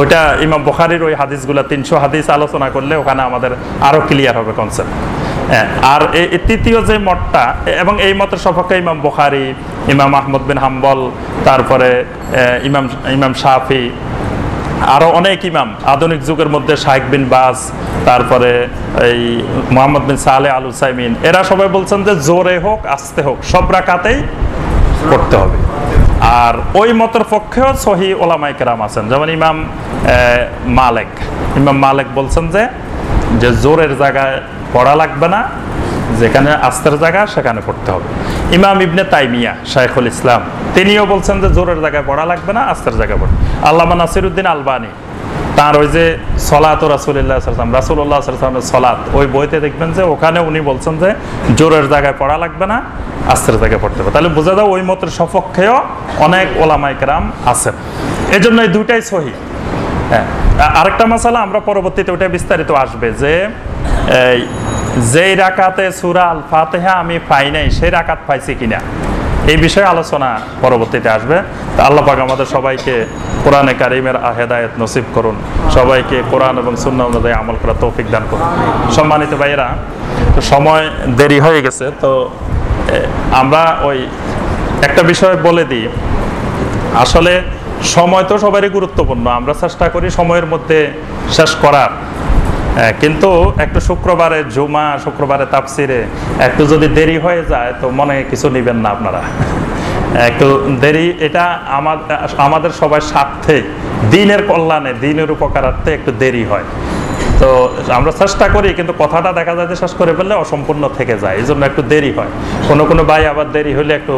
ওইটা ইমাম বোখারির ওই হাদিসগুলো তিনশো হাদিস আলোচনা করলে ওখানে আমাদের আরও ক্লিয়ার হবে কনসেপ্ট আর এই তৃতীয় যে মতটা এবং এই মতের সপক্ষে ইমাম বুখারি, ইমাম আহমদ বিন হাম্বল, তারপরে ইমাম ইমাম শাফি আরও অনেক ইমাম, আধুনিক যুগের মধ্যে শাহেক বিন বাস তারপরে এই মোহাম্মদ বিন সালে আল হুসাইমিন এরা সবাই বলছেন যে জোরে হোক, আস্তে হোক, সব রাকাতেই করতে হবে। আর ওই মতের পক্ষেও সহি ওলামাই কেরাম আছেন, যেমন ইমাম মালেক ইমাম মালেক বলছেন যে যে জোরের জায়গায় পড়া লাগবে না, যেখানে আস্তের জায়গা সেখানে পড়তে হবে। ইমাম ইবনে তাইমিয়া, শাইখুল ইসলাম, তিনিও বলছেন যে জোরের জায়গায় পড়া লাগবে না আস্তের জায়গায় পড়ে আল্লামা নাসিরুদ্দিন আলবানি, তার ওই যে সলাত রাসুলিল্লাহ সাল্লাম রাসুল্লাহ সাল্লামের সলাত, ওই বইতে দেখবেন যে ওখানে উনি বলছেন যে জোরের জায়গায় পড়া লাগবে না আস্তের জায়গায় পড়তে হবে। তাহলে বোঝা যায় ওই মতের সপক্ষেও অনেক ওলামাইকরাম আছেন। এই জন্য এই দুইটাই সহি। হ্যাঁ। আরেকটা মশালা আমরা পরবর্তীতে ওটা বিস্তারিত আসবে যে যেই রাকাতে সুরা আল ফাতেহা আমি পাই নাই, সেই রাকাত পাইছি কিনা, এই বিষয়ে আলোচনা পরবর্তীতে আসবে। আল্লাহ পাক আমাদের সবাইকে কোরআনে কারিমের হেদায়েত নসিব করুন, সবাইকে কোরআন এবং সুন্না অনুযায়ী আমল করা তৌফিক দান করুন। সম্মানিত ভাইয়েরা, তো সময় দেরি হয়ে গেছে, তো আমরা ওই একটা বিষয় বলে দিই। আসলে সময় তো সবারই গুরুত্বপূর্ণ। আমরা চেষ্টা করি সময়ের মধ্যে শেষ করার। কিন্তু একটু শুক্রবারে জুমা, শুক্রবারে তাপসিরে একটু যদি দেরি হয়ে যায় তো মনে কিছু নেবেন না আপনারা। একটু দেরি, এটা আমা- আমাদের সবাই স্বার্থে, দিনের কল্যাণে, দিনের উপকারার্থে একটু দেরি হয়। তো আমরা চেষ্টা করি কিন্তু কথাটা দেখা যায় যে শেষ করে ফেললে অসম্পূর্ণ থেকে যায় এই জন্য একটু দেরি হয়। কোনো কোনো ভাই আবার দেরি হলে একটু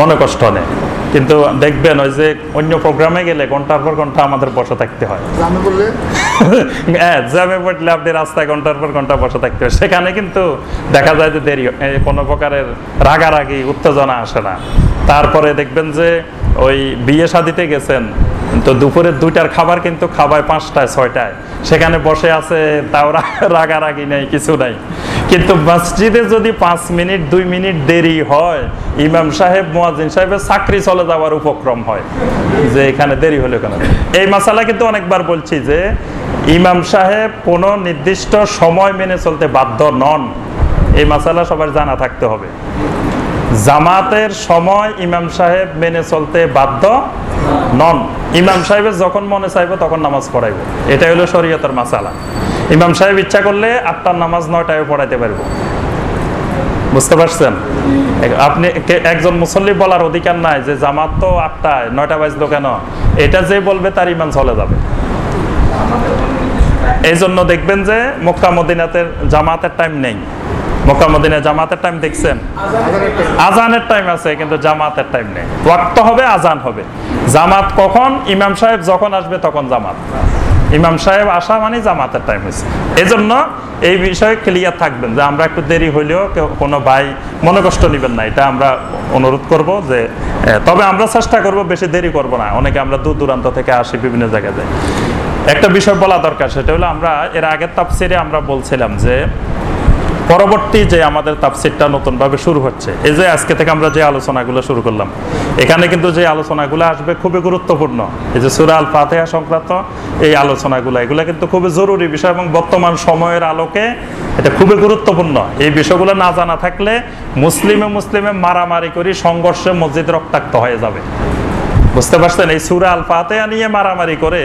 মনে কষ্ট নেয় কিন্তু দেখবেন ওই যে অন্য প্রোগ্রামে গেলে ঘণ্টার পর ঘণ্টা আমাদের বসে থাকতে হয়। হ্যাঁ জ্যামে পড়লে আপনি রাস্তায় ঘণ্টার পর ঘণ্টা বসে থাকতে হয়। সেখানে কিন্তু দেখা যায় যে দেরি হয়। কোনো প্রকারের রাগারাগি উত্তেজনা আসে না। তারপরে দেখবেন যে ওই বিয়ে শাদিতে গেছেন তো দুপুরের দুইটার খাবার কিন্তু খাবায় পাঁচটায়, ছয়টায়। সেখানে বসে আছে, তাও রাগারাগি নেই, কিছু নাই। কিন্তু মসজিদে যদি পাঁচ মিনিট, দুই মিনিট দেরি হয়, ইমাম সাহেব মুয়াজিন সাহেবের চাকরি চলে যাওয়ার উপক্রম হয়। যে এখানে দেরি হলো কেন? এই মাসালা কিন্তু অনেকবার বলছি যে, ইমাম সাহেব কোনো নির্দিষ্ট সময় মেনে চলতে বাধ্য নন। এই মাসালা সবার জানা থাকতে হবে। জামাতের সময় ইমাম সাহেব মেনে চলতে বাধ্য নন। ইমাম সাহেবের যখন মনে চাইব তখন নামাজ পড়াইব। এটা হলো শরীয়তের মাসালা। ইমাম সাহেব ইচ্ছা করলে আটটার নামাজ নয়টায় পড়াইতে পারব। বুঝতে পারছেন? আপনি একজন মুসল্লি বলার অধিকার নাই যে জামাত তো আটটায়, নয়টা বাজলো কেন? এটা যে বলবে তার ইমান চলে যাবে। এই জন্য দেখবেন যে মক্কা মদিনাতের জামাতের টাইম নেই। মক্কা জামাতের টাইম দেখছেন? আজানের টাইম আছে, কিন্তু জামাতের টাইম নেই। ওয়াক্ত হবে, আজান হবে। জামাত কখন? ইমাম সাহেব যখন আসবে তখন জামাত। ইমাম সাহেব আসা মানে জামাতের টাইম হয়েছে। এই জন্য এই বিষয়ে ক্লিয়ার থাকবেন যে আমরা একটু দেরি হইলেও কোনো ভাই মনে কষ্ট নেবেন না। এটা আমরা অনুরোধ করব যে তবে আমরা চেষ্টা করব, বেশি দেরি করব না। অনেকে আমরা দূর দূরান্ত থেকে আসি বিভিন্ন জায়গায় একটা বিষয় বলা দরকার, সেটা হলো আমরা এর আগের তাপসিরে আমরা বলছিলাম যে পরবর্তী যে আমাদের তাফসিরটা নতুনভাবে শুরু হচ্ছে, এই যে আজকে থেকে আমরা যে আলোচনাগুলো শুরু করলাম, এখানে কিন্তু যে আলোচনাগুলো আসবে খুবই গুরুত্বপূর্ণ। এই যে সুরা আল ফাতেহা সংক্রান্ত এই আলোচনাগুলো, এগুলো কিন্তু খুবই জরুরি বিষয় এবং বর্তমান সময়ের আলোকে এটা খুবই গুরুত্বপূর্ণ। এই বিষয়গুলো না জানা থাকলে মুসলিমে মুসলিমে মারামারি করি সংঘর্ষে মসজিদ রক্তাক্ত হয়ে যাবে। বুঝতে পারছেন? এই সুরা আল ফাতেহা নিয়ে মারামারি করে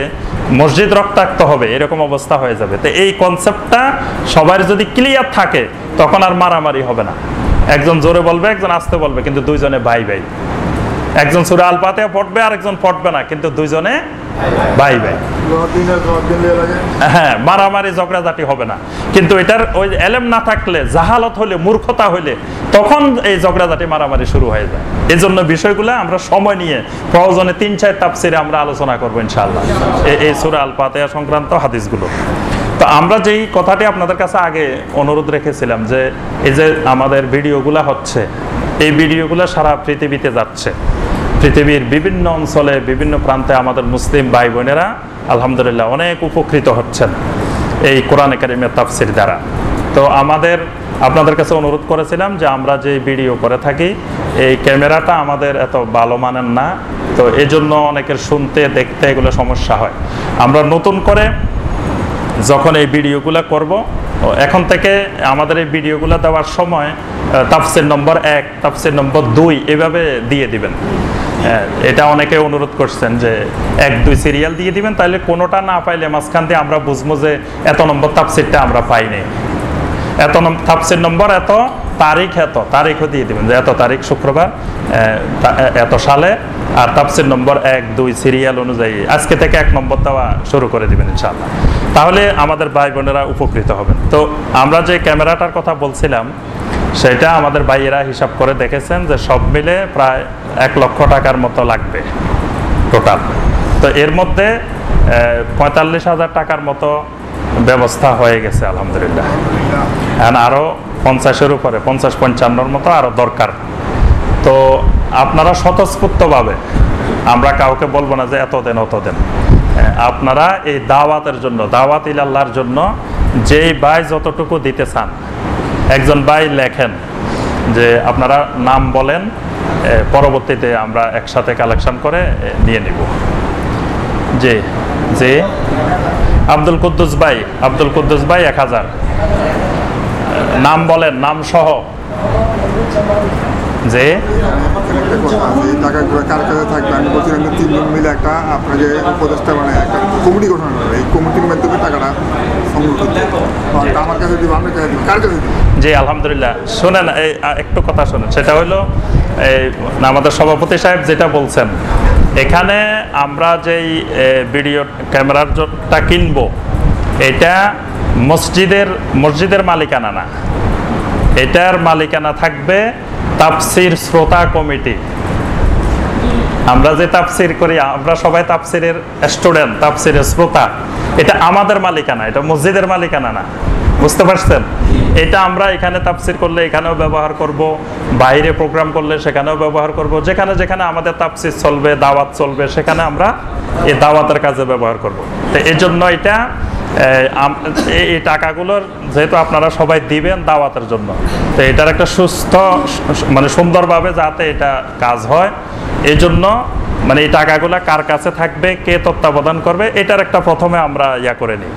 মসজিদ রক্তাক্ত হবে, এরকম অবস্থা হয়ে যাবে। তো এই কনসেপ্টটা সবার যদি ক্লিয়ার থাকে, তখন আর মারামারি হবে না। একজন জোরে বলবে, একজন আসতে বলবে, কিন্তু দুইজনে ভাই ভাই একজন সুরা আল ফাতেহা পড়বে আর একজন পড়বে না, কিন্তু দুইজনে ভাই ভাই। হ্যাঁ মারামারি, ঝগড়াঝাটি হবে না। কিন্তু এটার ওই এলেম না থাকলে, জাহালত হলে মূর্খতা হলে তখন এই ঝগড়াঝাটি, মারামারি শুরু হয়ে যায়। এই জন্য বিষয়গুলো আমরা সময় নিয়ে প্রয়োজনে তিন, চার তাপসিরে আমরা আলোচনা করব ইনশাআল্লাহ এই- সুরা আল ফাতেহা সংক্রান্ত হাদিসগুলো। তো আমরা যেই কথাটি আপনাদের কাছে আগে অনুরোধ রেখেছিলাম যে, এই যে আমাদের ভিডিওগুলো হচ্ছে এই ভিডিওগুলো সারা পৃথিবীতে যাচ্ছে। পৃথিবীর বিভিন্ন অঞ্চলে, বিভিন্ন প্রান্তে আমাদের মুসলিম ভাই বোনেরা আলহামদুলিল্লাহ অনেক উপকৃত হচ্ছেন এই কোরআন একাডেমির তাফসির দ্বারা। তো আমাদের, আপনাদের কাছে অনুরোধ করেছিলাম যে আমরা যে ভিডিও করে থাকি, এই ক্যামেরাটা আমাদের এত ভালো মানের না। তো এই জন্য অনেকের শুনতে, দেখতে এগুলো সমস্যা হয়। আমরা নতুন করে যখন এই ভিডিওগুলো করব এখন থেকে আমাদের এই ভিডিওগুলো দেওয়ার সময় তাফসির নম্বর এক, তাফসির নম্বর দুই এভাবে দিয়ে দিবেন। এটা অনেকে অনুরোধ করছেন যে এক, দুই সিরিয়াল দিয়ে দিবেন তাহলে কোনোটা না পাইলে মাঝখান দিয়ে আমরা বুঝব যে এত নম্বর তাফসিরটা আমরা পাইনি। এত নম্বর তাফসির নম্বর এত তারিখ এত, তারিখও দিয়ে দিবেন যে এত তারিখ শুক্রবার এত সালে, আর তাফসির নম্বর এক, দুই সিরিয়াল অনুযায়ী। আজকে থেকে এক নম্বর দেওয়া শুরু করে দিবেন ইনশাআল্লাহ। তাহলে আমাদের ভাই বোনেরা উপকৃত হবেন। তো আমরা যে ক্যামেরাটার কথা বলছিলাম, সেটা আমাদের ভাইয়েরা হিসাব করে দেখেছেন যে সব মিলে প্রায় এক লক্ষ টাকার মতো লাগবে টোটাল। তো এর মধ্যে পঁয়তাল্লিশ হাজার টাকার মতো ব্যবস্থা হয়ে গেছে, আলহামদুলিল্লাহ। এখন আরও পঞ্চাশের উপরে পঞ্চাশ পঞ্চান্নর মতো আরও দরকার। তো আপনারা স্বতঃস্ফূর্তভাবে আমরা কাউকে বলব না যে এত দেন অত দেন। হ্যাঁ, আপনারা এই দাওয়াতের জন্য দাওয়াত ইলাল্লাহর জন্য যেই ভাই যতটুকু দিতে চান একজন ভাই লেখেন যে আপনারা নাম বলেন পরবর্তীতে আমরা একসাথে কালেকশন করে নিয়ে নিব। জি জি। আব্দুল কুদ্দুস ভাই আব্দুল কুদ্দুস ভাই এক হাজার। নাম বলেন, নাম সহ। যে? জি, আলহামদুলিল্লাহ। শোনেন একটু কথা শোনেন। সেটা হলো আমাদের সভাপতি সাহেব যেটা বলছেন, এখানে আমরা যেই ভিডিও ক্যামেরাটা কিনবো, এটা মসজিদের মসজিদের মালিকানা না। এটার মালিকানা থাকবে তাপসির শ্রোতা কমিটি। আমরা যে তাফসির করি, আমরা সবাই তাফসিরের স্টুডেন্ট, তাফসিরের শ্রোতা। এটা আমাদের মালিকানা, এটা মসজিদের মালিকানা না। বুঝতে পারছেন? এটা আমরা এখানে তাপসির করলে এখানেও ব্যবহার করব, বাইরে প্রোগ্রাম করলে সেখানেও ব্যবহার করব, যেখানে যেখানে আমাদের তাপসির চলবে, দাওয়াত চলবে, সেখানে আমরা এই দাওয়াতের কাজে ব্যবহার করব। তো এই জন্য এটা এই টাকাগুলোর যেহেতু আপনারা সবাই দিবেন দাওয়াতের জন্য। তো এটার একটা সুস্থ মানে সুন্দরভাবে যাতে এটা কাজ হয়। এই জন্য মানে এই টাকাগুলো কার কাছে থাকবে, কে তত্ত্বাবধান করবে, এটার একটা প্রথমে আমরা ইয়া করে নিই।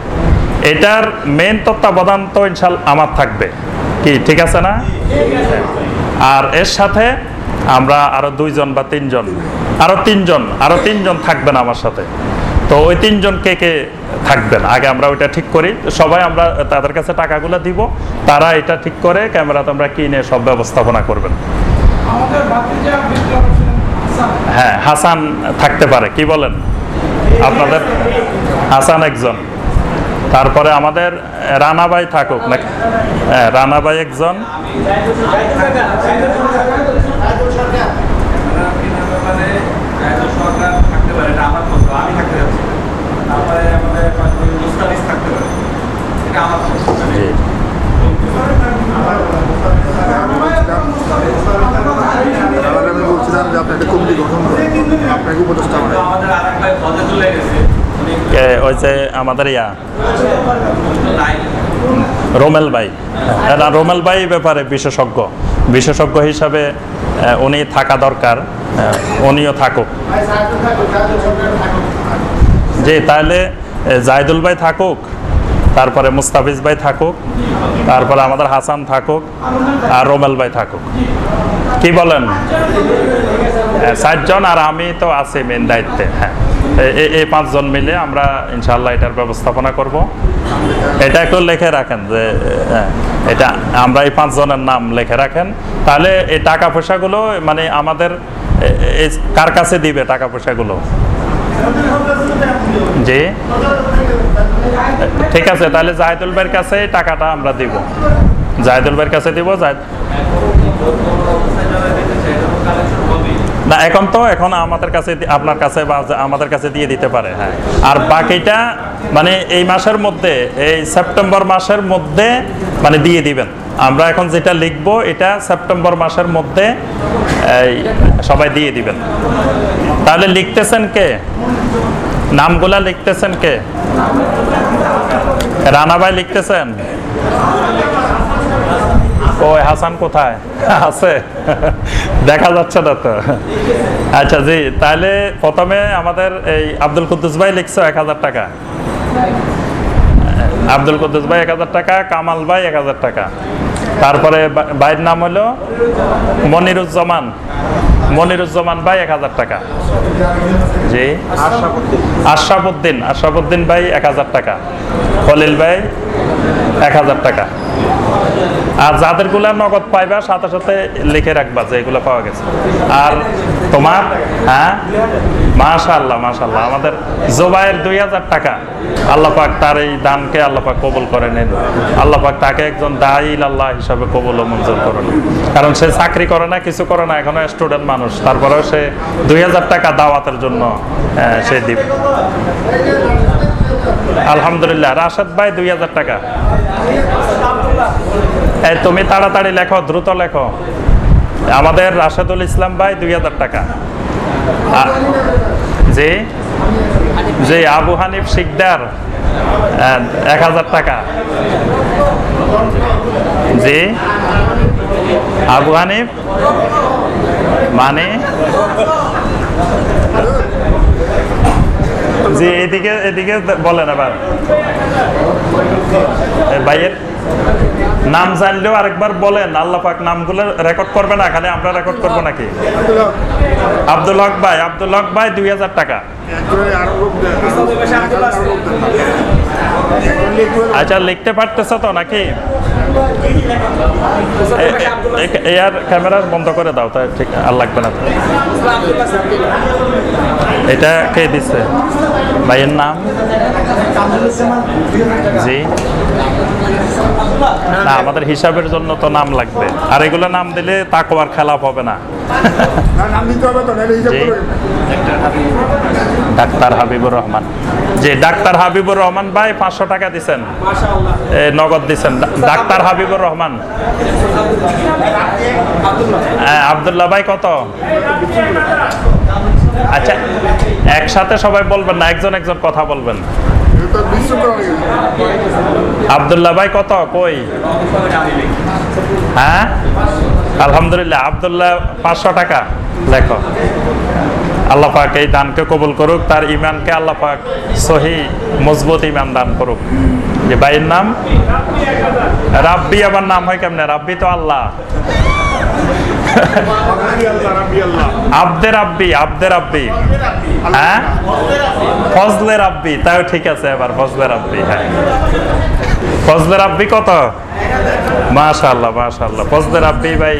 এটার মেন তত্ত্বাবধান তো ইনশাল আমার থাকবে। কি, ঠিক আছে না? আর এর সাথে আমরা আরও দুইজন বা তিনজন, আরও তিনজন আরও তিনজন থাকবেন আমার সাথে। তো ওই তিনজন কে কে থাকবেন আগে আমরা ওইটা ঠিক করি সবাই আমরা তাদের কাছে টাকাগুলো দিব তারা এটা ঠিক করে ক্যামেরাতে আমরা কিনে সব ব্যবস্থাপনা করবেন হ্যাঁ হাসান থাকতে পারে কি বলেন আপনাদের হাসান একজন তারপরে আমাদের রানাবাই থাকুক নাকি হ্যাঁ রানাবাই একজন ব্যাপারে রাজ্য সরকার থাকতে পারে এটা আমার প্রশ্ন আমি থাকতে যাচ্ছি তারপরে আমাদের মুস্তাফিজ থাকতে পারে এটা আমার প্রশ্ন জি তাহলে আমি বলছিলাম যে আপনি একটা কমিটি গঠন করেন আপনাকে উপদেষ্টা তো বানাই আমাদের আর এক ভাই ফজেতুল্লাহ গেছে উনি যে আমাদের ইয়া। রোমেল ভাই। রোমেল ভাই ব্যাপারে বিশেষজ্ঞ। বিশেষজ্ঞ হিসাবে উনি থাকা দরকার। উনিও থাকুক। জি তাহলে এ, জাহিদুল ভাই থাকুক তারপরে মুস্তাফিজ ভাই থাকুক তারপরে আমাদের হাসান থাকুক আর রোমেল ভাই থাকুক। কি বলেন? ষাটজন আর আমি তো আছি মেন দায়িত্বে হ্যাঁ। এই পাঁচজন মিলে আমরা ইনশাল্লাহ এটার ব্যবস্থাপনা করব। এটা একটু লিখে রাখেন যে এটা আমরা এই পাঁচজনের নাম লিখে রাখেন। তাহলে এই টাকা পয়সাগুলো মানে আমাদের কার কাছে দিবে টাকা পয়সাগুলো? জি। ঠিক আছে, তাহলে জাহিদুল ভাইয়ের কাছে টাকাটা আমরা দিব। জাহিদুল ভাইয়ের কাছে দিব, জাহিদ না এখন তো এখন আমাদের কাছে আপনার কাছে বা আমাদের কাছে দিয়ে দিতে পারে। হ্যাঁ। আর বাকিটা মানে এই মাসের মধ্যে এই সেপ্টেম্বর মাসের মধ্যে মানে দিয়ে দিবেন। আমরা এখন যেটা লিখব এটা সেপ্টেম্বর মাসের মধ্যে এই সবাই দিয়ে দিবেন। তাহলে লিখতেছেন কে? নামগুলা লিখতেছেন কে? রানা ভাই লিখতেছেন? ওই হাসান কোথায়? আছে। দেখা যাচ্ছে না তো। আচ্ছা জি, তাহলে প্রথমে আমাদের এই আব্দুল কুদ্দুস ভাই লিখছো এক হাজার টাকা। আব্দুল কুদ্দুস ভাই এক হাজার টাকা, কামাল ভাই এক হাজার টাকা। তারপরে ভাইয়ের নাম হলো মনিরুজ্জামান। মনিরুজ্জামান ভাই এক হাজার টাকা। জি। আশরাফুদ্দিন। আশরাফুদ্দিন ভাই এক হাজার টাকা। খলিল ভাই এক হাজার টাকা। আর যাদেরগুলা নগদ পাইবা, সাথে সাথে লিখে রাখবা যে এগুলো পাওয়া গেছে। আর তোমার হ্যাঁ? মাশাল্লাহ মাশাল্লাহ আমাদের জোবাইয়ের দুই হাজার টাকা। আল্লাহ পাক তার এই দানকে আল্লাহ পাক কবুল করে নেন। আল্লাহ পাক তাকে একজন দায়ী আল্লাহ হিসাবে কবুল ও মঞ্জুর করুন। কারণ সে চাকরি করে না, কিছু করে না, এখনও স্টুডেন্ট মানুষ। তারপরেও সে দুই হাজার টাকা দাওয়াতের জন্য সে দিবে। আলহামদুলিল্লাহ, রাশেদ ভাই দুই হাজার টাকা। তুমি তাড়াতাড়ি লেখো, দ্রুত লেখো। আমাদের রাশেদুল ইসলাম ভাই দুই হাজার টাকা। জি? জি, আবু হানিফ শিকদার এক হাজার টাকা। জি? আবু হানিফ? মানে? জি, এদিকে এদিকে বলেন এবার এ, ভাইয়ের নাম জানলেও আরেকবার বলেন আল্লাহ পাক নামগুলো রেকর্ড করবে না খালি আমরা রেকর্ড করব নাকি? আব্দুল হক। ভাই আব্দুল হক ভাই দুই হাজার টাকা। আচ্ছা লিখতে পারতেছে তো নাকি? এয়ার ক্যামেরা বন্ধ করে দাও তাই ঠিক আর লাগবে না এটা কে দিচ্ছে ভাইয়ের নাম? জি। না আমাদের হিসাবের জন্য তো নাম লাগবে। আর এগুলো নাম দিলে তাকওয়ার খেলাপ হবে না। ডাক্তার হাবিবুর রহমান। যে ডাক্তার হাবিবুর রহমান ভাই পাঁচশো টাকা দিছেন। এ, নগদ দিছেন। ডা- ডাক্তার হাবিবুর রহমান। হ্যাঁ, আবদুল্লাহ ভাই কত? আচ্ছা একসাথে সবাই বলবেন না, একজন একজন কথা বলবেন। আবদুল্লাহ ভাই কত? কই? হ্যাঁ? আলহামদুলিল্লাহ, আবদুল্লাহ পাঁচশো টাকা। লেখো আল্লাহ পাক এই দানকে কবুল করুক, তার ইমানকে আল্লাহ পাক সহি, মজবুত ইমান দান করুক। যে ভাইয়ের নাম? রাব্বি, আবার নাম হয় কেমনে? রাব্বি তো আল্লাহ। রাব্বি আল্লাহ, রাব্বি আল্লাহ। আব্দে রাব্বি। হ্যাঁ? ফজলে রাব্বি তাও ঠিক আছে এবার ফজলে রাব্বি হ্যাঁ। ফজলে রাব্বি কত? মাশাল্লাহ মাশাল্লাহ ফজলে রাব্বি ভাই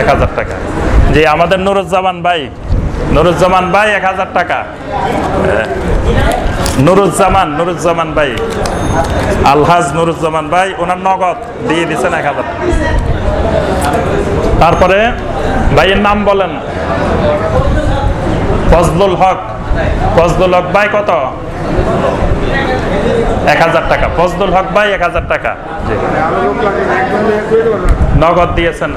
এক হাজার টাকা। জি আমাদের নুরুজ্জামান ভাই নুরুজ্জামান ভাই এক হাজার টাকা। হ্যাঁ। নুরুজ্জামান নুরুজ্জামান ভাই। আলহাজ নুরুজ্জামান ভাই ওনার নগদ দিয়ে দিচ্ছেন এক হাজার তারপরে ভাইয়ের নাম বলেন। ফজলুল হক। ফজলুল হক ভাই কত? এক হাজার টাকা। ফজলুল হক ভাই এক হাজার টাকা। নগদ দিয়েছেন।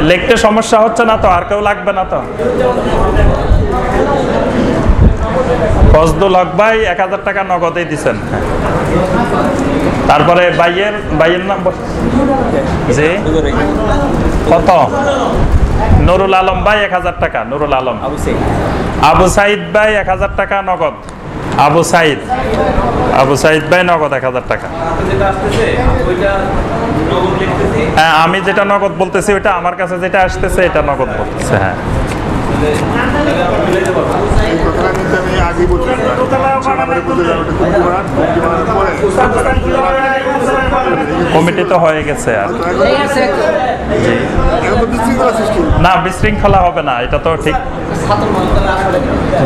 লিখতে সমস্যা হচ্ছে না তো? আর কেউ লাগবে না তো? ফজলুল হক ভাই এক হাজার টাকা নগদই দিছেন। তারপরে ভাইয়ের ভাইয়ের নাম জি? কত? নুরুল আলম ভাই এক হাজার টাকা নুরুল আলম। আবু সাইদ ভাই এক হাজার টাকা নগদ। আবু সাইদ। আবু সাইদ ভাই নগদ এক হাজার টাকা। হ্যাঁ আমি যেটা নগদ বলতেছি ওইটা আমার কাছে যেটা আসতেছে এটা নগদ বলতেছে হ্যাঁ তাহলে আমরা মিলাইতে পারব এই কথাটা কমিটি তো হয়ে গেছে আর না বিশৃঙ্খলা হবে না এটা তো ঠিক।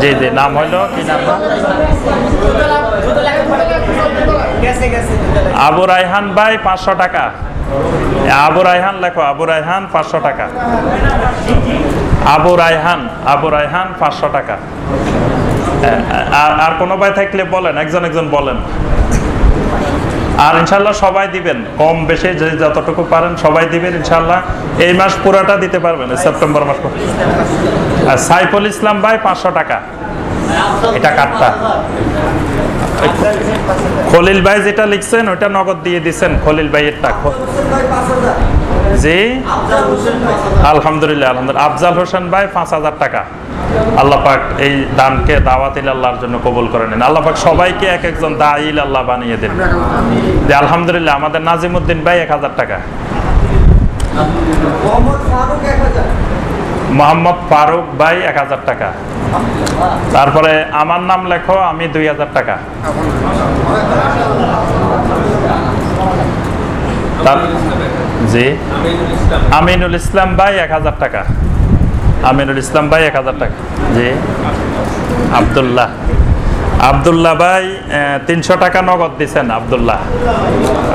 জি জি নাম হইল কি নাম? আবু রায়হান ভাই পাঁচশো টাকা। আবু রায়হান লেখো আবু রায়হান পাঁচশো টাকা। আবু রায়হান আবু রায়হান পাঁচশো টাকা। আর আর কোনো ভাই থাকলে বলেন, একজন একজন বলেন। আর ইনশাল্লাহ সবাই দিবেন, কম বেশি যে যতটুকু পারেন সবাই দিবেন ইনশাল্লাহ। এই মাস পুরাটা দিতে পারবেন সেপ্টেম্বর মাস আর সাইফুল ইসলাম ভাই পাঁচশো টাকা। এটা কাটটা। খলিল ভাই যেটা লিখছেন ওটা নগদ দিয়ে দিচ্ছেন খলিল ভাইয়ের টাকা জি? আলহামদুলিল্লাহ আলহামদুলিল্লাহ। আফজাল হোসেন ভাই পাঁচ হাজার টাকা। আল্লাহ পাক এই দানকে দাওয়াতিল আল্লাহর জন্য কবুল করে নেন। আল্লাহ পাক সবাইকে এক একজন দাইল আল্লাহ বানিয়ে দেন। যে আলহামদুলিল্লাহ আমাদের নাজিমুদ্দিন ভাই এক হাজার টাকা। মোহাম্মদ ফারুক ভাই এক হাজার টাকা। তারপরে আমার নাম লেখো আমি দুই হাজার টাকা। জি। আমিনুল ইসলাম আমিনুল ইসলাম ভাই এক হাজার টাকা। আমিনুল ইসলাম ভাই এক হাজার টাকা। জি আবদুল্লাহ। আবদুল্লাহ ভাই তিনশো টাকা নগদ দিচ্ছেন আবদুল্লাহ।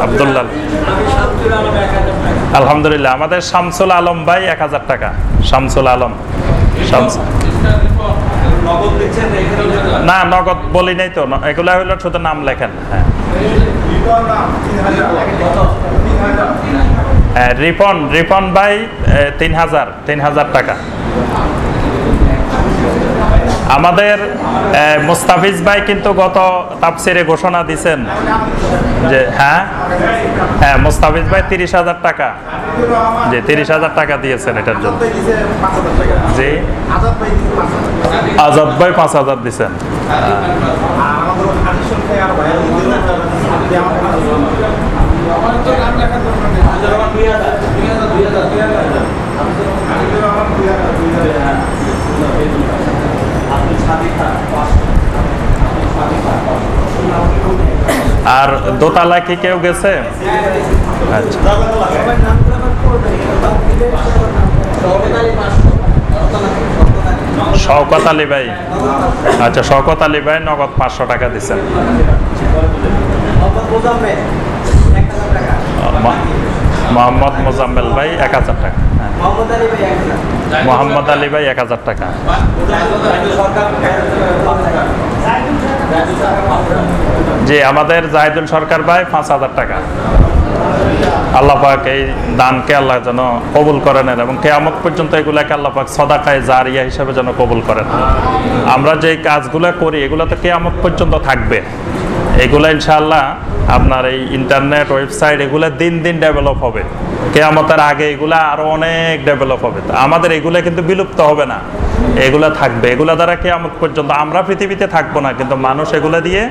আবদুল্লাহ। আলহামদুলিল্লাহ আমাদের শামসুল আলম ভাই এক হাজার টাকা। শামসুল আলম। না নগদ বলি নাই তো এগুলা হইল শুধু নাম লেখেন হ্যাঁ। হ্যাঁ, রিপন রিপন ভাই তিন হাজার তিন হাজার টাকা। আমাদের মুস্তাফিজ ভাই কিন্তু গত তাপসিরে ঘোষণা দিছেন যে হ্যাঁ? হ্যাঁ মুস্তাফিজ ভাই তিরিশ হাজার টাকা। যে তিরিশ হাজার টাকা দিয়েছেন এটার জন্য। জি। আজাদ ভাই পাঁচ হাজার দিছেন। আর দোতলা কি কেউ গেছে? আচ্ছা। শওকত আলী ভাই। আচ্ছা শওকত আলী ভাই নগদ পাঁচশো টাকা দিচ্ছেন মোহাম্মদ মোজাম্মেল ভাই এক হাজার টাকা। মোহাম্মদ আলী ভাই এক হাজার টাকা। জি, আমাদের জাহিদুল সরকার ভাই পাঁচ হাজার টাকা। আল্লাহ পাক এই দানকে আল্লাহ যেন কবুল করে নেন এবং কেয়ামত পর্যন্ত এগুলাকে আল্লাহ পাক সদাকায় জারিয়া হিসেবে যেন কবুল করেন। আমরা যে কাজগুলো করি, এগুলো তো কেয়ামত পর্যন্ত থাকবে। এগুলো ইনশাআল্লাহ আপনার এই ইন্টারনেট, ওয়েবসাইট এগুলো দিন দিন ডেভেলপ হবে। কেয়ামতের আগে এগুলা আরও অনেক ডেভেলপ হবে। আমাদের এগুলো কিন্তু বিলুপ্ত হবে না। এগুলা থাকবে। এগুলা দ্বারা কেয়ামত পর্যন্ত আমরা পৃথিবীতে থাকব না, কিন্তু মানুষ এগুলা দিয়ে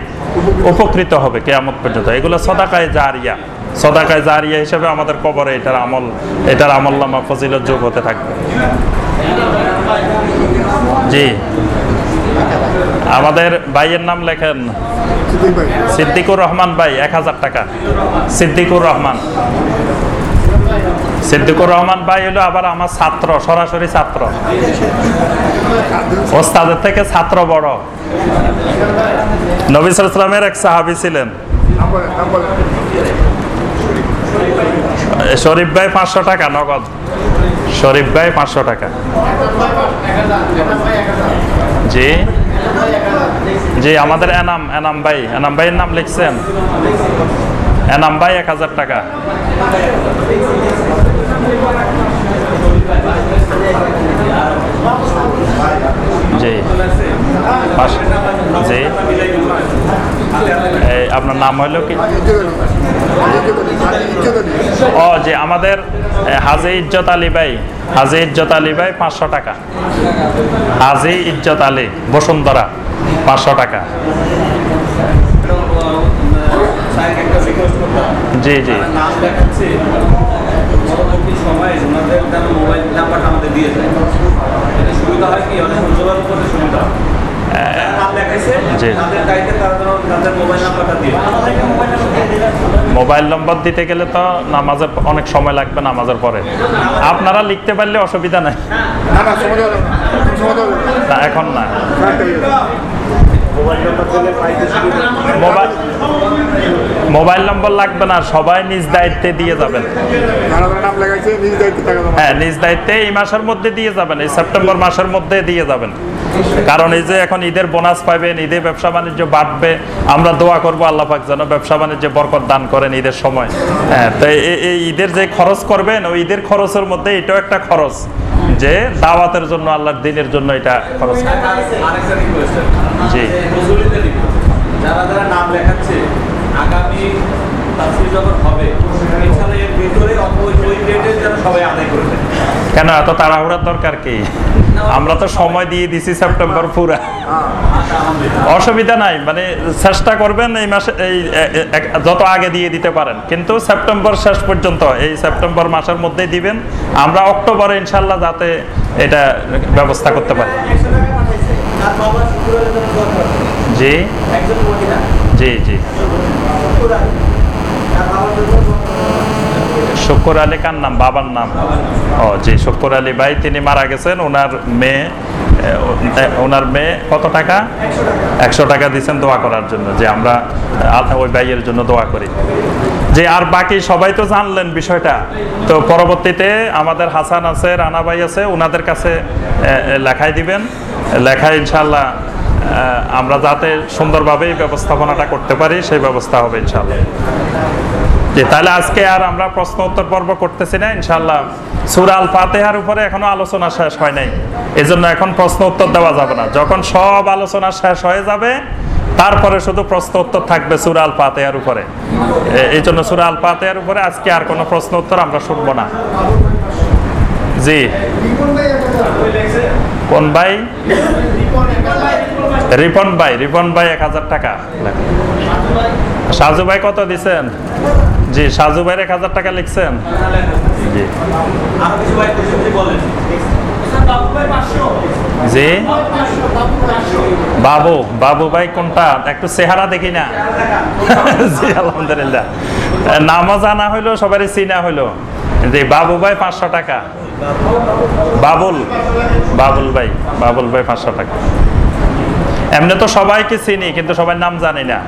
উপকৃত হবে কেয়ামত পর্যন্ত। এগুলো সদাকায় জারিয়া। সদাকায় জারিয়া হিসেবে আমাদের কবরে এটার আমল এটার আমল নামা ফজিলত যোগ হতে থাকবে। জি। আমাদের ভাইয়ের নাম লেখেন সিদ্দিকুর রহমান ভাই, এক হাজার টাকা। সিদ্দিকুর রহমান। সিদ্দিকুর রহমান ভাই হলো আবার আমার ছাত্র, সরাসরি ছাত্র। ওস্তাদের থেকে ছাত্র বড়। নবী সালামের এক সাহাবি ছিলেন। শরীফ ভাই পাঁচশো টাকা, নগদ। শরীফ ভাই পাঁচশো টাকা। জি। জি, আমাদের এনাম এনাম ভাই। এনাম ভাইয়ের নাম লিখছেন। এনাম ভাই এক হাজার টাকা। জি জি আপনার নাম হলো কি? ও, যে আমাদের হাজি ইজ্জত আলী ভাই, হাজি ইজ্জত আলী ভাই পাঁচশো টাকা। হাজি ইজ্জত আলী, বসুন্ধরা, পাঁচশো টাকা। জি জি। সুবিধা হয় কি অনেক যোগাযোগ করতে সুবিধা মোবাইল নম্বর দিতে গেলে তো নামাজের অনেক সময় লাগবে নামাজের পরে। আপনারা লিখতে পারলে অসুবিধা নাই। না এখন না। মোবাইল মোবাইল নম্বর লাগবে না সবাই নিজ দায়িত্বে দিয়ে যাবেন। যারা যারা নাম লেখাইছে নিজ দায়িত্বে টাকা জমা হ্যাঁ নিজ দায়িত্বে এই মাসের মধ্যে দিয়ে যাবেন এই সেপ্টেম্বর মাসের মধ্যে দিয়ে যাবেন। কারণ এই যে এখন ঈদের বোনাস পাবেন ঈদে ব্যবসা বাণিজ্য বাড়বে আমরা দোয়া করব আল্লাহ পাক যেন ব্যবসা বাণিজ্য বরকত দান করেন ঈদের সময়। হ্যাঁ তো এই- এই ঈদের যে খরচ করবেন ওই ঈদের খরচের মধ্যে এটাও একটা খরচ যে দাওয়াতের জন্য আল্লাহর দিনের জন্য এটা খরচ। জি। যারা যারা নাম লেখাচ্ছে আগামী তাফসীর যখন হবে ইনশাআল্লাহ এর ভিতরে ওই- ওই ডেটে যেন সবাই আদায় করে দেয়। কেন এত তাড়াহুড়ার দরকার কি? আমরা তো সময় দিয়ে দিছি সেপ্টেম্বর পুরা। আচ্ছা অসুবিধা নাই মানে চেষ্টা করবেন এই মাসে এই যত আগে দিয়ে দিতে পারেন। কিন্তু সেপ্টেম্বর শেষ পর্যন্ত এই সেপ্টেম্বর মাসের মধ্যেই দিবেন। আমরা অক্টোবরে ইনশাল্লাহ যাতে এটা ব্যবস্থা করতে পারি। জি। জি জি। শুক্র আলী কার নাম? বাবার নাম। ও, জি, শুক্র আলী ভাই, তিনি মারা গেছেন। ওনার মেয়ে ওনার মেয়ে কত টাকা? একশো টাকা দিয়েছেন দোয়া করার জন্য। যে আমরা ওই ভাইয়ের জন্য দোয়া করি। যে, আর বাকি সবাই তো জানলেন বিষয়টা। তো পরবর্তীতে আমাদের হাসান আছে, রানা ভাই আছে, ওনাদের কাছে লেখাই দিবেন। লেখায় ইনশাল্লাহ আমরা যাতে সুন্দরভাবে ব্যবস্থাপনাটা করতে পারি, সেই ব্যবস্থা হবে ইনশাল্লাহ জি, তাহলে আজকে আর আমরা প্রশ্ন উত্তর পর্ব করতেছি না ইনশাল্লাহ সুরা আল ফাতেহার উপরে এখনও আলোচনা শেষ হয় নাই। এজন্য এখন প্রশ্ন উত্তর দেওয়া যাবে না। যখন সব আলোচনা শেষ হয়ে যাবে, তারপরে শুধু প্রশ্ন উত্তর থাকবে সুরা আল ফাতেহার উপরে এই জন্য সুরা আল ফাতেহার উপরে আজকে আর কোনো প্রশ্ন উত্তর আমরা শুনব না। জি। কোন ভাই? রিপন ভাই রিপন ভাই এক হাজার টাকা। সাজু ভাই কত দিছেন? জি, সাজু ভাইয়ের এক হাজার টাকা লিখছেন। জি। ভাই জি। বাবু বাবু ভাই কোনটা? একটু চেহারা দেখি না। জি, আলহামদুলিল্লাহ। নামও জানা হইল, সবারই চিনা হইল। জি, বাবু ভাই পাঁচশো টাকা। বাবুল বাবুল ভাই বাবুল ভাই পাঁচশো টাকা। এমনি তো সবাইকে চিনি, কিন্তু সবাই নাম জানি না।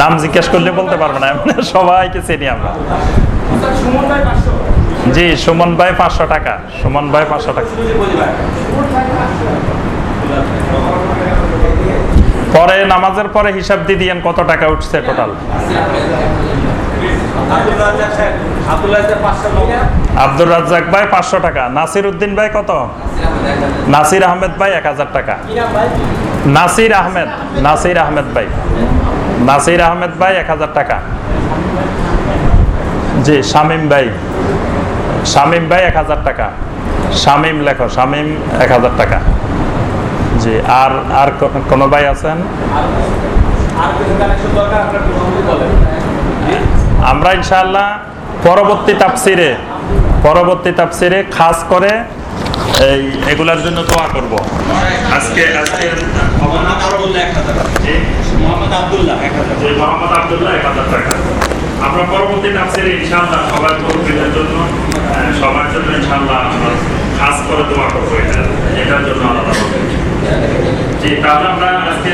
নাম জিজ্ঞেস করলে বলতে পারব না, এমনি সবাইকে চিনি আমরা। জি, সুমন ভাই পাঁচশো টাকা, সুমন ভাই পাঁচশো টাকা। পরে, নামাজের পরে হিসাব দিয়ে দিয়েন কত টাকা উঠছে টোটাল আব্দুল রাজ্জাক ভাই পাঁচশো টাকা, নাসির উদ্দিন ভাই কত? নাসির আহমেদ ভাই এক হাজার টাকা। নাসির আহমেদ নাসির আহমেদ ভাই। নাসির আহমেদ ভাই, এক হাজার টাকা। জি, শামিম ভাই। শামিম ভাই, এক হাজার টাকা। শামিম লেখো, শামিম, এক হাজার টাকা। জি, আর আর কোনো ভাই আছেন? আমরা ইনশাআল্লাহ পরবর্তী তাফসিরে পরবর্তী তাফসিরে খাস করে এই এগুলার জন্য দোয়া করব। আজকে আজকে মোহাম্মদ আবদুল্লাহ এক হাজার। মোহাম্মদ আবদুল্লাহ এক হাজার মোহাম্মদ আব্দুল্লাহ এক হাজার টাকা। আমরা পরবর্তী তাফসিরে ইনশাআল্লাহ সবার মুরব্বীদের জন্য সবার জন্য ইনশাআল্লাহ আমরা খাস করে দোয়া করব এটা এটার জন্য আলাদা জি তাহলে আমরা আজকে